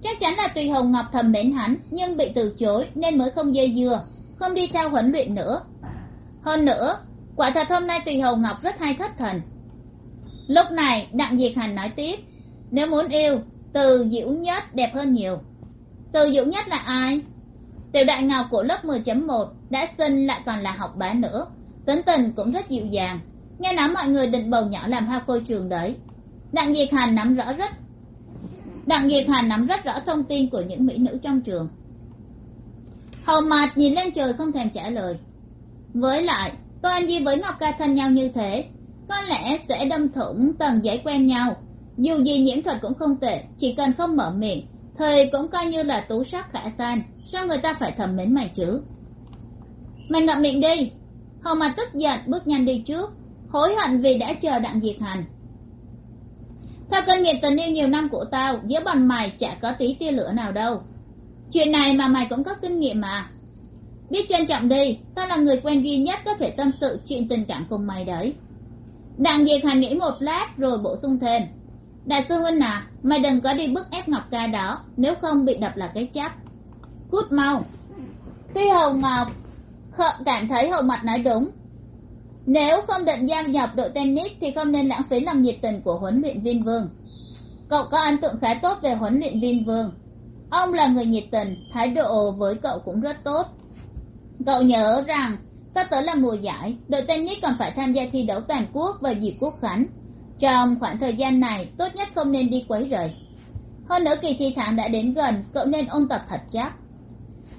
Chắc chắn là tùy hồng ngọc thầm mến hắn, nhưng bị từ chối nên mới không dây dưa, không đi theo huấn luyện nữa. Hơn nữa, quả thật hôm nay tùy hồng ngọc rất hay thất thần. Lúc này, đặng diệt hành nói tiếp, nếu muốn yêu, từ diễu nhất đẹp hơn nhiều. Từ diễu nhất là ai? Tiểu đại ngọc của lớp 10.1 đã sinh lại còn là học bá nữa tính tình cũng rất dịu dàng. Nghe nói mọi người định bầu nhỏ làm hoa khôi trường đấy. Đặng diệt hành nắm rõ rất, đặng diệt hành nắm rất rõ thông tin của những mỹ nữ trong trường. Hầu mạt nhìn lên trời không thèm trả lời. Với lại tôi anh di với ngọc ca thân nhau như thế, có lẽ sẽ đâm thủng tầng giấy quen nhau. Dù gì nhiễm thuật cũng không tệ, chỉ cần không mở miệng thời cũng coi như là tú sắc khả san. Sao người ta phải thầm mến mày chứ? Mày ngậm miệng đi hầu mặt tức giận, bước nhanh đi trước, hối hận vì đã chờ đặng diệt hành. Theo kinh nghiệm tình yêu nhiều năm của tao, giữa bọn mày chả có tí tia lửa nào đâu. Chuyện này mà mày cũng có kinh nghiệm mà. Biết trân trọng đi, tao là người quen duy nhất có thể tâm sự chuyện tình cảm cùng mày đấy. Đặng diệt hành nghĩ một lát rồi bổ sung thêm. Đại sư huynh à mày đừng có đi bức ép ngọc ca đó, nếu không bị đập là cái chắp cút mau. Tuy hầu ngọc cảm thấy hậu mặt nói đúng. Nếu không định gia nhập đội tennis thì không nên lãng phí lòng nhiệt tình của huấn luyện viên vương. Cậu có ấn tượng khá tốt về huấn luyện viên vương. Ông là người nhiệt tình, thái độ với cậu cũng rất tốt. Cậu nhớ rằng, sắp tới là mùa giải, đội tennis còn phải tham gia thi đấu toàn quốc và dịp quốc khánh. Trong khoảng thời gian này, tốt nhất không nên đi quấy rầy. Hơn nữa kỳ thi tháng đã đến gần, cậu nên ôn tập thật chắc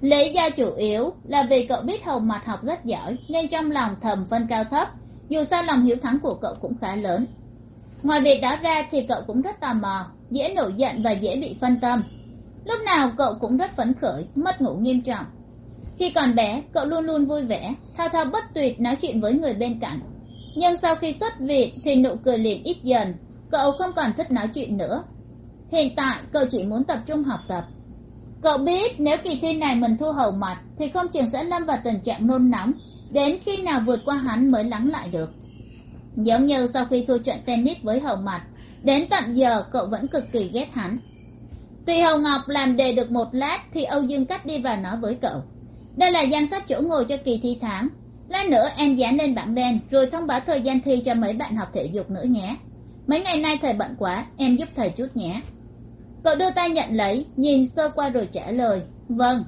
lý do chủ yếu là vì cậu biết hầu mặt học rất giỏi, nên trong lòng thầm phân cao thấp. Dù sao lòng hiếu thắng của cậu cũng khá lớn. Ngoài việc đó ra thì cậu cũng rất tò mò, dễ nổi giận và dễ bị phân tâm. Lúc nào cậu cũng rất phấn khởi, mất ngủ nghiêm trọng. Khi còn bé, cậu luôn luôn vui vẻ, thao thao bất tuyệt nói chuyện với người bên cạnh. Nhưng sau khi xuất viện thì nụ cười liền ít dần, cậu không còn thích nói chuyện nữa. Hiện tại, cậu chỉ muốn tập trung học tập cậu biết nếu kỳ thi này mình thua hầu mặt thì không chừng sẽ lâm vào tình trạng nôn nóng. Đến khi nào vượt qua hắn mới lắng lại được. Giống như sau khi thua trận tennis với hầu mặt đến tận giờ cậu vẫn cực kỳ ghét hắn. Tuy hầu ngọc làm đề được một lát thì âu dương cắt đi và nói với cậu, đây là danh sách chỗ ngồi cho kỳ thi tháng. Lát nữa em dán lên bảng đen, rồi thông báo thời gian thi cho mấy bạn học thể dục nữa nhé. Mấy ngày nay thầy bận quá, em giúp thầy chút nhé cậu đưa tay nhận lấy, nhìn sơ qua rồi trả lời vâng.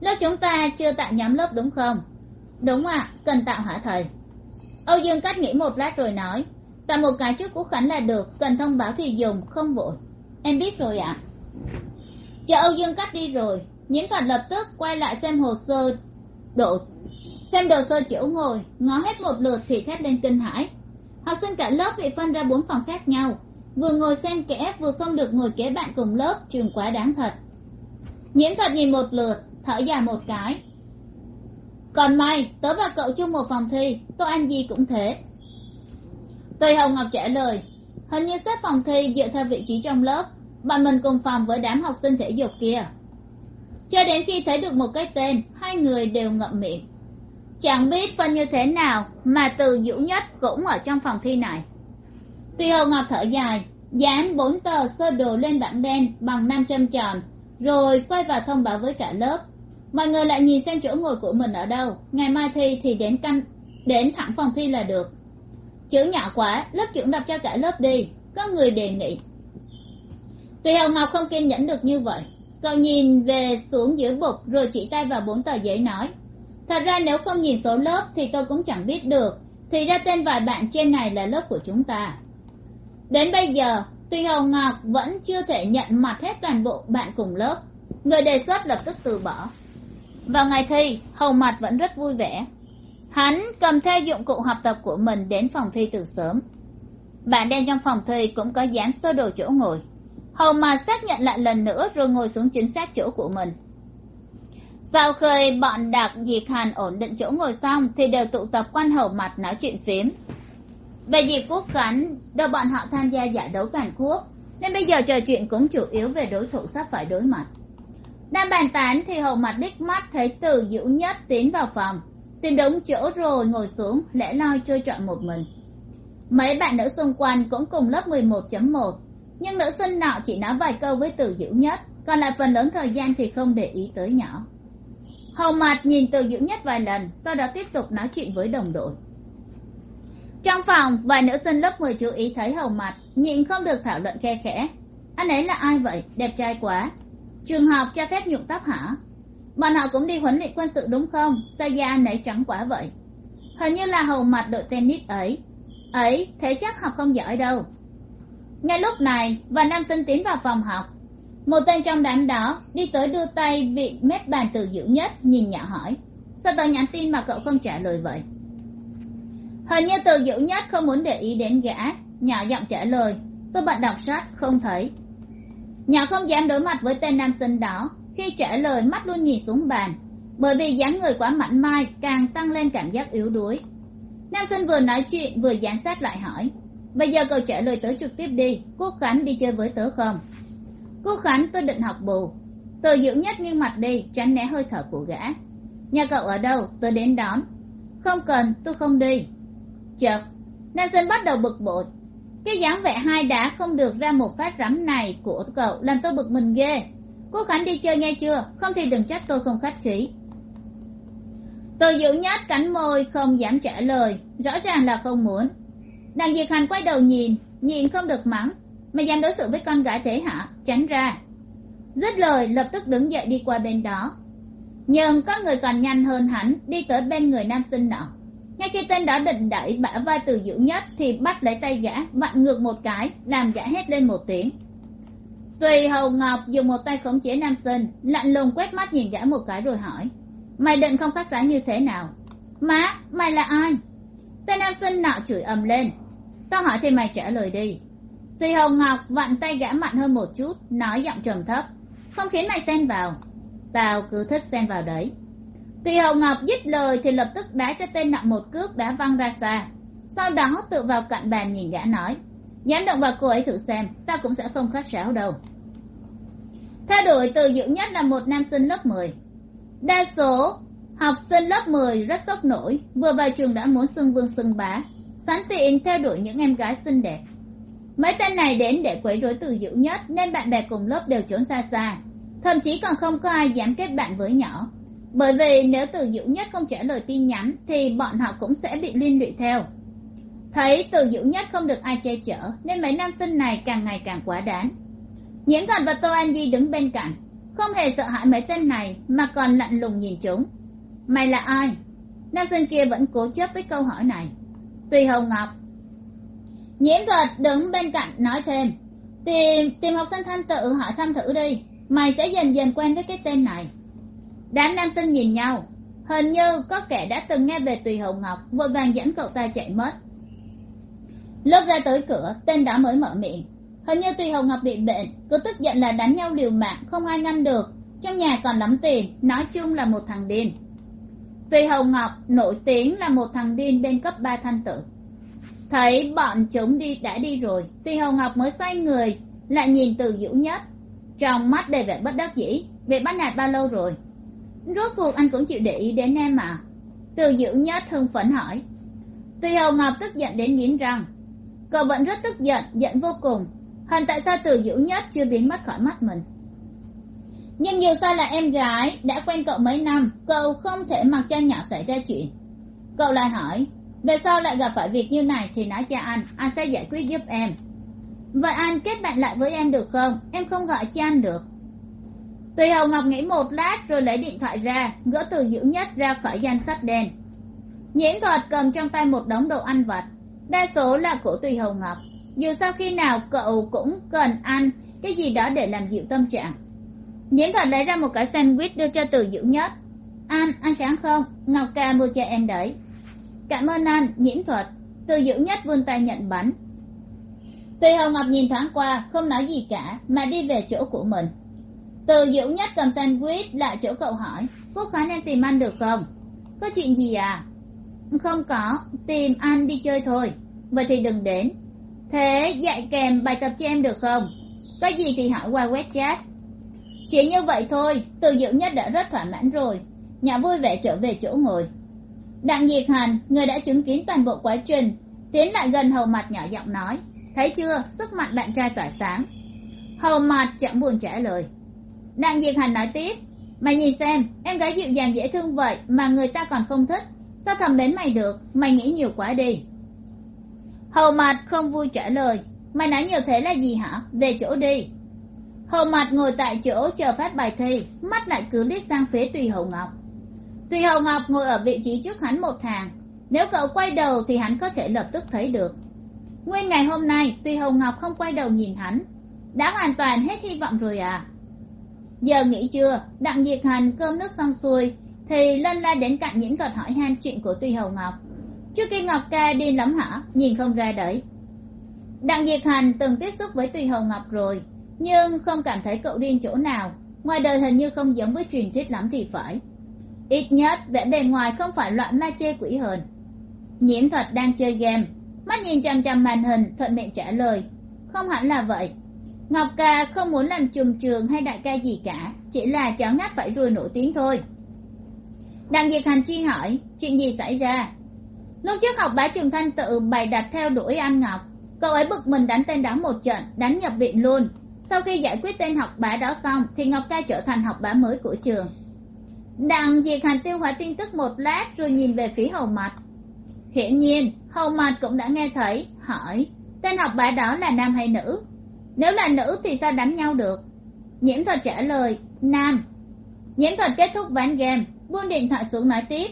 Lớp chúng ta chưa tạo nhóm lớp đúng không? Đúng ạ, cần tạo hả thầy? Âu dương cắt nghĩ một lát rồi nói, tạo một cái trước của khánh là được, cần thông báo thì dùng, không vội. Em biết rồi ạ. Chờ âu dương cắt đi rồi nhiễm thuật lập tức quay lại xem hồ sơ độ xem đồ sơ chỗ ngồi, ngó hết một lượt thì thét lên kinh hãi. Học sinh cả lớp bị phân ra bốn phòng khác nhau vừa ngồi xen kẽ, vừa không được ngồi kế bạn cùng lớp, trường quá đáng thật. Nhiễm thuật nhìn một lượt, thở dài một cái. Còn may tớ và cậu chung một phòng thi, tôi ăn gì cũng thế. Tùy hồng ngọc trả lời, hình như xếp phòng thi dựa theo vị trí trong lớp, bọn mình cùng phòng với đám học sinh thể dục kia. Cho đến khi thấy được một cái tên, hai người đều ngậm miệng. Chẳng biết phân như thế nào mà từ dũ nhất cũng ở trong phòng thi này tuy hầu ngọc thở dài, dán bốn tờ sơ đồ lên bảng đen bằng năm châm tròn rồi quay vào thông báo với cả lớp. Mọi người lại nhìn xem chỗ ngồi của mình ở đâu, ngày mai thi thì đến căn, đến thẳng phòng thi là được. Chữ nhỏ quá, lớp trưởng đọc cho cả lớp đi, có người đề nghị. Tuy hồng ngọc không kiên nhẫn được như vậy, cậu nhìn về xuống dưới bục rồi chỉ tay vào bốn tờ giấy nói. Thật ra nếu không nhìn số lớp thì tôi cũng chẳng biết được, thì ra tên vài bạn trên này là lớp của chúng ta đến bây giờ, tuy hồng ngọc vẫn chưa thể nhận mặt hết toàn bộ bạn cùng lớp. Người đề xuất lập tức từ bỏ. Vào ngày thi hầu mặt vẫn rất vui vẻ. Hắn cầm theo dụng cụ học tập của mình đến phòng thi từ sớm. Bạn đen trong phòng thi cũng có dán sơ đồ chỗ ngồi. Hầu mặt xác nhận lại lần nữa rồi ngồi xuống chính xác chỗ của mình. Sau khi bọn đặc diệt hàn ổn định chỗ ngồi xong thì đều tụ tập quanh hầu mặt nói chuyện phím về dịp quốc khánh đâu bọn họ tham gia giải đấu toàn quốc, nên bây giờ trò chuyện cũng chủ yếu về đối thủ sắp phải đối mặt. Đang bàn tán thì hầu mặt đích mắt thấy từ dữ nhất tiến vào phòng, tìm đúng chỗ rồi ngồi xuống, lẽ loi chơi trọn một mình. Mấy bạn nữ xung quanh cũng cùng lớp mười một chấm một, nhưng nữ sinh nọ chỉ nói vài câu với từ dữ nhất, còn lại phần lớn thời gian thì không để ý tới nhỏ. Hầu mặt nhìn từ dữ nhất vài lần, sau đó tiếp tục nói chuyện với đồng đội trong phòng, vài nữ sinh lớp mười chú ý thấy hầu mặt, nhịn không được thảo luận khe khẽ. Anh ấy là ai vậy? Đẹp trai quá. Trường học cho phép nhuộm tóc hả? Bọn họ cũng đi huấn luyện quân sự đúng không? Sao da anh ấy trắng quá vậy? Hình như là hầu mặt đội tennis ấy. Ấy, thế chắc học không giỏi đâu. Ngay lúc này và nam sinh tiến vào phòng học. Một tên trong đám đó đi tới đưa tay vị mép bàn từ dữ nhất, nhìn nhỏ hỏi. Sao tôi nhắn tin mà cậu không trả lời vậy? Hình như từ dữ nhất không muốn để ý đến gã. Nhỏ giọng trả lời. Tôi bận đọc sách, không thấy. Nhỏ không dám đối mặt với tên nam sinh đó. Khi trả lời, mắt luôn nhìn xuống bàn. Bởi vì dáng người quá mảnh mai, càng tăng lên cảm giác yếu đuối. Nam sinh vừa nói chuyện, vừa giám sát lại hỏi. Bây giờ cậu trả lời tớ trực tiếp đi. Quốc khánh đi chơi với tớ không? Quốc khánh, tôi định học bù. Từ dữ nhất nghiêng mặt đi, tránh né hơi thở của gã. Nhà cậu ở đâu? Tôi đến đón. Không cần, tôi không đi chợt nam sinh bắt đầu bực bội. Cái dáng vẻ hai đá không được ra một phát rắm này của cậu làm tôi bực mình ghê. Quốc khánh đi chơi nghe chưa? Không thì đừng trách tôi không khách khí. Từ dữ nhát cắn môi, không dám trả lời. Rõ ràng là không muốn. Đằng diệt hành quay đầu nhìn nhìn không được mắng. Mà dám đối xử với con gái thế hả? Tránh ra. Dứt lời, lập tức đứng dậy đi qua bên đó. Nhưng có người còn nhanh hơn hắn, đi tới bên người nam sinh nọ ngay khi tên đó định đẩy bả vai từ dữ nhất thì bắt lấy tay gã, vặn ngược một cái, làm gã hét lên một tiếng. Tùy hầu ngọc dùng một tay khống chế nam sinh, lạnh lùng quét mắt nhìn gã một cái rồi hỏi, mày định không khách sáo như thế nào? Má, mày là ai? Tên nam sinh nọ chửi ầm lên. Tao hỏi thì mày trả lời đi. Tùy hầu ngọc vặn tay gã mạnh hơn một chút, nói giọng trầm thấp, không khiến mày xen vào. Tao cứ thích xen vào đấy tùy Hồng ngọc dứt lời thì lập tức đá cho tên nọ một cước đá văng ra xa. Sau đó tự vào cạnh bàn nhìn gã nói, dám động vào cô ấy thử xem, ta cũng sẽ không khách sáo đâu. Theo đuổi từ dữ nhất là một nam sinh lớp mười. Đa số học sinh lớp mười rất sốc nổi, vừa vào trường đã muốn xưng vương xưng bá, sẵn tiện theo đuổi những em gái xinh đẹp. Mấy tên này đến để quấy rối từ dữ nhất, nên bạn bè cùng lớp đều trốn xa xa. Thậm chí còn không có ai dám kết bạn với nhỏ bởi vì nếu từ dữ nhất không trả lời tin nhắn, thì bọn họ cũng sẽ bị liên lụy theo. Thấy từ dữ nhất không được ai che chở, nên mấy nam sinh này càng ngày càng quá đáng. Nhiễm thuật và tô an di đứng bên cạnh, không hề sợ hãi mấy tên này, mà còn lạnh lùng nhìn chúng. Mày là ai? Nam sinh kia vẫn cố chấp với câu hỏi này. Tùy hồng ngọc. Nhiễm thuật đứng bên cạnh nói thêm. Tìm tìm học sinh thanh tự hỏi thăm thử đi. Mày sẽ dần dần quen với cái tên này đám nam sinh nhìn nhau. Hình như có kẻ đã từng nghe về tùy hồng ngọc, vội vàng dẫn cậu ta chạy mất. Lúc ra tới cửa, tên đó mới mở miệng. Hình như tùy hồng ngọc bị bệnh, cứ tức giận là đánh nhau liều mạng, không ai ngăn được. Trong nhà còn lắm tiền, nói chung là một thằng điên. Tùy hồng ngọc nổi tiếng là một thằng điên bên cấp ba thanh tử. Thấy bọn chúng đi, đã đi rồi, tùy hồng ngọc mới xoay người, lại nhìn từ dữ nhất. Trong mắt đầy vẻ bất đắc dĩ, bị bắt nạt bao lâu rồi? Rốt cuộc anh cũng chịu để ý đến em mà từ dữ nhất hưng phấn hỏi tùy hồng ngọc tức giận đến nghiến răng cậu vẫn rất tức giận giận vô cùng. Hẳn tại sao từ dữ nhất chưa biến mất khỏi mắt mình? Nhưng nhiều sao là em gái, đã quen cậu mấy năm, cậu không thể mặc cho nhỏ xảy ra chuyện. Cậu lại hỏi, về sau lại gặp phải việc như này thì nói cho anh anh sẽ giải quyết giúp em. Vậy anh kết bạn lại với em được không? Em không gọi cho anh được tùy hầu ngọc nghĩ một lát rồi lấy điện thoại ra, gỡ từ dữ nhất ra khỏi danh sách đen. Nhiễm thuật cầm trong tay một đống đồ ăn vặt. Đa số là của tùy hầu ngọc. Dù sao khi nào cậu cũng cần ăn cái gì đó để làm dịu tâm trạng. Nhiễm thuật lấy ra một cái sandwich đưa cho từ dữ nhất. Ăn ăn sáng không? Ngọc ca mua cho em đấy. Cảm ơn anh nhiễm thuật. Từ dữ nhất vươn tay nhận bánh. Tùy hầu ngọc nhìn thoáng qua, không nói gì cả, mà đi về chỗ của mình từ dũng nhất cầm sandwich lại chỗ cậu hỏi phúc khánh em tìm anh được không? Có chuyện gì à? Không có, tìm ăn đi chơi thôi. Vậy thì đừng đến. Thế dạy kèm bài tập cho em được không? Có gì thì hỏi qua web chat. Chỉ như vậy thôi, từ Diệu nhất đã rất thỏa mãn rồi. Nhà vui vẻ trở về chỗ ngồi. Đặng diệt hành người đã chứng kiến toàn bộ quá trình. Tiến lại gần hầu mặt nhỏ giọng nói. Thấy chưa? Sức mạnh bạn trai tỏa sáng. Hầu mặt chẳng buồn trả lời đặng diệt hành nói tiếp mày nhìn xem, em gái dịu dàng dễ thương vậy mà người ta còn không thích, sao thầm đến mày được? Mày nghĩ nhiều quá đi. Hầu mặt không vui trả lời, mày nói nhiều thế là gì hả? Về chỗ đi. Hầu mặt ngồi tại chỗ chờ phát bài thi, mắt lại cứ liếc sang phía tùy hầu ngọc. Tùy hầu ngọc ngồi ở vị trí trước hắn một hàng, nếu cậu quay đầu thì hắn có thể lập tức thấy được. Nguyên ngày hôm nay, tùy hầu ngọc không quay đầu nhìn hắn. Đã hoàn toàn hết hy vọng rồi à? Giờ nghỉ trưa, đặng diệt hành cơm nước xong xuôi thì lân la đến cạnh những thuật hỏi han chuyện của Tuy hầu ngọc. Trước khi ngọc ca đi lắm hả? Nhìn không ra đấy đặng diệt hành từng tiếp xúc với Tuy hầu ngọc rồi nhưng không cảm thấy cậu điên chỗ nào. Ngoài đời hình như không giống với truyền thuyết lắm thì phải. Ít nhất vẻ bề ngoài không phải loại ma chê quỷ hờn. Nhiễm thuật đang chơi game. Mắt nhìn chằm chằm màn hình thuận miệng trả lời. Không hẳn là vậy ngọc ca không muốn làm trùm trường hay đại ca gì cả, chỉ là cháu ngáp phải rồi nổi tiếng thôi. Đặng diệt hành chi hỏi, chuyện gì xảy ra? Lúc trước học bá trường thanh tự bày đặt theo đuổi anh ngọc, cậu ấy bực mình đánh tên đó một trận, đánh nhập viện luôn. Sau khi giải quyết tên học bá đó xong, thì ngọc ca trở thành học bá mới của trường. Đặng diệt hành tiêu hóa tin tức một lát rồi nhìn về phía hầu mặt hiển nhiên, hầu mặt cũng đã nghe thấy, hỏi, tên học bá đó là nam hay nữ? Nếu là nữ thì sao đánh nhau được? Nhiễm thuật trả lời, nam. Nhiễm thuật kết thúc ván game, buông điện thoại xuống nói tiếp,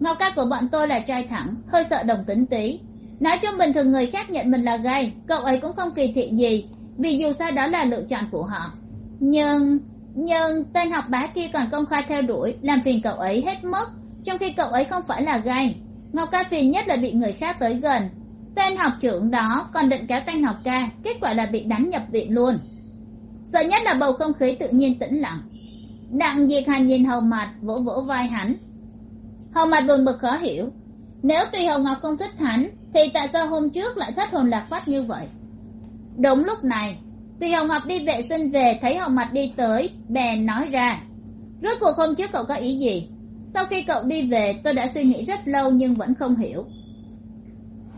ngọc ca của bọn tôi là trai thẳng, hơi sợ đồng tính tí. Nói chung bình thường người khác nhận mình là gay, cậu ấy cũng không kỳ thị gì, vì dù sao đó là lựa chọn của họ. Nhưng nhưng tên học bá kia còn công khai theo đuổi, làm phiền cậu ấy hết mức, trong khi cậu ấy không phải là gay. Ngọc ca phiền nhất là bị người khác tới gần tên học trưởng đó còn định kéo tay học ca, kết quả là bị đánh nhập viện luôn. Sợ nhất là bầu không khí tự nhiên tĩnh lặng. Đặng diệt hành nhìn hầu mặt vỗ vỗ vai hắn. Hầu mặt buồn bực khó hiểu. Nếu tùy hồng ngọc không thích hắn, thì tại sao hôm trước lại thất hồn lạc phát như vậy? Đúng lúc này tùy hồng ngọc đi vệ sinh về, thấy hồng mặt đi tới, bèn nói ra. Rốt cuộc hôm trước cậu có ý gì? Sau khi cậu đi về, tôi đã suy nghĩ rất lâu nhưng vẫn không hiểu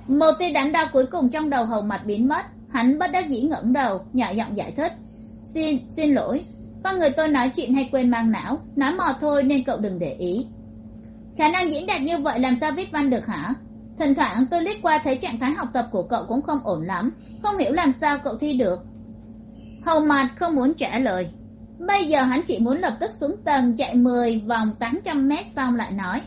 một tia đánh đau cuối cùng trong đầu hầu mặt biến mất. Hắn bất đắc dĩ ngẩng đầu, nhỏ giọng giải thích. Xin xin lỗi. Con người tôi nói chuyện hay quên mang não. Nói mò thôi nên cậu đừng để ý. Khả năng diễn đạt như vậy làm sao viết văn được hả? Thỉnh thoảng tôi liếc qua thấy trạng thái học tập của cậu cũng không ổn lắm. Không hiểu làm sao cậu thi được. Hầu mặt không muốn trả lời. Bây giờ hắn chỉ muốn lập tức xuống tầng chạy mười vòng tám trăm mét xong lại nói.